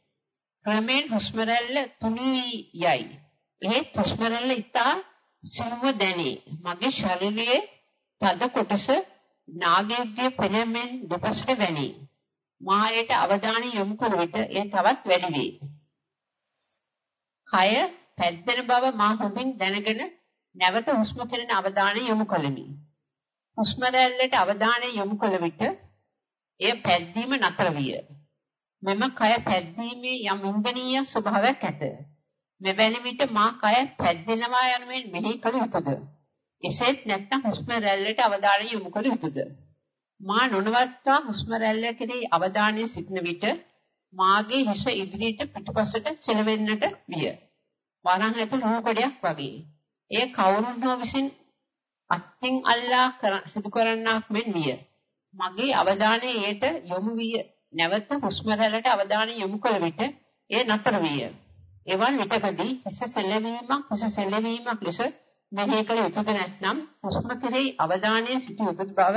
ක්‍රමෙන් හුස්ම රැල්ල තුනී යයි. එහෙත් හුස්ම රැල්ල ඉතා සිනුව දැනේ. මගේ ශරීරයේ තද කොටස නාගයේගේ පෙනෙමින් දෙපසට වැනේ. මායට අවධානය යොමු කර විට එය තවත් වැඩි වේ. කය පැද්දෙන බව මා හොඳින් දැනගෙන නැවත හුස්ම කෙරෙන අවධානය යොමු කළෙමි. හුස්ම රැල්ලට අවධානය යොමු කළ විට එය පැද්දීම නතර විය. මෙම කය පැද්දීමේ යම් ඉන්ද්‍රිය ස්වභාවයක් ඇත. මෙවැනි විට මා කය පැද්දෙනවා යනුවෙන් මෙහි කළ යුතුද? එසේත් නැත්නම් හුස්ම රැල්ලට අවධානය යොමු කළ යුතුද? මා නොනවත්වා හුස්ම රැල්ල කෙරෙහි අවධානය සිටින විට මාගේ හිස ඉදිරියට පිටපසට සෙලවෙන්නට විය. වරන් ඇතුළු රූපඩයක් වගේ. එය කවුරුන් හෝ විසින් අත්ින් අල්ලා සිදු කරන්නක් මෙන් විය. මගේ අවධානය එයට යොමු විය. නැවත හුස්ම රැල්ලට අවධානය යොමු කළ විට එය නතර විය. එවන් විටකදී හිස සෙලවීමක් හිස සෙලවීමක් ලෙස මෙහි කළ යුතුද නැත්නම් හුස්ම කෙරෙහි අවධානය සිටිය යුතු බව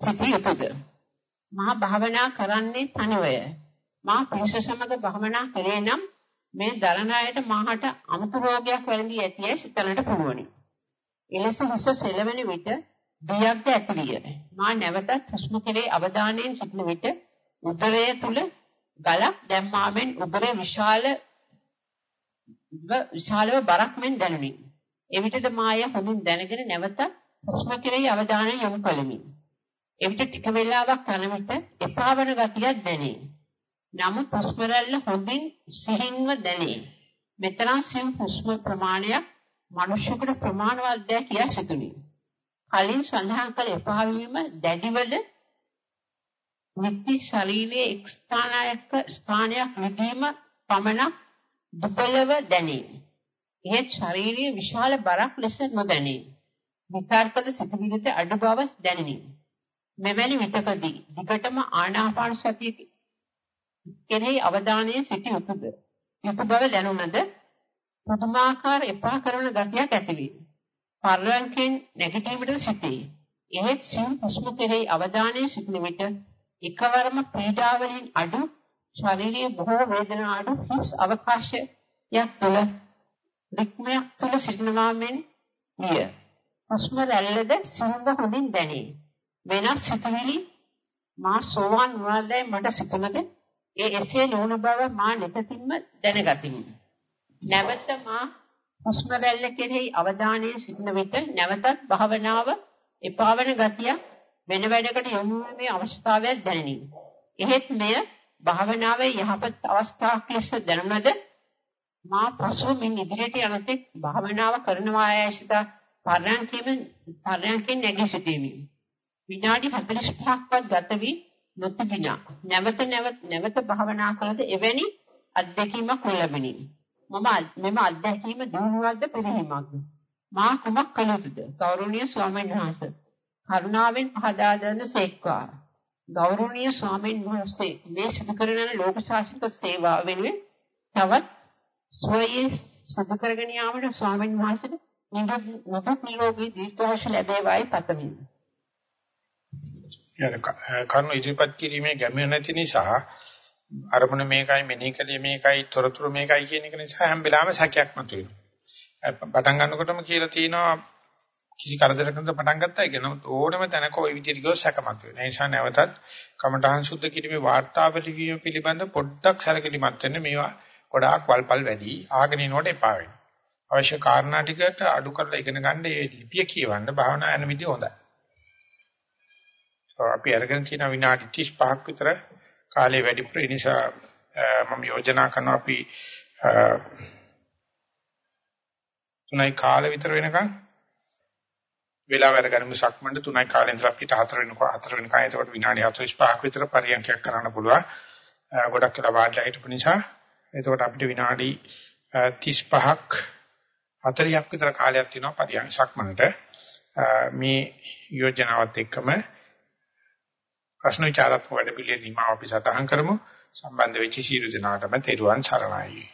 සිටිය යුතුද? මා භාවනා කරන්නේ තනිවය. මා පුරුෂ සමග භාවනා කරේ නම් මේ දරණ අයට මාහට අමුතු රෝගයක් වැළඳී ඇතිය සිතන්නට පුළුවනි. එලෙස හුස්ස සෙලවෙන විට බියක්ද ඇතිවිය. මා නැවතත් හුස්ම කෙරේ අවධානයෙන් සිටින විට උදරය තුල ගලක් දැම්මාමෙන් උදරය විශාල විශාලව බරක් මෙන් දැනුනි. එවිටද මාය හොඳින් දැනගෙන නැවත හුස්ම කෙරෙහි අවධානය යොමු කළෙමි. එවිට ටික වේලාවක් යන විට එපා වන ගතියක් දැනේ. නමුත් හුස්ම රැල්ල හොඳින් සිහින්ව දැනේ. මෙතරම් සිව් හුස්ම ප්‍රමාණයක් මිනිසෙකුට ප්‍රමාණවත් දැ කියා සිතුනි. කලින් සඳහන් කළ එපා වීම දැඩිවද නිත්‍ය ශරීරයේ එක් ස්ථානයක ස්ථානයක් විදීම පමණක් දුබලව දැනේ. එහෙත් ශරීරයේ විශාල බරක් ලෙස නොදැනේ. විතර්කද සිතවිලිට අඩු බව දැනිනි. මෙවැනි විතකදී දිගටම ආනාපාන සතිය කෙරෙහි අවධානය සිටිය යුතුද? යුතු බව දැනුණද පුදුමාකාර එපා කරන ගතියක් ඇති වේ. පරලංකෙන් නැගිටීමට සිටේ. එහෙත් සිව් හුස්ම කෙරෙහි අවධානය සිටින විට එකවරම පීඩාවලින් අඩු ශාරීරික බොහෝ වේදනා අඩු හිස් අවකාශයක් තුළ රික්මයක් තුළ සිටිනවා මෙන් විය. හුස්ම රැල්ලද සිහිව හොඳින් දැනේ. වෙනස් සිතුවිලි මා සෝවාන් වුණාදයි මට සිතුනද ඒ එසේ නොවන බව මා නිතින්ම දැනගතිමි. නැවත මා හුස්ම රැල්ල කෙරෙහි අවධානය සිටින විට නැවතත් භාවනාව එපාවන ගතිය වෙන වැඩකට යොමු වීමේ අවශ්‍යතාවයක් දැනිනි. එහෙත් මෙය භාවනාවේ යහපත් අවස්ථාවක් ලෙස දැනුණද මා පසුව මින් ඉදිරියට යනතෙක් භාවනාව කරනවා ඇසිත පරයන්කෙම පරයන්කෙන් නැගී සිටීමි. විනාඩි 45ක්වත් ගත වී නොතිබිනා. නැවත නැවත නැවත භාවනා කළද එවැනි අත්දැකීමක් ලැබෙනි. මම මෙම අත්දැකීම දිනුවක්ද පිළිහිමක්ද? මා කුමක් කළ යුතුද? ගෞරවනීය ස්වාමීන් වහන්සේ කරුණාවෙන් පහදා දෙන සේක්වා. ගෞරවනීය ස්වාමීන් වහන්සේ මේ සිදු කරන ලෝක ශාස්ත්‍රික සේවාව වෙනුවෙන් තවත් සොයේ සුදු කරගෙන යාමට ස්වාමීන් වහන්සේට නිදුක් නිරෝගී දීර්ඝායුෂ ලැබේවායි පතමි. කරුණ ඉදිරිපත් කිරීමේ ගැඹුර නැති නිසා අරමුණ මේකයි මෙනෙහි කලේ මේකයි තොරතුරු මේකයි කියන එක නිසා හැම වෙලාවෙම සැකයක් මතුවෙනවා. පටන් ගන්නකොටම කියලා තියෙනවා කිසි කරදරයකට පටන් ගත්තා ඒක නමුත් ඕනම තැනක ওই විදිහට ගියොත් සැකමත් වෙනවා. ඒ නිසා නැවතත් කමඨහං සුද්ධ කිරීමේ වාර්තාවලි වීම පිළිබඳ පොඩ්ඩක් සැලකිලිමත් වෙන්න මේවා ගොඩාක් වල්පල් වැඩි ආගෙන යනකොට එපා වෙනවා. අවශ්‍ය කාරණා ටිකට අඩු කරලා ඉගෙන ගන්න ඒ ලිපිය කියවන්න භාවනා යන විදිය හොඳයි. අපි අරගෙන තියෙන විනාඩි 35ක් විතර කාලේ වැඩිපුර නිසා මම යෝජනා කරනවා අපි තුනයි කාලෙ විතර වෙනකන් වෙලාව අරගෙන සක්මණේ තුනයි කාලෙ ඉඳලා අපිට හතර වෙනකෝ හතර වෙනකන් එතකොට විනාඩි 45ක් විතර පරියන්කයක් කරන්න පුළුවන්. ගොඩක් වෙලා වාඩිලා හිටපු නිසා එතකොට අපිට විනාඩි 35ක් 40ක් විතර කාලයක් තියෙනවා පරියන්ක සක්මණට. මේ යෝජනාවත් එක්කම ප්‍රශ්න විචාරාත්මක වැඩ පිළිවෙල නිමාව අපි සටහන් කරමු. සම්බන්ධ වෙච්ච සියලු දෙනාටම තෙරුවන් සරණයි.